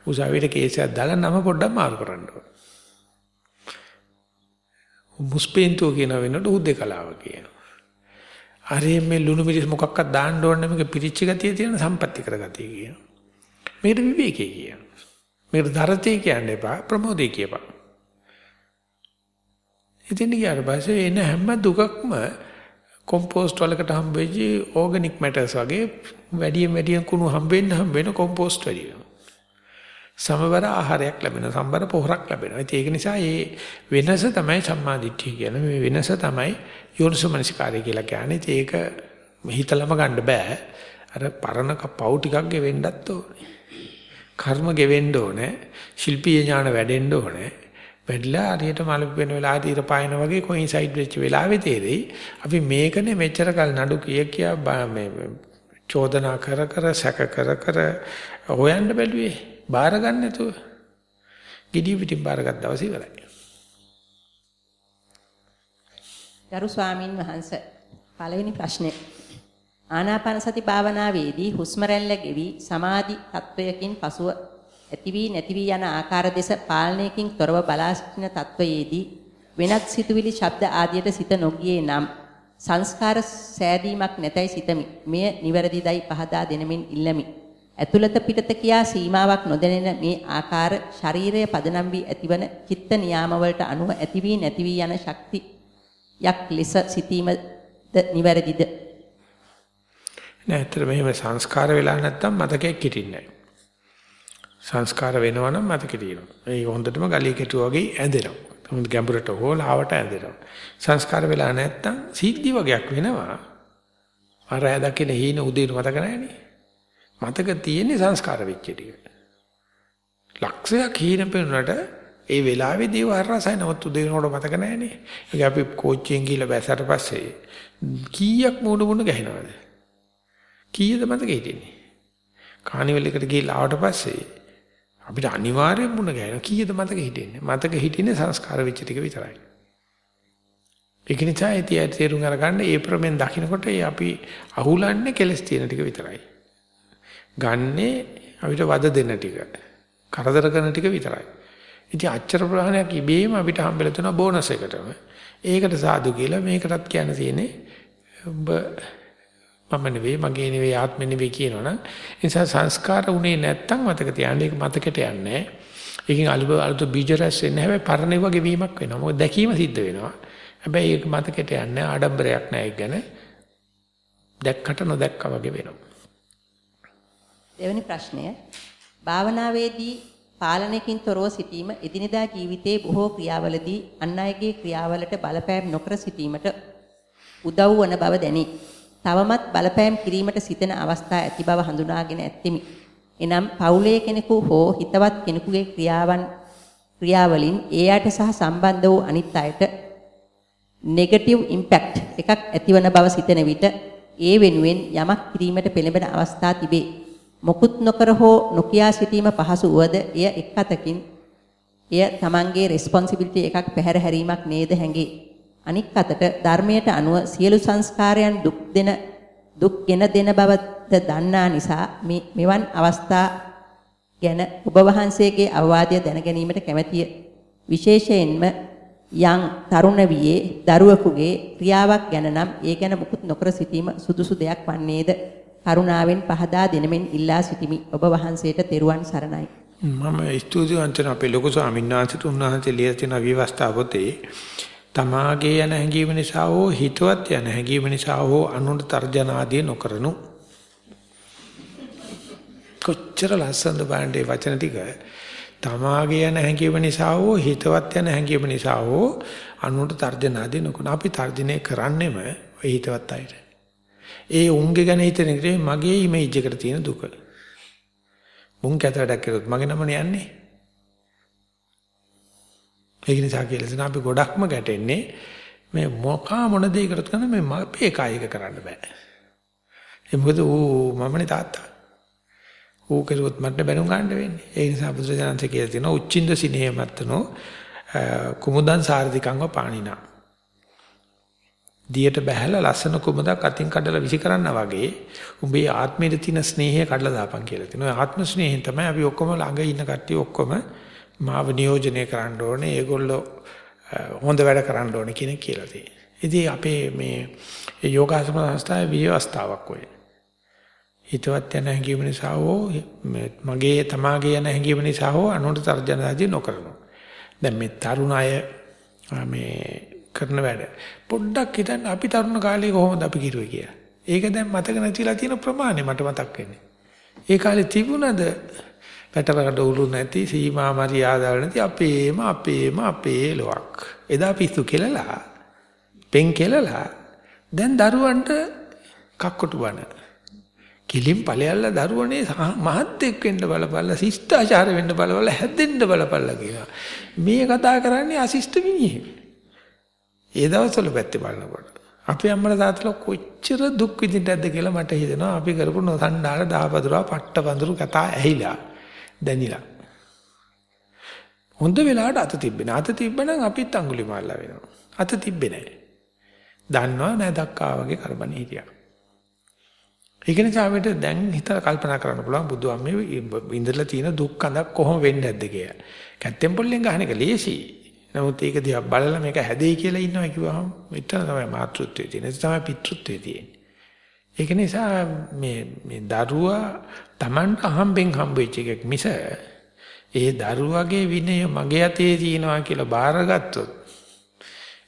උසාවියට කේසයක් දාලා නම පොඩ්ඩක් මාරු කරන්න ඕන. මුස්පේන්තුව කියන වෙනකොට හුදකලාව කියනවා. අරේ මේ ලුණු මිරිස් මොකක්වත් දාන්න ඕනේ මේක පිරිච්ච ගතිය තියෙන සම්පත්‍ති කරගතිය කියනවා. මේකට විවේකී කියනවා. මේකට දරතේ කියන්න එපා ප්‍රමෝදේ කියපන්. ඉතින් ගියාට පස්සේ එන හැම දුකක්ම කොම්පෝස්ට් වලකට හම්බෙච්ච ඕගනික් මැටර්ස් වගේ වැඩියෙන් වැඩියෙන් කුණු හම්බෙන්න හම්බෙන කොම්පෝස්ට් වැඩි වෙනවා. සමබර ආහාරයක් ලැබෙනවා සම්බර පොහොරක් ලැබෙනවා. ඉතින් ඒක නිසා මේ වෙනස තමයි සම්මාදිට්ඨිය කියන්නේ. මේ වෙනස තමයි යෝනිසමනසිකාරය කියලා කියන්නේ. ඒක හිතලම ගන්න බෑ. අර පරණ පව් ටිකක් ගෙවෙන්නත් ඕනේ. කර්ම ගෙවෙන්න ඕනේ. ශිල්පීය ඥාන වැඩෙන්න ඕනේ. වැඩිලා හරියට මල වෙන වෙලාවට ඉර පායන වගේ කොයින්සයිඩ් වෙච්ච වෙලාවේ තේරෙයි අපි මේකනේ මෙච්චර කල් නඩු කිය කියා මේ චෝදනා කර කර සැක කර කර හොයන්න බැලුවේ බාර ගන්න නැතුව gediy pitin බාරගත් දවස් ඉවරයි. ගරු ස්වාමින් වහන්සේ පළවෙනි ප්‍රශ්නේ ආනාපාන සති භාවනාවේදී හුස්ම රැල්ල ගෙවි සමාධි තත්වයකින් පසුව ඇති වී නැති වී යන ආකාර දෙස පාලනයකින් තොරව බලා සිටින තත්වයේදී වෙනත් සිතුවිලි ශබ්ද ආදියට සිත නොගියේ නම් සංස්කාර සෑදීමක් නැතයි සිතමි. මෙය නිවැරදිදයි පහදා දෙනමින් ඉල්ලමි. ඇතුළත පිටත කියා සීමාවක් නොදැනෙන මේ ආකාර ශරීරය පදනම් වී ඇතිවන චිත්ත නියාමවලට අනුව ඇති වී නැති වී යන ශක්ති යක් ලෙස සිටීමද නිවැරදිද? නෑ, ඇත්තට මෙහෙම සංස්කාර වෙලා නැත්තම් මතකයක් හිටින්නේ නෑ. සංස්කාර වෙනවා නම් මතකේ තියෙනවා. ඒක හොඳටම ගලිය කෙටුවා වගේ ඇඳෙනවා. හොඳ ගැඹුරට හෝ ලාවට ඇඳෙනවා. සංස්කාර වෙලා නැත්තම් සිද්ධි වගේක් වෙනවා. අර ඇ දකින හීන උදේට මතක නැහැනේ. මතක තියෙන්නේ සංස්කාර වෙච්ච ටික. ලක්ෂයක් හීන පෙනුනට ඒ වෙලාවේ දේව හරසයි නමුත් උදේනකොට මතක නැහැනේ. ඒක අපි කෝච්චියෙන් ගිහලා බැසට පස්සේ කීයක් මූණ මුණ ගහනවද? කීයද මතක හිටින්නේ? කානිවල් එකට ගිහලා ආවට පස්සේ අපිට අනිවාර්යෙන් මුණ ගැහෙනවා. කීයද මතක හිටින්නේ? මතක හිටින්නේ සංස්කාර වෙච්ච ටික විතරයි. ඒක නිසා ඒ තේරුම් අරගන්න ඒ ප්‍රමෙන් දකින්නකොට ඒ අපි අහුලන්නේ කෙලස් තියෙන ටික විතරයි. ගන්නේ අපිට වද දෙන ටික. කරදර කරන ටික විතරයි. ඉතින් අච්චර ප්‍රහාණයක් ඉබේම අපිට හම්බෙලා තියෙන බෝනස් එකටම. ඒකට සාදු කියලා මේකටත් කියන්න තියෙන්නේ ඔබ මම නෙවෙයි මගේ නෙවෙයි ආත්මෙ නෙවෙයි කියනවනම් ඒ නිසා සංස්කාර උනේ නැත්තම් මතක තියාගන්න ඒක මතකෙට යන්නේ ඒකෙන් අලුබ අලුත බීජ රැස් වෙන්නේ හැබැයි පරණ වගේ වීමක් වෙනවා මොකද දැකීම සිද්ධ වෙනවා හැබැයි ඒක මතකෙට යන්නේ ආඩම්බරයක් නෑ ඒක ගැන දැක්කට නොදැක්කා වගේ වෙනවා දෙවෙනි ප්‍රශ්නය භාවනාවේදී පාලනයකින් තොරව සිටීම එදිනෙදා ජීවිතයේ බොහෝ ක්‍රියාවලදී අන් අයගේ ක්‍රියාවලට බලපෑම් නොකර සිටීමට උදව් වන බව දැනේ. තවමත් බලපෑම් කිරීමට සිතන අවස්ථා ඇති බව හඳුනාගෙන ඇත්තෙමි. එනම් පවුලේ කෙනෙකු හෝ හිතවත් කෙනෙකුගේ ක්‍රියාවන් ක්‍රියාවලින් එයාට සහ සම්බන්ධ වූ අනිත් අයට නෙගටිව් ඉම්පැක්ට් එකක් ඇතිවන බව සිතන විට ඒ වෙනුවෙන් යමක් කිරීමට පෙළඹෙන අවස්ථා තිබේ. මොකුත් නොකර හෝ නොකියා සිටීම පහසු වුවද එය එක් අතකින් එය Tamanගේ රෙස්පොන්සිබිලිටි එකක් පැහැර හැරීමක් නේද හැඟේ. අනික් අතට ධර්මයට අනුව සියලු සංස්කාරයන් දුක් දෙන දුක් ගෙන දෙන බවද දන්නා නිසා මෙවන් අවස්ථා ගැන ඔබ වහන්සේගේ අවවාදය දැන ගැනීමට කැමැතිය. විශේෂයෙන්ම යම් තරුණ වියේ දරුවෙකුගේ ක්‍රියාවක් ගැන නම් ඒ ගැන මුකුත් නොකර සිටීම සුදුසු දෙයක් වන්නේද? කරුණාවෙන් පහදා දෙනමින් ඉල්ලා සිටිමි. ඔබ වහන්සේට තෙරුවන් සරණයි. මම ස්තුතියි අන්තන අපේ ලොකු ස්වාමීන් වහන්සේට උන්වහන්සේ ලියලා තියෙන විවස්ථා පොතේ තමාගේ යන හැඟීම නිසා හෝ හිතවත් යන හැඟීම නිසා හෝ අනුන්ට තර්ජන ආදී නොකරනු කොච්චර ලස්සනද බලන්නේ වචන ටික තමාගේ යන හැඟීම නිසා හෝ හිතවත් යන හැඟීම නිසා හෝ අනුන්ට තර්ජන ආදී නොකරන අපි තර්ජනය කරන්නෙම ඔය හිතවත් අයට ඒ උන්ගේ ගැන හිතන එක මගේ ඉමේජ් එකට තියෙන දුක මුන් කැත වැඩක් කරොත් මගේ නමනේ යන්නේ ඒක නිසා කියලා දෙන අපි ගොඩක්ම ගැටෙන්නේ මේ මොකා මොන දෙයකට කරන මේ අපේ කායික කරන්න බෑ. ඒ මොකද ඌ මමනේ තාත්තා. ඌ කෙරුවොත් මට බැනුම් ගන්න වෙන්නේ. ඒ නිසා බුදුරජාණන්සේ කියලා තියෙනවා උච්චින්ද සිනේමත්තනෝ කුමුදන් සාරධිකංව පාණිනා. දියට බැහැලා ලස්සන කුමදක් අතින් කඩලා විසි කරන්නා වගේ උඹේ ආත්මයේ තියෙන ස්නේහය කඩලා දාපන් කියලා තියෙනවා. ආත්ම ස්නේහයෙන් තමයි අපි ඔක්කොම ළඟ ඉන්න කට්ටිය ඔක්කොම මාව නියෝජනය කරන්න ඕනේ. ඒගොල්ලෝ හොඳ වැඩ කරන්න ඕනේ කියන කියලා තියෙනවා. ඉතින් අපේ මේ යෝගාසන සංස්ථාවේ විවස්ථාවක් ඔය. හිතවත් යන හැඟීම නිසා හෝ මගේ තමාගේ යන හැඟීම නිසා හෝ අනුන්ට තර්ජනදී නොකරනවා. දැන් මේ තරුණ අය මේ කරන වැඩ පොඩ්ඩක් හිතන්න අපි තරුණ කාලේ කොහොමද අපි කිරුවේ කියලා. ඒක දැන් මතක නැතිලා තියෙන ප්‍රමාණය මට මතක් වෙන්නේ. ඒ කාලේ තිබුණද පැටවකට උළු නැති සීමා මරියාදාවල් නැති අපේම අපේම අපේ ලොක්. එදා පිස්සු කෙලලා පෙන් කෙලලා දැන් දරුවන්ට කක්කොටු බන. කිලින් ඵලයල්ලා දරුවනේ මහත්ෙක් වෙන්න බලපල්ලා ශිෂ්ටාචාර වෙන්න බලපල්ලා හැදෙන්න බලපල්ලා කියලා. මේ කතා කරන්නේ අශිෂ්ට මිනිහෙක්. ඒ දවස්වල පැත්තේ බලනකොට අපේ අම්මලා තාත්තලා කොච්චර දුක් විඳින්නද කියලා මට හිතෙනවා අපි කරපු නොසන්ඩාල දහපදුරා පට්ට පඳුරු කතා ඇහිලා දැනිලා. හොඳ වෙලාවට අත තිබ්බේ නෑ. අත තිබ්බනම් අපිත් අඟුලි මාල්ලා වෙනවා. අත තිබ්බේ නෑ. දන්නවා නෑ දක්කා වගේ කරබනේ හිටියා. ඒක නිසා අපිට දැන් හිතලා කල්පනා කරන්න පුළුවන් බුදුහාමේ ඉඳලා තියෙන දුක් අඳක් කොහොම වෙන්නේ නැද්ද කියලා. කැත්තෙන් පොල්ලෙන් ගහන එක ලේසි. නමුත් ඒක දිහා බලලා මේක හැදෙයි කියලා ඉන්නවා කිව්වහම මෙතන තමයි මාතෘත්වයේ තියෙන්නේ. ඒක තමයි පිතෘත්වයේ තියෙන්නේ. ඒක නිසා මේ මේ දරුවා Tamanට අහම්බෙන් හම්බෙච්ච එකක් මිස ඒ දරුවගේ විනය මගේ අතේ තියෙනවා කියලා බාරගත්තොත්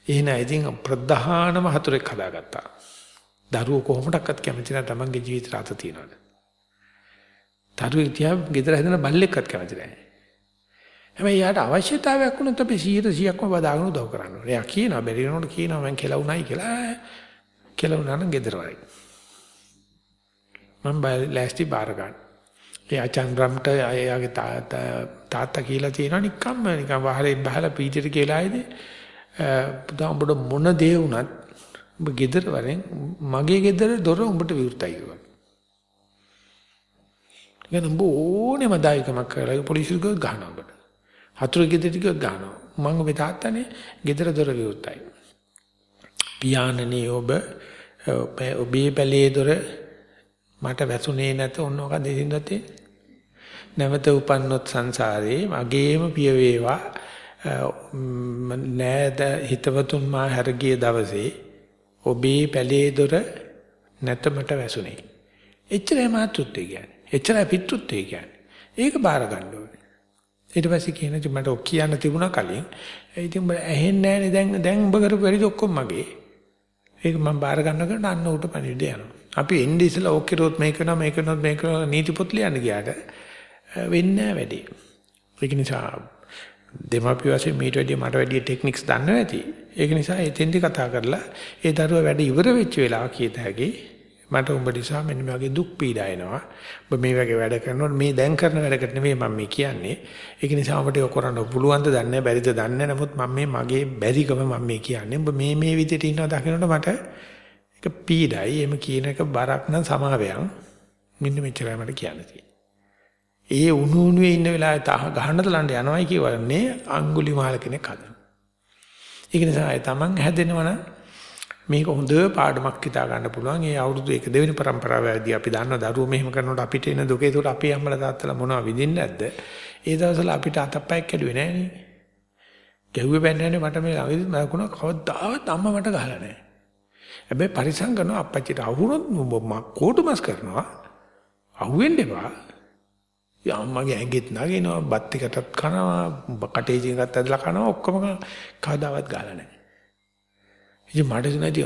එහෙනම් ඉතින් ප්‍රධානම හතුරෙක් හදාගත්තා. දරුවෝ කොහොමඩක්වත් කැමති නැහැ Tamanගේ ජීවිතය අත තියනවාද. දරුවෙක් තියා ගෙදර හැදෙන බල්ලෙක්වත් කැමති නැහැ. හැබැයි යාට අවශ්‍යතාවයක් වුණොත් අපි 100%ක්ම බදාගෙන උදව් කරන්න ඕනේ. එයා කියනවා බැරි වෙනකොට කියනවා මං කෙලවුණයි කියලා. කෙලවුණා නම් ගෙදර වයි. මම ලෑස්ති බාර ගන්න. ඒ අචන්රම්ට එයාගේ තාත්තා කියලා තියෙනවා නිකම්ම නිකම් වහලෙන් බහලා පීඩිත කියලා ආයේදී පුතා උඹට මොන දේ වුණත් උඹ ගෙදර වරෙන් මගේ ගෙදර දොර උඹට විවෘතයි කිව්වා. ඉතින් උඹ ඕනෙම දායකමක් කරලා පොලිසියට ගහනවා උඹට. හතුරු ගෙදර ටික ගන්නවා. මම ඔබේ තාත්තනේ ගෙදර දොර විවෘතයි. පියාණනේ ඔබ ඔබේ පැලේ දොර මට වැසුනේ නැත ඔන්නෝක දෙසින්දත් නැවත උපන්නොත් සංසාරේ මගේම පිය වේවා නෑද හිතවතුන් මා හැරගිය දවසේ ඔබේ පැලේ දොර නැත මට වැසුනේ. එච්චරයි මාතෘත්වය කියන්නේ. එච්චරයි පිටෘත්වය කියන්නේ. ඒක බාර ගන්න ඕනේ. ඊට පස්සේ කියන ඉතින් මට ඔක් කියන්න තිබුණා කලින්. ඉතින් උඹ ඇහෙන්නේ නැහනේ දැන් දැන් උඹ කරපු වැඩි ඔක්කොම මගේ. ඒක මම බාර ගන්නකොට අන්න උට පණිවිඩ යනවා. අපි එන්නේ ඉස්සලා ඕක කරොත් මේක කරනවා මේක කරනොත් මේක කරනවා නීති පොත් ලියන්න ගියාට වෙන්නේ නැහැ වැඩි. ඒක නිසා දෙමාපිය වශයෙන් මීට වැඩිය මට වැඩිය ටෙක්නික්ස් දන්නවා ඇති. ඒක නිසා එතෙන්දි කතා කරලා ඒ දරුවා වැඩ ඉවර වෙච්ච වෙලාව කීත හැකි මට උඹ නිසා මෙන්න මේ වගේ දුක් පීඩා එනවා. ඔබ මේ වගේ වැඩ කරනකොට මේ දැන් කරන වැඩකට නෙමෙයි මම මේ කියන්නේ. ඒක නිසා ඔබට ඒක කරන්න පුළුවන්ද දන්නේ නැහැ බැරිද දන්නේ නැහැ. නමුත් මම මේ මගේ බැරිකම මම මේ කියන්නේ. ඔබ මේ මේ විදිහට ඉන්නවා දකිනකොට මට ඒක පීඩයි. එහෙම කියන එක බරක් නම් සමාවයන්. මෙන්න මෙච්චරයි මට කියන්න තියෙන්නේ. ඒ උණු උණුවේ ඉන්න වෙලාවේ තහ ගහන්න තලන්න යනවයි කියවන්නේ අඟුලිමාල කෙනෙක් හදන. ඒක නිසා තමන් හැදෙනවනම් මේක හොඳ පාඩමක් හිතා ගන්න පුළුවන්. ඒ අවුරුදු එක දෙවෙනි પરම්පරාවේදී අපි දන්න දරුවෝ මෙහෙම කරනකොට අපිට එන දුක ඒකට අපේ අම්මලා තාත්තලා මොනවද විඳින්නේ නැද්ද? ඒ දවස්වල අපිට අතප්පයක් කැඩුවේ නෑනේ. ගැහුවේ බැන්නනේ මට මේ ළඟදී මකුණ කවදාවත් අම්මා මට ගහලා නෑ. හැබැයි පරිසං කරනවා අපච්චිට අහුනොත් කෝටුමස් කරනවා. අහුවෙන්න එපා. අම්මගේ ඇඟෙත් නගිනවා බත් එකටත් කනවා කටේ ජීගත් ඇදලා කනවා ඔක්කොම කවදාවත් ගාලා නැහැ. ඉතින් මට නැති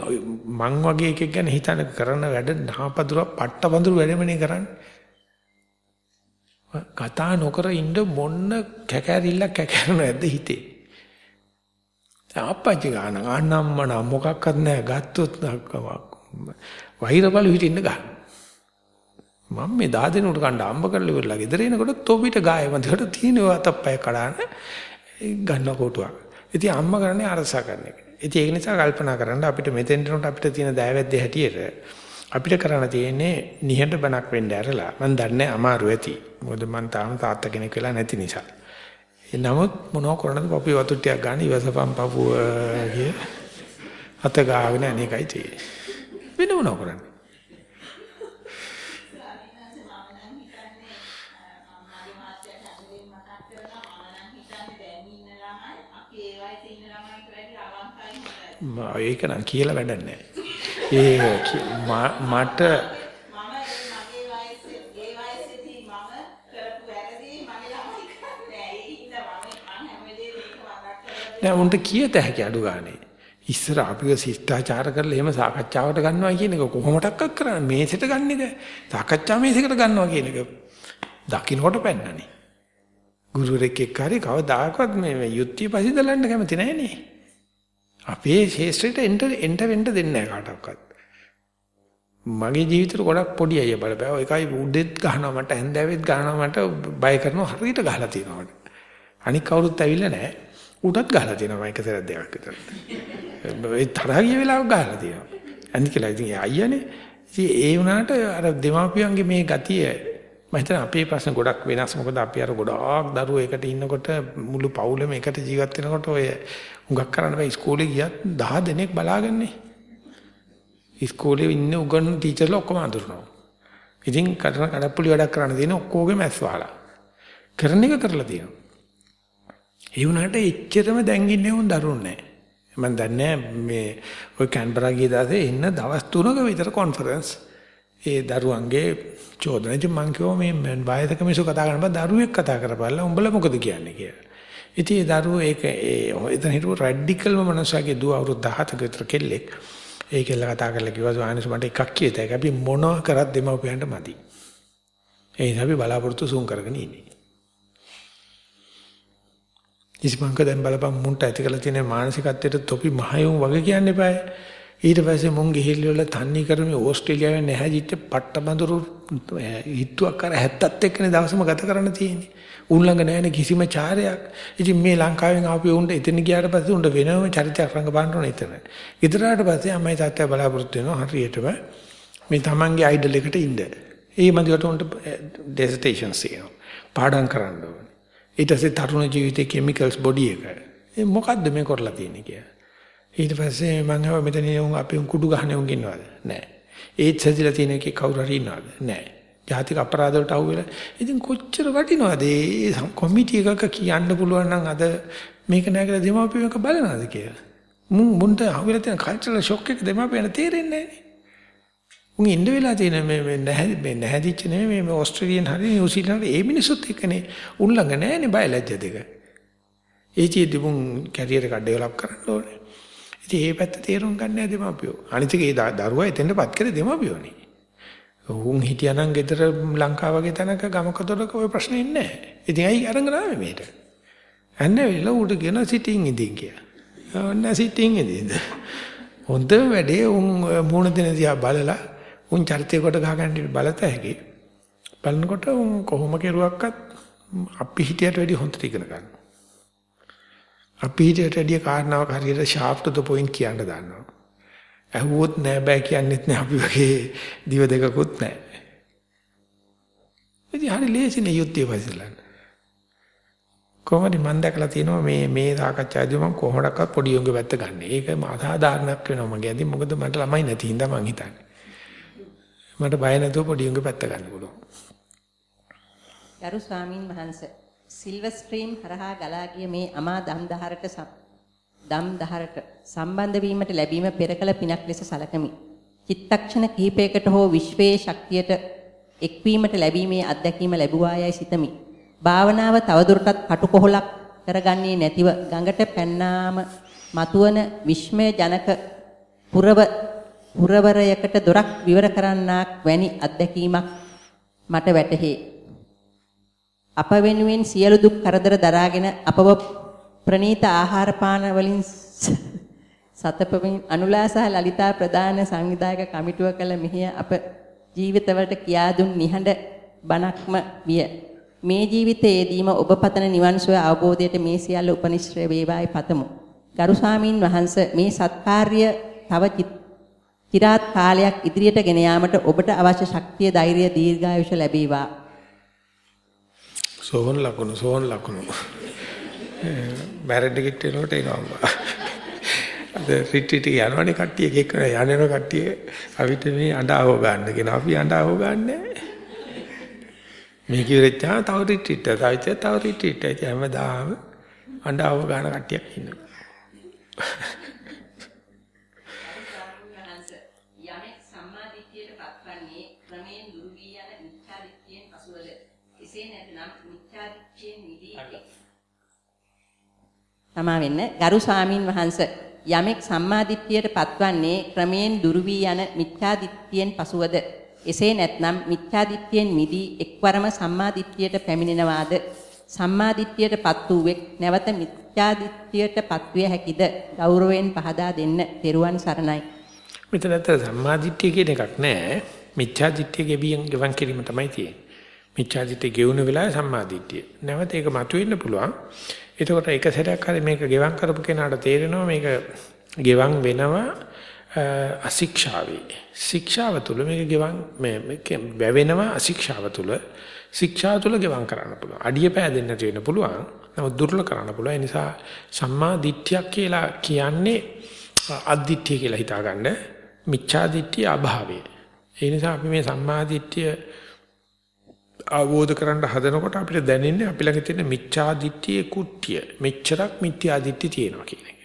මං වගේ එකෙක් ගැන හිතන කරන වැඩ නාපදුර පට්ටපඳුරු වැඩමනේ කරන්නේ. කතා නොකර ඉන්න මොන්න කැකෑරිල්ලක් කැකෑරන නැද්ද හිතේ. අප්පච්චි ගාන අනම්මන මොකක්වත් නැහැ ගත්තොත් වෛර බලු හිටින්න ගන්න. මම මේ 10 දිනකට කණ්ඩ අම්බ කරලා ඉවරලා ගෙදර එනකොට තොපිට ගායමන්තකට තියෙනවා අතප්පය කඩාන ගන්න කොටුවක්. ඉතින් අම්මා කරන්නේ අරසා කරන එක. ඉතින් ඒක නිසා කල්පනා කරන්න අපිට මෙතෙන්ට අපිට තියෙන දෑවැද්දේ හැටියට අපිට කරන්න තියෙන්නේ නිහඬ බණක් වෙන්න ඇරලා මම දන්නේ අමාරු ඇති. මොකද මම තාම තාත්තා කෙනෙක් වෙලා නැති නිසා. නමුත් මොනව කරන්නද පපුවේ වතු ටිකක් ගන්න ඉවසපම් පපුව කිය. අත ගාගෙන අනේකයි තියෙන්නේ. වෙන මොනව කරන්නේ? ඒක නම් කියලා වැඩක් නැහැ. ඒ මට නෑ උන්ට කියත හැකි අඩු ගානේ. ඉස්සර අපිව ශිෂ්ටාචාර කරලා එහෙම සාකච්ඡාවට ගන්නවා කියන එක කොහොමඩක්වත් කරන්නේ මේසෙට ගන්න එක. සාකච්ඡා මේසෙකට ගන්නවා කියන එක දකින්නකොට පැන්නනේ. ගුරුවරෙක් එක්ක හරි කවදාකවත් මේ යුක්තිය පසිදලන්න කැමති නෑනේ. අපේ ශේෂ්ත්‍රයට එන්ටර් එන්ටර් වෙන්න දෙන්නේ නැහැ කාටවත්. මගේ ජීවිතේට ගොඩක් පොඩි අය බලපෑ. ඒකයි උඩෙත් ගහනවා මට හැන්දෑවෙත් ගහනවා මට බය කරනවා හරියට ගහලා තියෙනවා මට. අනික කවුරුත් ඇවිල්ලා නැහැ. උඩත් ගහලා තියෙනවා එක සැරයක් දෙකක් විතර. ඒ තරහ ගිය වෙලාවක ගහලා තියෙනවා. අනිකලා ඉතින් අයියානේ. ඉතින් ඒ වුණාට අර දෙමාපියන්ගේ මේ ගතිය මම හිතන අපේ ප්‍රශ්න ගොඩක් වෙනස්. මොකද අපි අර ගොඩාක් දරුවෝ එකට ඉන්නකොට මුළු පවුලම එකට ජීවත් වෙනකොට ඔය හුඟක් කරන්න බෑ ඉස්කෝලේ ගියත් 10 දෙනෙක් බලාගන්නේ. ඉස්කෝලේ ඉන්න උගන් ටීචර්ලා ඔක්කොම අඳුරනවා. ඉතින් කරන කඩප්පුලි වැඩක් කරන්න තියෙන ඔක්කොගේ මැස් වහලා. කරන එක කරලා තියෙනවා. ඒ වුණාට එච්චරම දැන් ඉන්නේ උන් දරුවෝ නැහැ. මම දන්නේ මේ ඔය කැන්බරා ගිය දාසේ ඉන්න දවස් 3ක විතර කොන්ෆරන්ස් ඒ දරුවන්ගේ චෝදන. ඉතින් මං කිව්වා මේ වයසක මිනිස්සු කතා කරනකොට දරුවෙක් කතා කරපළා උඹලා මොකද කියන්නේ කියලා. ඉතින් ඒ දරුවෝ ඒක ඒ එතන හිටපු රැඩිකල්ම මනුස්සයෙක්ගේ දුව අවුරුදු 17ක විතර කෙල්ලෙක්. ඒකෙල්ල කතා කරලා කිව්වා ස්වාමීන් මට එකක් කියතයි. අපි මොනවා කරත් දෙමව්පියන්ට මදි. ඒ නිසා අපි බලාපොරොත්තු සූම් කරගෙන ඉන්නේ. ඉස්මංක දැන් බලපන් මුන්ට ඇති කරලා තියෙන මානසිකත්වයට තොපි මහයුම් වගේ කියන්න එපායි. ඊට පස්සේ මුන් ගිහිල්ල වල තන්නේ කරමි ඕස්ට්‍රේලියාවේ නැහැදිච්ච පට්ටබඳුරු හිතුවක් කර 70ත් එක්කනේ දවසම ගත කරන්න තියෙන්නේ. උන් ළඟ නැහැනේ කිසිම චාරයක්. ඉතින් මේ ලංකාවෙන් ආපු උන්ට එතන ගියාට පස්සේ උන්ට වෙනම චරිතයක් රඟපාන්න ඕන එතන. ඊතරාට පස්සේ අම්මයි තාත්තයි බලාපොරොත්තු වෙනවා හරියටම මේ තමන්ගේ අයිඩල් එකට ඉන්න. ඒ මදිවට උන්ට eh, ඩෙසර්ටේෂන්ස් තියෙනවා. පාඩම් කරන්න ඕනේ. ඊට පස්සේ තරුණ ජීවිතේ කිමිකල්ස් බොඩි එක. ඒ මොකද්ද මේ කරලා තියෙන්නේ කියලා. ඊට පස්සේ මම හව මෙතන උන් අපි උන් කුඩු ගහන්නේ උන් ඉන්නවද? නැහැ. ඒත් සැදිලා තියෙන එකේ කවුරු හරි ඉන්නවද? නැහැ. ජාතික අපරාධ වලට අහු වෙලා ඉතින් කොච්චර වටිනවද ඒ කොමිටි එකක කියන්න පුළුවන් නම් අද මේක නෑ කියලා දෙමාපියන්ක බලනවාද කියලා. මුන් මුන්ට අහු වෙලා තියෙන කල්චරල් ෂොක් එක දෙමාපියන් තේරෙන්නේ නැහැ. උන් ඉන්න වෙලා තියෙන මේ මේ නැහැ මේ නැහැදිච්ච නෙමෙයි මේ ඕස්ට්‍රේලියන් හරි නිව්සීලන්ත ඒ මිනිස්සුත් එක්කනේ උන් ළඟ නැහැනේ බයලජ්‍ය දෙක. ඒ චීදි මුන් කැරියර් එක ඩෙවලොප් කරන්න ඕනේ. ඉතින් මේ පැත්ත තේරුම් ගන්න නැහැ දෙමාපියෝ. අනිත් එක ඒ දරුවා එතෙන්ටපත් කරේ දෙමාපියෝනේ. උන් හිටියානම් ගෙදර ලංකාව වගේ තැනක ගමක දොරක ওই ප්‍රශ්නේ ඉන්නේ නැහැ. ඉතින් ඇයි අරගෙන ආවේ මෙහෙට? අන්නේ වෙලා උඩ ගෙන සිටින් ඉඳින් කියලා. ඔන්න සිටින් ඉඳින්ද. හොඳ වැඩේ උන් මූණ දෙන දිහා බලලා උන් චරිතය කොට ගහ ගන්න බලත හැකි. බලනකොට උන් කොහොම කෙරුවක්වත් අපි හිටියට වැඩි හොඳට ඉගෙන ගන්න. අපි හිටියට වැඩි කාරණාවක් හරියට sharp to the point කියන්න දන්නවා. ඇහුවොත් නෑ බෑ කියන්නෙත් නෑ අපි වගේ දිව දෙකකුත් නෑ. ඉතින් හරි ලේසිනේ යුද්ධය වයිසලන්න. කොහොමද මම දැකලා තියෙනවා මේ මේ සාකච්ඡාදී මම කොහොමඩක්වත් පොඩි උන්ගේ පැත්ත ගන්න. ඒක අසාධාරණයක් වෙනවා මගේ අදින් මොකද මට ළමයි නැති හින්දා මං හිතන්නේ. මට බය නැතුව පොඩි උන්ගේ පැත්ත ගන්න පුළුවන්. ගරු ස්වාමින් වහන්සේ සිල්වර් ස්ට්‍රීම් හරහා ගලා ගිය මේ අමා දම් දහරට දම් දහරට සම්බන්ධ වීමට ලැබීම පෙරකල පිනක් ලෙස සැලකමි. චිත්තක්ෂණ කිහිපයකට හෝ විශ්වයේ ශක්තියට එක්වීමට ලැබීමේ අත්දැකීම ලැබුවායයි සිතමි. භාවනාව තවදුරටත් කටුකොහලක් කරගන්නේ නැතිව ගඟට පැන්නාම මතුවන විශ්මය ජනක පුරව පුරවරයකට දොරක් විවර කරන්නාක් වැනි අත්දැකීමක් මට වැටහේ. අප වෙනුවෙන් සියලු දුක් කරදර දරාගෙන අපව ප්‍රනීත ආහාර පාන වලින් සතපමින් අනුලා සහ ලලිතා ප්‍රධාන සංවිධායක කමිටුව කළ මෙහිය අප ජීවිතවලට කියා දුන් නිහඬ බණක්ම විය. මේ ජීවිතයේදීම ඔබ පතන නිවන් සුව අවබෝධයට මේ සියල්ල උපනිශ්‍රේ වේවායි පතමු. ගරු ස්වාමින් වහන්සේ මේ සත්කාර්ය තව චිරාත් කාලයක් ඉදිරියට ගෙන යාමට ඔබට අවශ්‍ය ශක්තිය ධෛර්යය දීර්ඝායුෂ ලැබේවා. සෝවන් ලකුණු සෝවන් ලකුණු. බැරෙඩ් එකට එනකොට එනවා. අද රිට්‍රීට් එක යනවනේ කට්ටිය එක එක යන්නේන කට්ටිය අපිට මේ අඬව ගන්න කියන අපි අඬව ගන්නෑ. මේ කිව්වෙච්චා තව රිට්‍රීට් එක තව තව රිට්‍රීට් එක හැමදාම අඬව ගන්න කට්ටියක් ඉන්නවා. යමෙක් සම්මාදිට්ඨියට පත්වන්නේ ක්‍රමයෙන් දුරු වී යන මිත්‍යාදිට්ඨියෙන් පසුවද එසේ නැත්නම් මිත්‍යාදිට්ඨියෙන් මිදී තමා වෙන්න ගරු ස්වාමින් වහන්සේ යමෙක් සම්මාදිට්ඨියට පත්වන්නේ ක්‍රමයෙන් දුරු වී යන මිත්‍යාදිට්ඨියෙන් පසුවද එසේ නැත්නම් මිත්‍යාදිට්ඨියෙන් මිදී එක්වරම සම්මාදිට්ඨියට පැමිණෙනවාද සම්මාදිට්ඨියට පත් වූෙක් නැවත මිත්‍යාදිට්ඨියට පත්විය හැකිද ගෞරවයෙන් පහදා දෙන්න තෙරුවන් සරණයි මෙතන ඇත්ත සම්මාදිට්ඨිය කියන එකක් නැහැ. මිච්ඡාදිට්ඨිය ගෙවියන් ගෙවන් කිරීම තමයි තියෙන්නේ. මිච්ඡාදිට්ඨිය ගෙවුන වෙලාවේ සම්මාදිට්ඨිය. නැවත ඒක මතුවෙන්න පුළුවන්. එතකොට එක සැරයක් හරි මේක ගෙවන් කරපු කෙනාට තේරෙනවා මේක ගෙවන් වෙනවා අශික්ෂාවේ. ශික්ෂාව තුළ මේක ගෙවන් මේ වැවෙනවා අශික්ෂාව තුළ. ශික්ෂාව තුළ ගෙවන් කරන්න පුළුවන්. අඩිය පෑදෙන්න තියෙන පුළුවන්. නමුත් දුර්ල කරන්න පුළුවන්. ඒ නිසා සම්මා දිට්ඨියක් කියලා කියන්නේ අද්දිට්ඨිය කියලා හිතාගන්න. මිච්ඡා දිට්ඨිය අභාවය. ඒ නිසා අපි මේ සම්මා දිට්ඨිය අවබෝධ කරගන්න හදනකොට අපිට දැනෙන්නේ අපි ළඟ තියෙන මිච්ඡා දිට්ඨියේ කුට්ටිය. මෙච්චරක් මිත්‍යා දිට්ඨිය තියෙනවා කියන එක.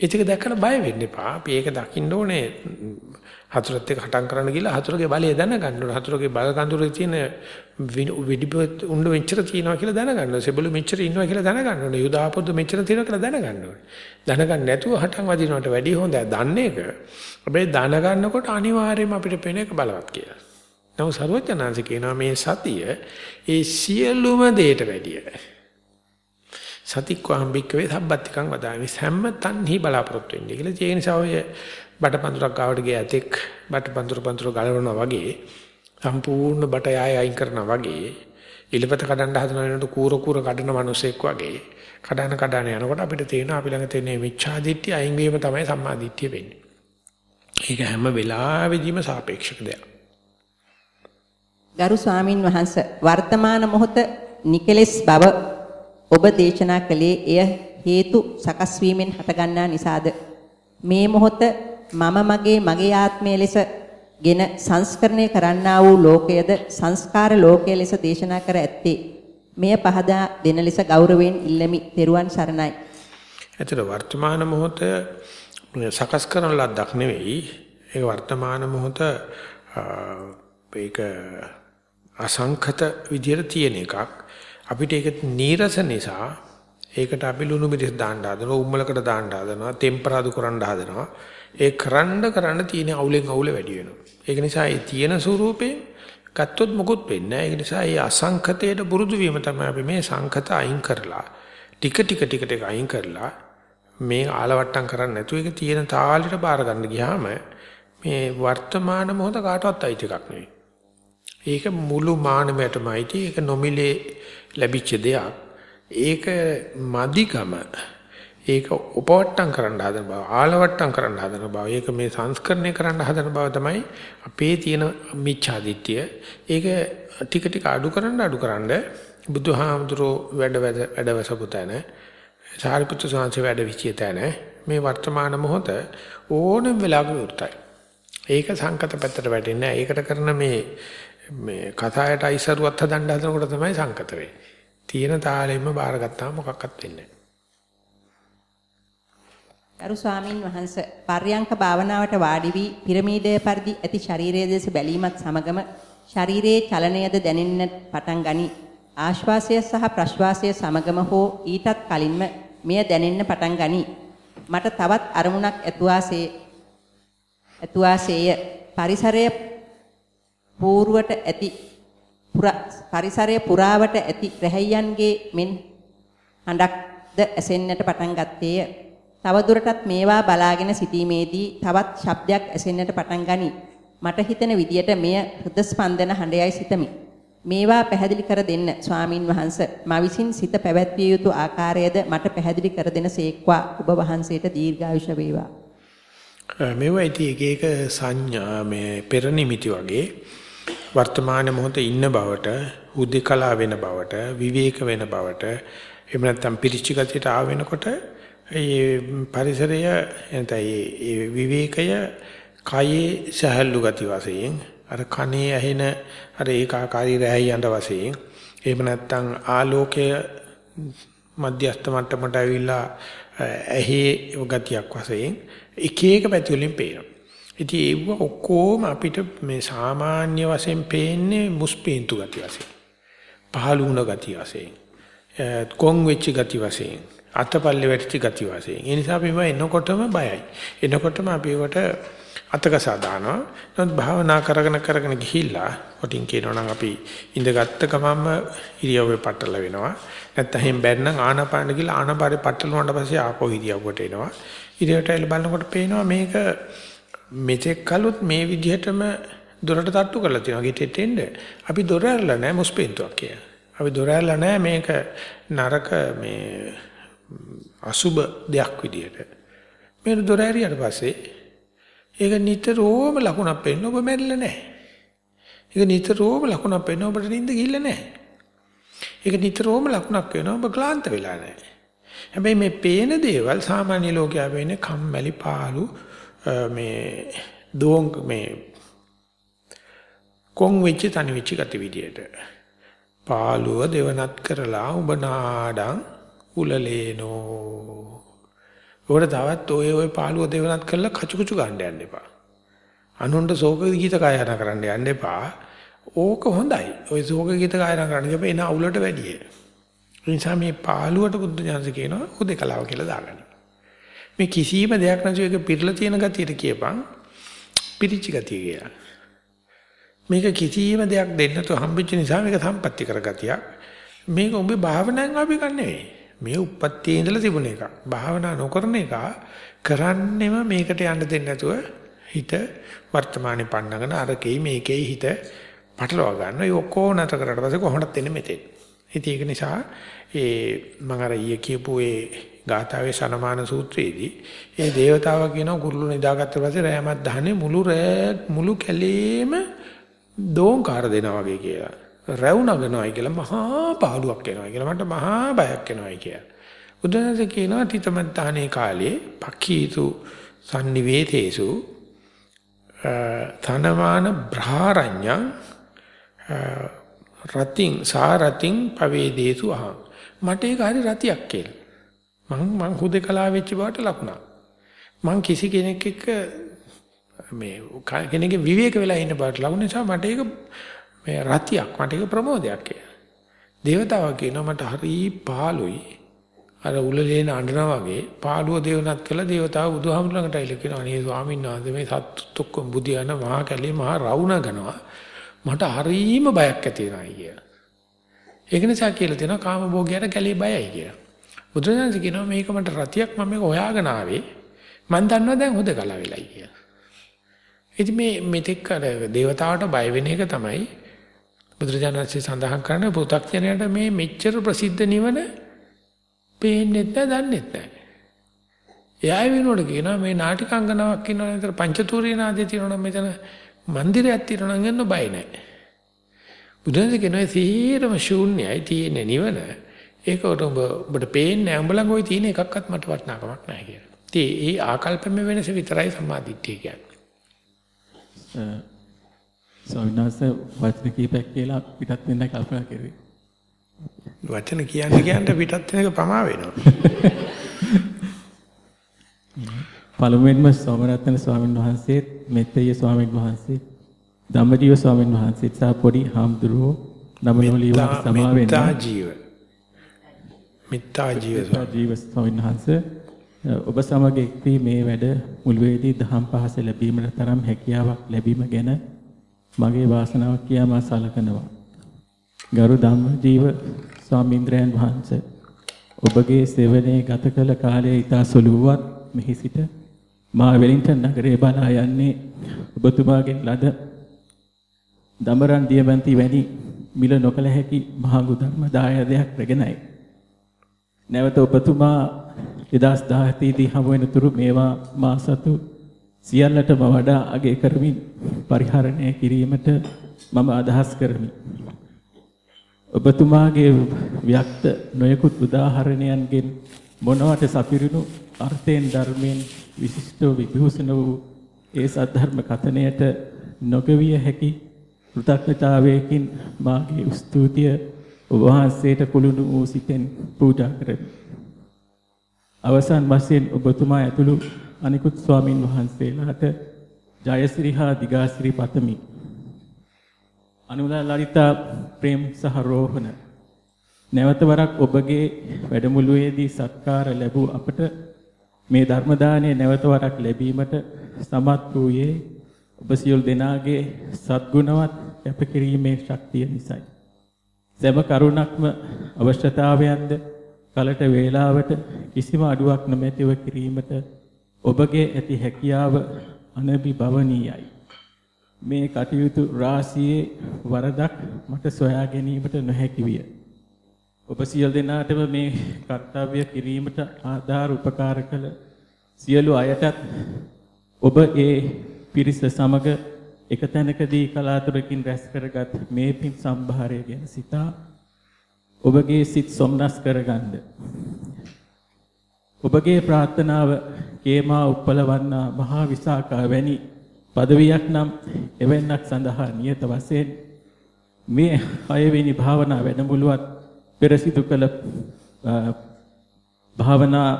ඒක දැකලා බය වෙන්න එපා. අපි ඒක දකින්න ඕනේ හතුරත් එක්ක හටන් කරන්න ගිහලා හතුරගේ බලය දැනගන්න ඕනේ. හතුරගේ බල කඳුරේ තියෙන විඩිපොත් උණ්ඩ මෙච්චර තියෙනවා කියලා දැනගන්න ඕනේ. සෙබළු මෙච්චර ඉන්නවා කියලා දැනගන්න ඕනේ. යුදාපොත් මෙච්චර තියෙනවා කියලා දැනගන්න ඕනේ. දැනගන්න නැතුව හටන් වදිනවට වැඩිය හොඳයි දන්නේ එක. හැබැයි දැනගන්නකොට අනිවාර්යයෙන්ම අපිට පේන එක බලවත් කියලා. නමුත් සරුවචනාංශ කියනවා මේ සතිය ඒ සියලුම දේට වැඩිය. සතික්වාම් බික්කවේ සම්බත්තිකං වදාමි හැම තන්හි බලාපොරොත්තු වෙන්නේ කියලා. ඒ නිසා ඔය බටපඳුරක් ගාවට ගිය ඇතෙක් බටපඳුර පඳුර ගලවනවා වගේ සම්පූර්ණ බට යාය අයින් කරනවා වගේ ඉලපත කඩන්න හදන වෙනකොට කූර කූර කඩන මිනිසෙක් වගේ කඩන කඩන යනකොට අපිට තේරෙනවා අපි ළඟ තියෙන මිච්ඡා දිට්ඨිය අයින් වීම තමයි සම්මා දිට්ඨිය වෙන්නේ. ඒක හැම වෙලාවෙදීම සාපේක්ෂක දෙයක්. ගරු ස්වාමින් වහන්සේ වර්තමාන මොහොත නිකලෙස් බව ඔබ දේශනා කළේ එය හේතු සකස් වීමෙන් හටගන්නා නිසාද මේ මොහොත මම මගේ මගේ ආත්මය ලෙස ගෙන සංස්කරණය කරන්නා වූ ලෝකයේද සංස්කාර ලෝකයේ ලෙස දේශනා කර ඇත්තේ මෙය පහදා දෙන ලෙස ගෞරවයෙන් ඉල්ලමි. තෙරුවන් සරණයි. ඇතර වර්තමාන මොහොත සකස් කරන ලද්දක් නෙවෙයි. ඒක වර්තමාන මොහොත ඒක අසංඛත විදියට තියෙන එකක්. අපිට ඒක නීරස නිසා ඒකට අපි ලුණු මිරිස් දාන්න හදනවා, උම්මලකට දාන්න හදනවා, ටෙම්පරාදු කරන්න හදනවා. ඒ කරන්න කරන්න තියෙන අවුලෙන් අවුල වැඩි වෙනවා. ඒක නිසා ඒ තියෙන ස්වරූපේ ගත්තොත් මොකුත් වෙන්නේ නැහැ. ඒක නිසා මේ අසංඛතයට පුරුදු වීම තමයි අපි මේ සංඛත අයින් කරලා ටික ටික ටික ටික අයින් කරලා මේ ආලවට්ටම් කරන්නේ නැතුව ඒක තියෙන තාලෙට බාර ගන්න ගියාම මේ වර්තමාන මොහොත කාටවත් අයිති එකක් නෙවෙයි. ඒක මුළු මානවයටමයි ඒක නොමිලේ ලැබිච්ච දෙයක්. ඒක මදිකම ඒක උපවට්ටම් කරන්න හදන බව ආලවට්ටම් කරන්න හදන බව ඒක මේ සංස්කරණය කරන්න හදන බව තමයි අපේ තියෙන මිච්ඡාදිත්‍ය. ඒක ටික ටික අඩු කරන්න අඩු කරන්න බුදුහාමුදුරෝ වැඩ වැඩවසපු තැන සාරිපුත්‍ර සාංශ වැඩ විචිය තැන මේ වර්තමාන මොහොත ඕනම වෙලාවක වෘතයි ඒක සංකත පැත්තට වැටෙන්නේ නැහැ. ඒකට කරන මේ මේ කතායට අයිසරුවත් හදන්න හදනකොට තමයි සංකත වෙන්නේ තියෙන තාලෙම බාරගත්තාම මොකක්වත් වෙන්නේ නැහැ ගරු ස්වාමින් වහන්ස පර්යංක භාවනාවට වාඩි වී පිරමීඩය පරිදි ඇති ශරීරයේ දෙස බැලීමත් සමගම ශරීරයේ චලනයද දැනෙන්නට පටන් ගනී. ආශ්වාසය සහ ප්‍රශ්වාසය සමගම හෝ ඊටත් කලින්ම මෙය දැනෙන්න පටන් ගනී. මට තවත් අරමුණක් ඇතුවාසේ ඇතුවාසේය පරිසරය පූර්වට ඇති පරිසරය පුරාවට ඇති රැහැයන්ගේ මෙන් හඬක්ද ඇසෙන්නට පටන් ගත්තේය. තවදුරටත් මේවා බලාගෙන සිටීමේදී තවත් ශබ්දයක් ඇසෙන්නට පටන් ගනී. මට හිතෙන විදියට මෙය හෘද ස්පන්දන හඬයයි සිතමි. මේවා පැහැදිලි කර දෙන්න ස්වාමින් වහන්සේ මා විසින් සිත පැවැත්විය යුතු ආකාරයද මට පැහැදිලි කර දෙන සේක්වා ඔබ වහන්සේට දීර්ඝායුෂ වේවා. මේවා ඉතින් එක එක සංඥා මේ පෙර නිමිති වගේ වර්තමාන මොහොතේ ඉන්න බවට හුදේකලා වෙන බවට විවේක වෙන බවට එහෙම නැත්නම් පිරිච්ච ගතියට ආ වෙනකොට ඒ පරිසරය එතන ඒ විවේකය කයේ සහැල්ලු ගති වශයෙන් අර කනේ ඇහෙන අර ඒකාකාරී රැහි යඳ වශයෙන් එහෙම නැත්නම් ආලෝකය මධ්‍යස්ථ මට්ටමට ඇවිල්ලා ඇහි ගතියක් වශයෙන් එක එක පැති වලින් පේනවා. ඉතින් ඒව ඔක්කොම අපිට මේ සාමාන්‍ය වශයෙන් පේන්නේ මුස්පීන්තු ගති වශයෙන්. පහළ වුණ ගති වශයෙන්. කොන් වෙච්ච ගති වශයෙන්. අතපල්ලේ වැටිච්ච ගති වශයෙන්. ඒ නිසා අපි එනකොටම බයයි. එනකොටම අපි ඒකට අතකසා දානවා. නමුත් භාවනා කරගෙන කරගෙන ගිහිල්ලා කොටින් කියනවා නම් අපි ඉඳගත්ත ගමන්ම ඉරියව්වේ පටල වෙනවා. නැත්නම් එහෙන් බැන්නම් ආනපාන කියලා ආනපාරේ පටලුණාට පස්සේ ආපහු ඉරියව්වට එනවා. ඉරියව්වට එල බලනකොට පේනවා මේක මෙතෙක් කලොත් මේ විදිහටම දොරට තට්ටු කරලා තියෙනවා ගෙටෙට එන්න. අපි දොර ඇරලා නැහැ මුස්පෙන්තුවක් කියලා. අපි දොර ඇරලා නැහැ මේක නරක මේ අසුබ දෙයක් විදියට. මේ දොර ඇරියට පස්සේ ඒක නිතරම ලකුණක් පෙන්න ඔබ මැරිලා නැහැ. ඒක නිතරම ලකුණක් පෙන්න ඔබට නිින්ද ගිහිල්ලා නැහැ. ඒක නිතරම ලකුණක් වෙනවා ඔබ ක්ලාන්ත වෙලා නැහැ. හැබැයි මේ පේන දේවල් සාමාන්‍ය ලෝකයා වෙන්නේ කම්මැලි පාළු මේ දෝංග මේ කොන් වෙච්ච තනි වෙච්ච ගති විදියට. පාළුව දෙවනත් කරලා ඔබ නාඩං උලලේනෝ උඩ තවත් ඔය ඔය පාළුව දෙවනත් කරලා කචු කචු ගන්න යන්න එපා. අනුන්ට ශෝක ගීත ගායනා කරන්න යන්න එපා. ඕක හොඳයි. ඔය ශෝක ගීත ගායනා කරන්න ගියප එන අවුලට වැඩිය. ඒ නිසා මේ පාළුවට බුද්ධ ඥානස කියනවා හුදේකලාව කියලා දාගන්න. මේ කිසිම දෙයක් නැතුව ඒක පිරලා තියෙන ගතියට කියපන් පිරිච්ච ගතිය කියලා. මේක කිසිම දෙයක් දෙන්න තු හම්බෙච්ච නිසා මේක සම්පත්‍ති කරගතියක්. මේක උඹේ භාවනාවෙන් ආපු එකක් නෙවෙයි. මේ උප්පත්තියේ ඉඳලා තිබුණ එකක්. භාවනා නොකරන එක කරන්නෙම මේකට යන්න දෙන්නේ නැතුව හිත වර්තමානයේ පන්නගෙන අරකේ මේකේ හිත පටලවා ගන්න. ඒ ඔක්කොම නැතර කරලා පස්සේ කොහොමද එන්නේ මෙතෙන්. ඉතින් ඒක නිසා ඒ මම අර ඊයේ කියපු ඒ ගාථාවේ සනමාන සූත්‍රයේදී ඒ దేవතාවා කියන කුරුළු නිදාගත්ත පස්සේ රෑමත් දහනේ මුළු රෑ මුළු කැලේම දෝංකාර දෙනවා වගේ කියලා. රැව් නගනවායි කියලා මහා පාළුවක් එනවා කියලා මට මහා බයක් එනවායි කියලා. බුදුන්සේ කියනවා තිතමත්තානේ කාලේ පක්ඛීතු sannivedhesu තනමාන බ්‍රහාරඤ්ඤං රතින් සාරතින් පවේදේසු අහං මට ඒක හරි රතියක් කියලා. මං මං හුදකලා වෙච්ච බවට ලකුණක්. මං කිසි කෙනෙක් එක්ක මේ කෙනෙක්ගේ විවේක වෙලා ඉන්න බවට ලකුණ නිසා මට ඒක මේ රතියක් මට ඒක ප්‍රමෝදයක් කියලා. දේවතාවා කියනවා මට හරි පාළුයි. අර උලලේන අඬනවා වගේ පාළුව දේවනත් කළා දේවතාව බුදුහාමුදුර ළඟට ඇවිල්ලා කියනවා අනේ ස්වාමීන් වහන්සේ මේ සත්තුත් ඔක්කොම බුදියාන මහා කැලේ මහා රවුණගනවා. මට හරීම බයක් ඇති වෙනවා කියලා. ඒක නිසා කියලා තියෙනවා කාම භෝගයට කැලේ බයයි කියලා. බුදුරජාණන් කියනවා මේක මට රතියක් මම මේක හොයාගෙන ආවේ. මම දන්නවා දැන් හොදකලා වෙලයි කියලා. ඉතින් මේ මෙතෙක් අර දේවතාවට බය වෙන එක තමයි බුදුරජාණන්සේ සඳහන් කරන පු탁ජනයට මේ මෙච්චර ප්‍රසිද්ධ නිවන පේන්නේ නැහැ දන්නේ නැහැ. එයා වෙනකොට කියනවා මේ නාටිකංගනාවක් ඉන්නවා නේද පංචතූරිය නාදේ තියෙනවා මෙතන මන්දිරයක් තියෙනවා නම් යන්න බය නැහැ. බුදුන්සේ කියනවා සීරම ශූන්‍යයි තියෙන නිවන. ඒකට ඔබ ඔබට පේන්නේ නැහැ. උඹ ළඟ ওই තියෙන එකක්වත් මට වටිනාකමක් නැහැ කියලා. ඉතින් ඒ ආකල්පෙම වෙනස විතරයි සම්මාදිට්ඨිය කියන්නේ. ස්වාමීන් වහන්සේ වචන කීපයක් කියලා පිටත් වෙන්න කල්පනා කරුවේ. වචන කියන්න කියන්න පිටත් වෙන එක පමා වෙනවා. *laughs* පළමුවෙන්ම සෝමරත්න ස්වාමීන් වහන්සේත් මෙත්තේ ස්වාමීන් වහන්සේත් ධම්මජීව ස්වාමීන් වහන්සේත් සහ පොඩි හාමුදුරුවෝ නමනෝලියවට සමා වෙන්න. මිත්තා ජීව. මිත්තා ජීව ජීව ස්වාමීන් වහන්සේ ඔබ සමග එක්වී මේ වැඩ මුළුවේදී දහම් පහස ලැබීමට තරම් හැකියාවක් ලැබීම ගැන මගේ වාසනාවක් කියා මා සලකනවා. ගරු ධම්මජීව ස්වාමීන්ද්‍රයන් වහන්සේ ඔබගේ සෙවණේ ගත කළ කාලය ඉතා සුළුවත් මෙහි සිට මා වෙලින්ටන් නගරේ බලා යන්නේ ඔබතුමාගෙන් ලද දමරන් දියබන්ති වැනි මිල නොකල හැකි මහඟු ධර්ම දායාදයක් රැගෙනයි. නැවත ඔබතුමා 2017 දී හමු වෙන තුරු මේවා මා සතු සියල්ලටම වඩා අගය කරමින් පරිහරණය කිරීමට මම අදහස් කරමි. ඔබතුමාගේ ව්‍යක්ත නොයෙකුත් උදාහරණයන්ගෙන් මොනවට සපිරුණු අර්ථයෙන් ධර්මයෙන් විශිෂ්ටව විභූෂණ වූ ඒ සද්ධර්ම කතනයට නොගවිය හැකි කෘතඥතාවයකින් මාගේ ස්තුතිය ඔබ වහන්සේට කුළුණු වූ සිතෙන් පූජා කරමි. අවසන් වශයෙන් ඔබතුමා ඇතුළු අනිකුත් ස්වාමින් වහන්සේලාට ජයසිරි හා දිගාසිරි පතමි. අනුලා ලලිතා ප්‍රේම් සහ රෝහණ නැවත වරක් ඔබගේ වැඩමුළුවේදී සත්කාර ලැබූ අපට මේ ධර්ම දාණය නැවත වරක් ලැබීමට සමත් වූයේ ඔබ සියලු දෙනාගේ සත්ගුණවත් කැපකිරීමේ ශක්තිය නිසායි. සෑම කරුණක්ම අවශ්‍යතාවයන්ද කලට වේලාවට කිසිම අඩුවක් නොමැතිව කිරීමට ඔබගේ ඇති හැකියාව අනබි භවනීයයි. මේ කටයුතු රාශියේ වරදක් මට සොයා ගැනීමට නොහැකි විය. ඔබ සියලු දෙනාටම මේ කර්තව්‍ය කිරීමට ආධාර උපකාර කළ සියලු අයටත් ඔබ ඒ පිරිස සමග එක තැනකදී කලාතුරකින් රැස් කරගත් මේ පින් සම්භාරය ගැන සිතා ඔබගේ සිත් සොම්නස් කරගන්න. ඔබගේ ප්‍රාර්ථනාව කේමා උප්පලවන්නා මහා විසාකා වැනි পদවියක් නම් එවැන්නක් සඳහා නියත වශයෙන් මේ හයවෙනි භාවනා වැඩමුළුවත් පෙර සිදු කළ භාවනා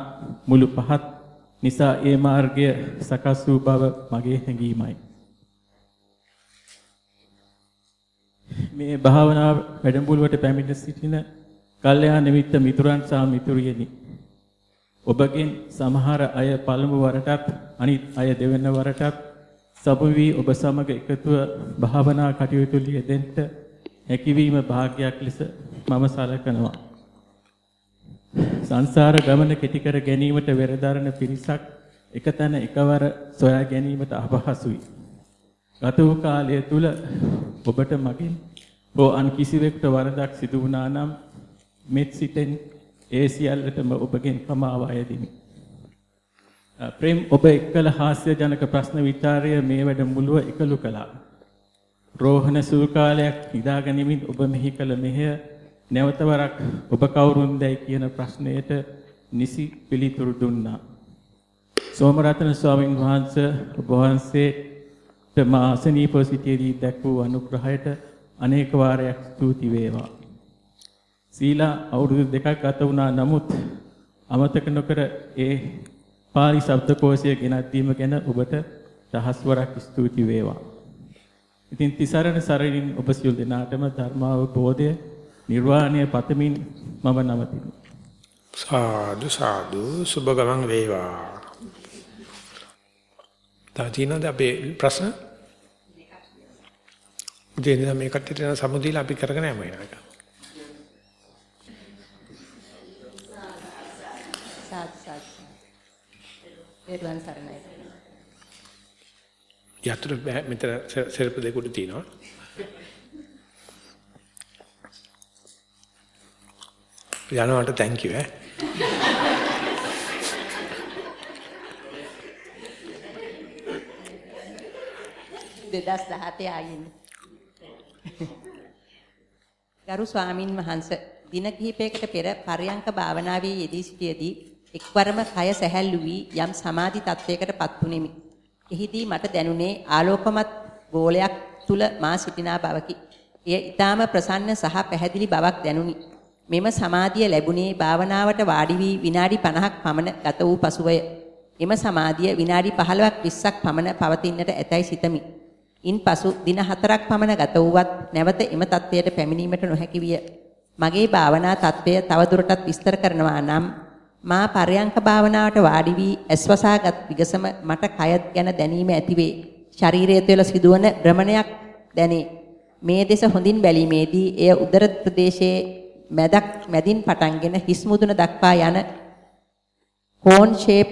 මුළු පහත් නිසා ඒ මාර්ගය සකස් වූ බව මගේ හැඟීමයි. මේ භාවනා වැඩමුළුවට පැමිණ සිටින කල්යාණ මිත්‍ර මිතුරන් සහ මිතුරියනි ඔබගෙන් සමහර අය පළමු වරටත් අනිත් අය දෙවන වරටත් සබු වී ඔබ සමග එකතුව භාවනා කටයුතු ලියදෙන්න හැකියවීම භාග්යක් ලෙස මම සලකනවා. සංසාර ගමන කෙටි කර ගැනීමට වෙරදරන පිරිසක් එකතැන එකවර සොයා ගැනීමට අපහසුයි. ගත වූ කාලය තුල ඔබට මගින් හෝ අන් කිසිවෙකුට වරදක් සිදු වුණා නම් මෙත් සිතෙන් ඒ සියල්ලටම ඔබගෙන් කමාව අයදිමි. ප්‍රේම් ඔබ එක්කල හාස්‍යජනක ප්‍රශ්න විචාරය මේ වැඩමුළුව එකලු කළා. රෝහණ සූ කාලයක් නිදාගනිමින් ඔබ මෙහි කළ මෙහෙය නැවත වරක් ඔබ කවුරුන්දයි කියන ප්‍රශ්නයට නිසි පිළිතුරු දුන්නා. සෝමරතන ස්වාමීන් වහන්සේ ඔබ වහන්සේට මා අසනීප සිටියේදී දැක් වූ අනුග්‍රහයට අනේක වාරයක් ස්තුති වේවා. සීලා අවුරුදු දෙකක් ගත වුණා නමුත් අමතක නොකර ඒ පාලි ශබ්දකෝෂය ගෙනත් දීම ගැන ඔබට දහස්වරක් ස්තුති වේවා. ඉතින් තිසරණ සරණින් ඔබ සියලු දෙනාටම ධර්මාවබෝධය නිර්වාණය පතමින් මම නවතිමි. සාදු සාදු සුබ ගමන් වේවා. තාචිනද අපේ ප්‍රශ්න? උදේ මේ කට්ටියට සමුදීලා අපි කරගෙන යමු ඒක. සාදු සාදු. පෙරවන් සරණයි. යතුරු මෙතන සෙරප දෙකුඩ තියෙනවා. යනවට thank you ඈ. දෙදස් දහතේ ආයින්. ගරු ස්වාමින් වහන්සේ දින කිහිපයකට පෙර පරයන්ක භාවනාවේ යෙදී සිටියේදී එක්වරම කය සැහැල්ලු වී යම් සමාධි තත්වයකට පත් වුනිමි. එහිදී මට දැනුනේ ආලෝකමත් ගෝලයක් තුල මා සිටිනා බවකි. එය ඊටාම ප්‍රසන්න සහ පැහැදිලි බවක් දැනුනි. මෙම සමාධිය ලැබුණේ භාවනාවට වාඩි වී විනාඩි 50ක් පමණ ගත වූ පසුවය. එම සමාධිය විනාඩි 15ක් 20ක් පමණ පවතින්නට ඇතැයි සිතමි. ඉන්පසු දින 4ක් පමණ ගත වුවත් නැවත එම தත්වයට පැමිණීමට නොහැකි විය. මගේ භාවනා தත්වය තවදුරටත් විස්තර කරනවා නම් මා පරයන්ක භාවනාවට වාඩි වී ඇස්වසාගත් විගසම මට කය ගැන දැනීම ඇතිවේ. ශරීරය තුළ සිදුවන භ්‍රමණයක් දැනේ. මේ දෙස හොඳින් බැලීමේදී එය උදර ප්‍රදේශයේ මැදක් මැදින් පටන්ගෙන හිස් මුදුන දක්වා යන කෝන් ෂේප්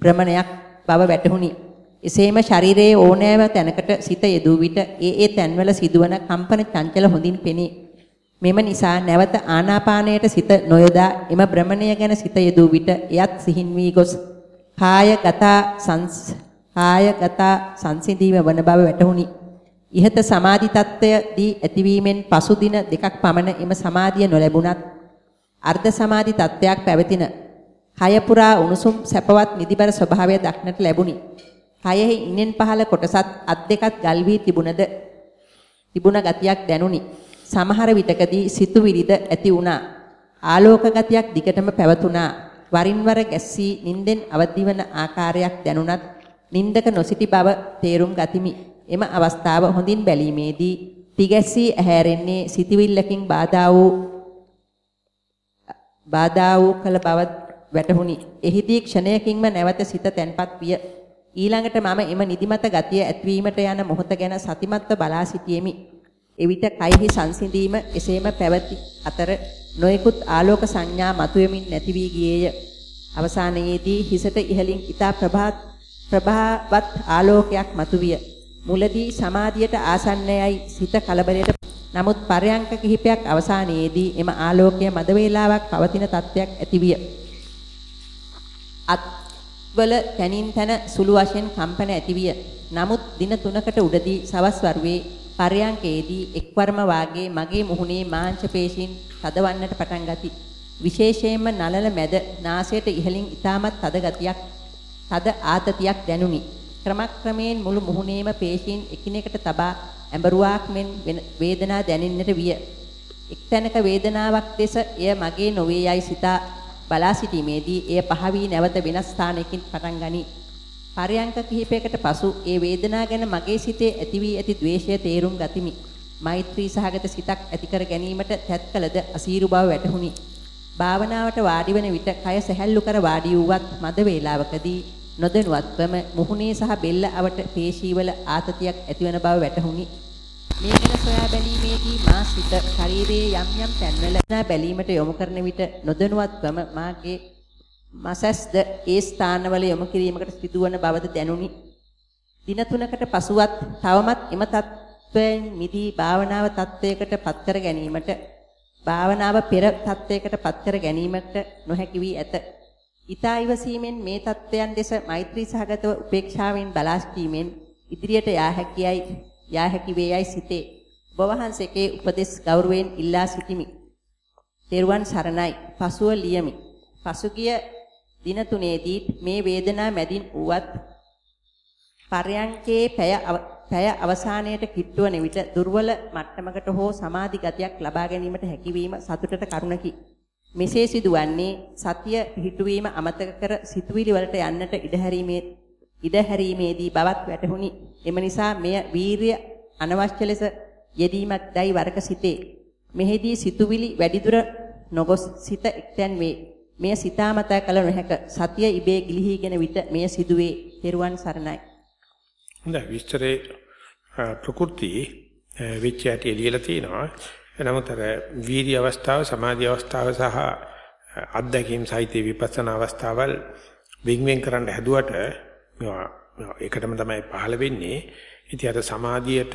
භ්‍රමණයක් බව වැටහුණි. එසේම ශරීරයේ ඕනෑම තැනකට සිත යෙදූ විට ඒ ඒ තැන්වල සිදුවන කම්පන චංචල හොඳින් පෙනේ. මෙම නිසා නැවත ආනාපානයට සිත නොයොදා එම භ්‍රමණය ගැන සිත යෙදූ විට එයත් සිහින් වී ගොස් කායගත සංස් කායගත සංසිඳීම වන බව වැටහුණි. ইহත සමාධි තත්ත්වයදී ඇතිවීමෙන් පසු දින දෙකක් පමණ එම සමාධිය නොලැබුණත් අර්ධ සමාධි තත්ත්වයක් පැවතින කය පුරා උණුසුම් සැපවත් නිදිබර ස්වභාවය දක්නට ලැබුණි. කයෙහි ඉන්නෙන් පහළ කොටසත් අත් දෙකත් ගල් වී තිබුණද තිබුණ ගතියක් දැනුනි. සමහර විටකදී සිතුවිලිද ඇති වුණා. ආලෝක ගතියක් දිගටම පැවතුණා. වරින් වර ගැස්සී නින්දෙන් අවදිවන ආකාරයක් දැනුණත් නින්දක නොසිටි බව තේරුම් ගතිමි. එම අවස්ථාව හොඳින් බැලීමේදී තිගැස්සී ඇහැරෙන්නේ සිතවිල්ලකින් බාධා වූ බාධා වූ කල බව වැටහුණි. එහිදී ක්ෂණයකින්ම නැවත සිත තැන්පත් විය. ඊළඟට මම එම නිදිමත ගතිය ඇතිවීමට යන මොහොත ගැන සතිමත්ව බලා සිටියෙමි. එවිට කයෙහි සංසිඳීම එසේම පැවති අතර නොයෙකුත් ආලෝක සංඥා මතුවෙමින් නැති වී ගියේය. අවසානයේදී හිසට ඉහළින් ඊතා ප්‍රභාත් ප්‍රභාවත් ආලෝකයක් මතුවිය. මුලදී සමාධියට ආසන්නයයි සිත කලබලයට නමුත් පරයන්ක කිහිපයක් අවසානයේදී එම ආලෝකය මද වේලාවක් පවතින තත්ත්වයක් ඇතිවිය. අත්වල තනින් තන සුළු වශයෙන් කම්පන ඇතිවිය. නමුත් දින 3කට උඩදී සවස් වරුවේ පරයන්කේදී එක්වරම වාගේ මගේ මුහුණේ මාංශ පේශීන් තදවන්නට පටන් ගති. විශේෂයෙන්ම නලල මැද නාසයට ඉහළින් ඊටමත් තද ගතියක් තද ආතතියක් දැනුනි. ක්‍රමක්‍රමයෙන් මුළු මුහුණේම පේශීන් එකිනෙකට තබා ඇඹරුවාක් මෙන් වේදනා දැනෙන්නට විය. එක්තැනක වේදනාවක් දෙස එය මගේ නොවේ යයි සිතා බලා සිටීමේදී එය පහ වී නැවත වෙනස් ස්ථානයකින් පටන් ගනී. පරයන්ක කිහිපයකට පසු ඒ වේදනා ගැන මගේ සිතේ ඇති වී ඇති ද්වේෂය තේරුම් ගතිමි. මෛත්‍රී සහගත සිතක් ඇති කර ගැනීමට තැත් කළද අසීරු බව වැටහුණි. භාවනාවට වාඩි වන විට කය සැහැල්ලු කර වාඩි වූවත් මද වේලාවකදී නොදැනුවත්වම මුහුණේ සහ බෙල්ල අවට පේශීවල ආතතියක් ඇතිවන බව වැටහුණි. මේ ගැන සොයා බැලීමේදී මා සිත ශරීරයේ යම් යම් තැන්වල බැලීමට යොමු කරන විට නොදැනුවත්වම මාගේ මසස්ද ඒ ස්ථානවල යොමු කිරීමකට සිදුවන බවද දැනුනි. දින තුනකට පසුවත් තවමත් එම තත්වයෙන් මිදී භාවනාව තත්වයකට පත් කර ගැනීමට භාවනාව පෙර තත්වයකට පත් කර ගැනීමට නොහැකි වී ඇත. ඊතා ඉවසීමෙන් මේ தත්වයන් දෙස මෛත්‍රී සහගතව උපේක්ෂාවෙන් බලා සිටීමෙන් ඉදිරියට යා හැකියයි යා හැකි වේයයි සිතේ. ඔබ වහන්සේගේ උපදෙස් ගෞරවයෙන් ඉල්ලා සිටිමි. තෙරුවන් සරණයි. පසුව ලියමි. පසුගිය දින තුනේදී මේ වේදනා මැදින් උවත් පරයන්කේ පැය පැය අවසානයේට කිට්ටුවන විට දුර්වල මට්ටමකට හෝ සමාධි ගතියක් ලබා ගැනීමට හැකියවීම සතුටට කරුණකි. මෙසේ සිදුවන්නේ සතිය පිහිටුවීම අමතක කර සිතුවිලි වලට යන්නට ඉඩ හැරීමේ ඉඩ හැරීමේදී බවත් වැටහුණි. එම නිසා මෙය වීරිය අනවශ්‍ය ලෙස යෙදීමක් දැයි වරක සිටේ. මෙහිදී සිතුවිලි වැඩිදුර නොගොස් සිත එක්තැන් වේ. මෙය සිතාමතා කල නොහැක. සතිය ඉබේ ගිලිහිගෙන විට මෙය සිදුවේ. තෙරුවන් සරණයි. හොඳයි විස්තරේ ප්‍රകൃති විච් ඇටි එළියලා තිනවා. නමුත් අර වීර්ය අවස්ථාව, සමාධි අවස්ථාව සහ අත්දැකීම් සහිත විපස්සනා අවස්ථාවල් වින් වෙන් කරන්න හැදුවට මේවා ඒකටම තමයි පහළ වෙන්නේ. ඉතින් අර සමාධියට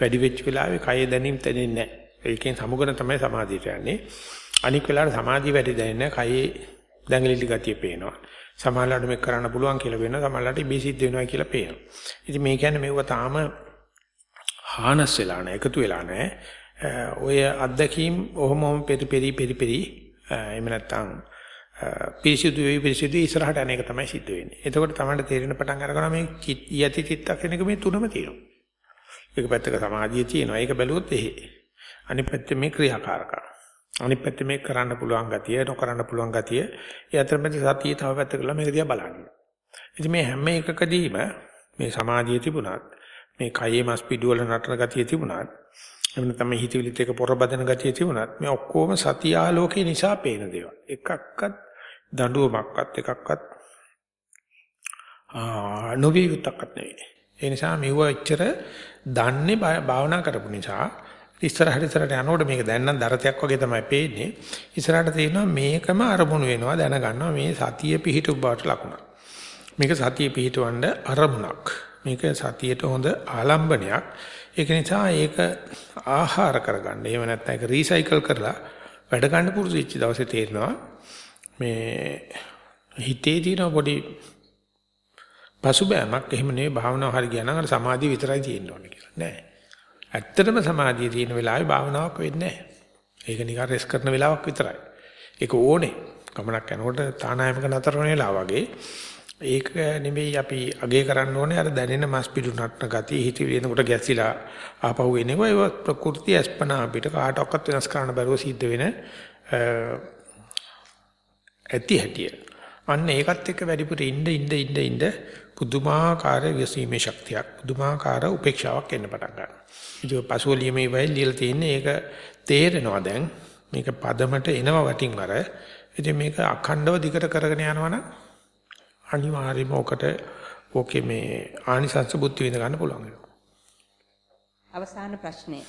වැඩි වෙච්ච වෙලාවේ කය දැනීම් තැනෙන්නේ නැහැ. ඒකෙන් සමුගන තමයි සමාධියට යන්නේ. අනික් වෙලාවට සමාධිය වැඩි දැනෙන්නේ කයේ දැඟලිලි ගතිය පේනවා. සමහරවිට මේක කරන්න පුළුවන් කියලා වෙනවා. සමහරවිට ඉබේ සිද්ධ වෙනවා කියලා පේනවා. ඉතින් මේ කියන්නේ මේව තාම හානස් වෙලා නැහැ, එකතු වෙලා නැහැ. ඔය අත්දැකීම් ඔහොමම පෙරි පෙරි පෙරි පෙරි එහෙම නැත්නම් පිරිසිදු වෙයි පිරිසිදු ඉස්සරහට අනේක තමයි සිද්ධ වෙන්නේ. එතකොට තමයි තේරෙන පටන් අරගනවා මේ යටි චිත්තක්ෂණයක මේ තුනම තියෙනවා. එක පැත්තක සමාධිය තියෙනවා. ඒක බැලුවොත් එහෙ. අනිත් පැත්තේ මේ ක්‍රියාකාරකම්. අනිත් පැත්තේ මේ කරන්න පුළුවන් ගතිය, නොකරන්න පුළුවන් ගතිය. ඒ අතරමැද සතිය තව පැත්තකලා මේක දිහා බලන්න. ඉතින් මේ හැම එකකදීම මේ සමාධිය තිබුණත්, මේ කයේ මස් පිඩුවල නටන ගතිය තිබුණත්, එහෙම නැත්නම් හිතවිලිත් එක පොර බදන ගතිය තිබුණත්, මේ ඔක්කොම සතිය ආලෝකේ නිසා පේන දේවල්. එකක්වත් දඬුවමක්වත් එකක්වත් ආ නොවිය යුක්තක්වත් නෙවෙයි. ඒ නිසා මෙව එච්චර දන්නේ භාවනා කරපු නිසා ඉස්සරහට ඉස්සරහට යනකොට මේක දැන් නම් දරතයක් වගේ තමයි පේන්නේ. ඉස්සරහට තියෙනවා මේකම අරමුණු වෙනවා දැනගන්නවා මේ සතිය පිහිටු බවට ලකුණක්. මේක සතිය පිහිටවන්න අරමුණක්. මේක සතියට හොඳ ආලම්බනයක්. ඒක නිසා ඒක ආහාර කරගන්න. එහෙම නැත්නම් ඒක රීසයිකල් කරලා වැඩ ගන්න පුරුදු වෙච්ච දවසේ තේරෙනවා මේ හිතේ තියෙන පොඩි පසුබෑමක් එහෙම නෙවෙයි භාවනාව හරි ගියා නම් අර සමාධිය විතරයි තියෙන්න ඕනේ කියලා. නෑ. ඇත්තටම සමාධිය තියෙන වෙලාවේ භාවනාවක් වෙන්නේ නෑ. ඒක නිකන් රෙස් කරන වෙලාවක් විතරයි. ඒක ඕනේ. ගමනක් යනකොට තානායමක නතර වෙලා වගේ ඒක නෙමෙයි අපි අගේ කරන්න ඕනේ අර දැනෙන මස් පිටු නටන ගතිය හිත වෙනකොට ගැසිලා ආපහු එනවා ඒ ප්‍රകൃති අස්පනා අපිට කාටවත් වෙනස් කරන්න බැරුව සිද්ධ වෙන ඇති හැටිය. අන්න ඒකත් එක්ක වැඩිපුර ඉන්න ඉන්න ඉන්න ඉන්න පුදුමාකාර විසීමේ ශක්තියක් පුදුමාකාර උපේක්ෂාවක් එන්න පටන් ගන්නවා. ඒක පසුවලියමේ වෙයි ලියලා තියෙන්නේ ඒක තේරෙනවා දැන් මේක පදමට එනවා වටින් වර. ඉතින් මේක අඛණ්ඩව දිගට කරගෙන යනවනම් අනිවාර්යයෙන්ම ඔකට ඕකේ මේ ආනිසංස බුද්ධ විඳ ගන්න පුළුවන් වෙනවා. අවසාන ප්‍රශ්නය.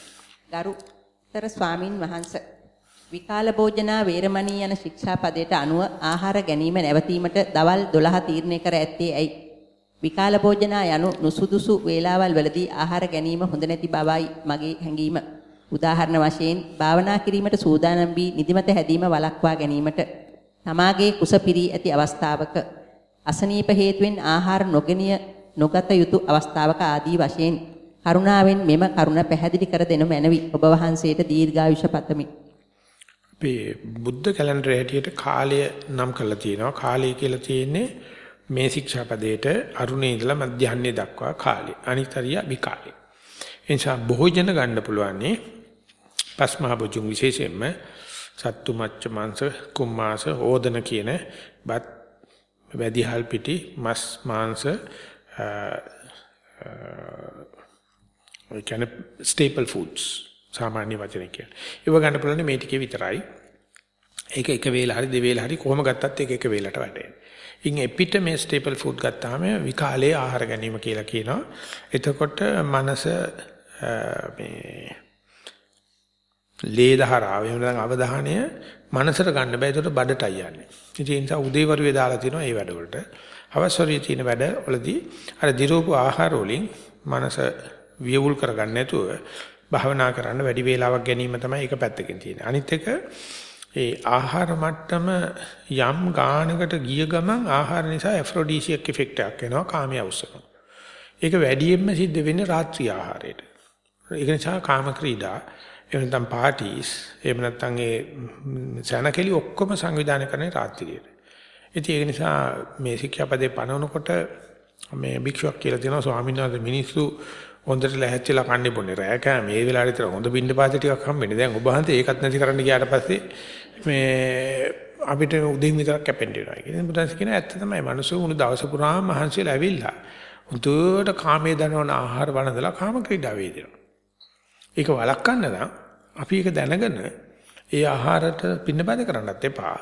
ගරුතර ස්වාමින් වහන්සේ විකාල භෝජනා වේරමණී යන ශික්ෂාපදයට අනුව ආහාර ගැනීම නැවතීමට දවල් 12 තීරණය කර ඇත්තේ ඇයි? විකාල භෝජනා යනු නුසුදුසු වේලාවල් වලදී ආහාර ගැනීම හොඳ නැති බවයි මගේ හැඟීම. උදාහරණ වශයෙන් භාවනා කිරීමට සූදානම් වී නිදිමත හැදීම වළක්වා ගැනීමට තමාගේ කුස පිරී ඇති අවස්ථාවක අසනීප හේතුවෙන් ආහාර නොගැනිය නොගත යුතු අවස්ථාවක ආදී වශයෙන් කරුණාවෙන් මෙම කරුණ පැහැදිලි කර දෙනු මැනවි ඔබ වහන්සේට දීර්ඝායුෂ පතමි. අපේ බුද්ධ කැලෙන්ඩර් හැටියට කාලය නම් කරලා තියෙනවා. කාලය කියලා තියෙන්නේ මේ ශික්ෂාපදයට අරුණේ ඉඳලා මධ්‍යහ්නේ දක්වා කාලය. අනිතරිය විකාලය. එනිසා භෝජන ගන්න පුළුවන් පස්මහා භෝජුන් විශේෂයෙන්ම සත්තු මච්ච මාංශ කුම්මාස ඕදන කියන බත් වැඩිහල් පිටි මස් මාංශ ඒ කියන්නේ ස්ටේපල් ෆුඩ්ස් සාමාන්‍ය වචන කියන්නේ. ඒව ගන්න පුළුවන් මේ ටිකේ විතරයි. ඒක එක වේල හරි දෙවේල හරි කොහොම ගත්තත් ඒක එක වේලට වැටෙනවා. ඉන් එපිට මේ ස්ටේපල් ෆුඩ් ගත්තාම විකාලයේ ආහාර ගැනීම කියලා කියනවා. එතකොට මනස මේ ලේ දහරාව එහෙම නැත්නම් අවධානය මනසට ගන්න බෑ ඒකට බඩටයි යන්නේ. ඉතින් ඒ නිසා උදේවරුේ දාලා තිනවා මේ වැඩවලට. අවශ්‍යරිය තියෙන වැඩවලදී අර දිරෝපු ආහාර වලින් මනස වියවුල් කරගන්න නැතුව භාවනා කරන්න වැඩි වේලාවක් ගැනීම තමයි ඒක පැත්තකින් තියෙන්නේ. අනිත් එක ඒ ආහාර මට්ටම යම් ගානකට ගිය ගමන් ආහාර නිසා ඇෆ්‍රොඩීසියක් ඉෆෙක්ට් එකක් එනවා කාමයේ අවශ්‍යකම. ඒක වැඩියෙන්ම සිද්ධ වෙන්නේ රාත්‍රී ආහාරයට. ඒක නිසා කාම ක්‍රීඩා එහෙම නැත්නම් පාටිස් එහෙම නැත්නම් ඒ සනකෙලි ඔක්කොම සංවිධානය කරන්නේ රාත්‍රියේට. ඉතින් ඒක නිසා මේ ශික්ෂාපදේ පනවනකොට මේ භික්ෂුවක් කියලා දෙනවා ස්වාමීන් වහන්සේ මිනිස්සු හොඳට ලැහැච්චිලා කන්නේ බොන්නේ රෑ කෑ මේ වෙලාවට විතර හොඳ බින්ද පාත ටිකක් හම්බෙන්නේ. දැන් ඔබ හන්තේ ඒකත් නැති කරන්න ගියාට පස්සේ මේ අපිට උදේින් විතරක් කැපෙන්න වෙනවා. ඉතින් බුදුන්සේ කියන ඇත්ත තමයි. මිනිස්සු උණු දවස පුරාම මහන්සියලා ඇවිල්ලා හුදුට කාමයේ දනවන ආහාර වළඳලා කාම ක්‍රීඩා වේදිනවා. ඒක වළක්වන්න නම් අපි ඒක දැනගෙන ඒ ආහාරයට පින්නපද කරන්නත් එපා.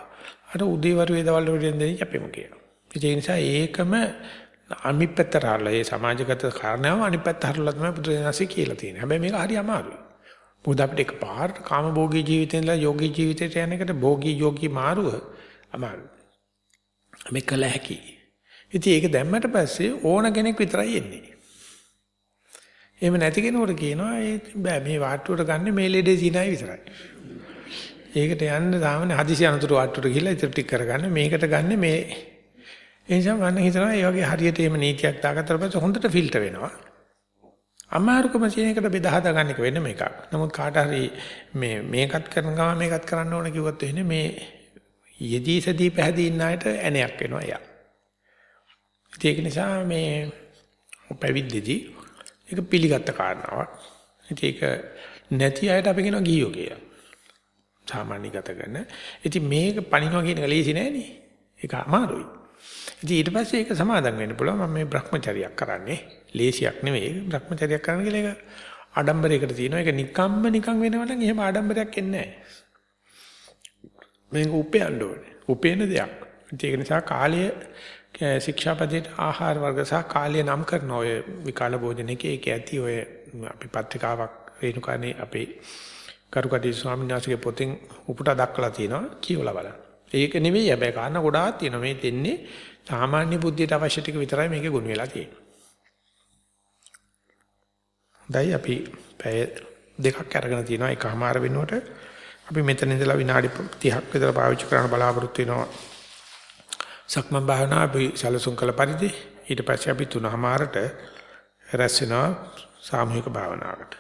අර උදේවරු වේදවල් වලින් දෙන්නේ අපෙම කියනවා. ඒ නිසා ඒකම අනිත් පැත්තට හරලා ඒ සමාජගත කාරණාව අනිත් පැත්ත හරලා තමයි බුදුරජාණන්සේ කියලා තියෙන්නේ. හැබැයි මේක හරි අමාරුයි. මොකද අපිට එකපාරට කාම භෝගී ජීවිතේ ඉඳලා යෝගී ජීවිතයට යන එකට භෝගී යෝගී මාරුව අමාරුයි. මේක කළ හැකි. ඉතින් ඒක දැම්මට පස්සේ ඕන කෙනෙක් විතරයි එන්නේ. එහෙම නැති කෙනෙකුට කියනවා ඒ බෑ මේ වාට්ටුවට ගන්න මේ ලෙඩේ සීනයි විතරයි. ඒකට යන්න සාමාන්‍ය හදිසි අනතුරු වාට්ටුවට ගිහිල්ලා ඉතින් ටික කරගන්න මේකට ගන්න මේ ඒ නිසා මම හිතනවා මේ වගේ හරියට එහෙම නීතියක් දාගත්තට පස්සේ හොඳට ෆිල්ටර් වෙනවා. අමාරුකම තියෙන එකට බෙදා හදා ගන්න එක වෙනම එකක්. නමුත් කාට හරි මේ මේකත් කරන ගමන් මේකත් කරන්න ඕන කිව්වොත් එන්නේ මේ යෙදී සදී පැහැදී ඉන්න අයට ඇණයක් වෙනවා යා. ඒක නිසා මේ පැවිද්දේදී ඒක පිළිගත්ත කාරණාවක්. ඉතින් ඒක නැති අයට අපි කියනවා ගියෝ කියලා. සාමාන්‍යගත කරන. ඉතින් මේක පණිනවා කියන එක ලේසි නෑනේ. ඒක අමාරුයි. ඉතින් ඊට පස්සේ ඒක සමාදම් වෙන්න පුළුවන් මම මේ Brahmacharyaක් කරන්නේ. ලේසියක් නෙවෙයි. Brahmacharyaක් කරන්න කියලා ඒක ආඩම්බරයකට තියෙනවා. ඒක නිකම්ම නිකම් වෙනවා නම් එහෙම ආඩම්බරයක් එන්නේ නෑ. මේක උපයන්න ඕනේ. උපේන දෙයක්. ඒක නිසා කාලය ශික්ෂාපදයට ආහාර වර්ග සහ කාලය නම් කරන ඔය විකාල භෝජනයේ ඒක ඇති ඔය අපි පත්‍රිකාවක් රේණුකානේ අපේ කරුකටි ස්වාමීන් වහන්සේගේ පොතෙන් උපුටා දක්වලා තියෙනවා කියවලා බලන්න. ඒක නෙවෙයි හැබැයි කාරණා ගොඩාක් තියෙනවා. මේ දෙන්නේ සාමාන්‍ය බුද්ධියට අවශ්‍ය ටික විතරයි මේකේ ගුණ වෙලා තියෙන්නේ. දැයි අපි පැය දෙකක් අරගෙන තියෙනවා එකමාර වෙනකොට අපි මෙතන ඉඳලා විනාඩි 30ක් විතර පාවිච්චි කරන්න බලාපොරොත්තු වෙනවා. සක්මන් භාවනා අපි සැලසුම් කළ පරිදි ඊට පස්සේ අපි තුනමාරට රැස් වෙනවා සාමූහික භාවනාවකට.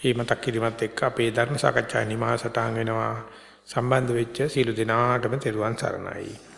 මේ මතක් කිරීමත් එක්ක අපේ ධර්ම සාකච්ඡා නිමාසටාන් වෙනවා. සම්බන්ධ වෙච්ච සීල දිනාටම තෙරුවන් සරණයි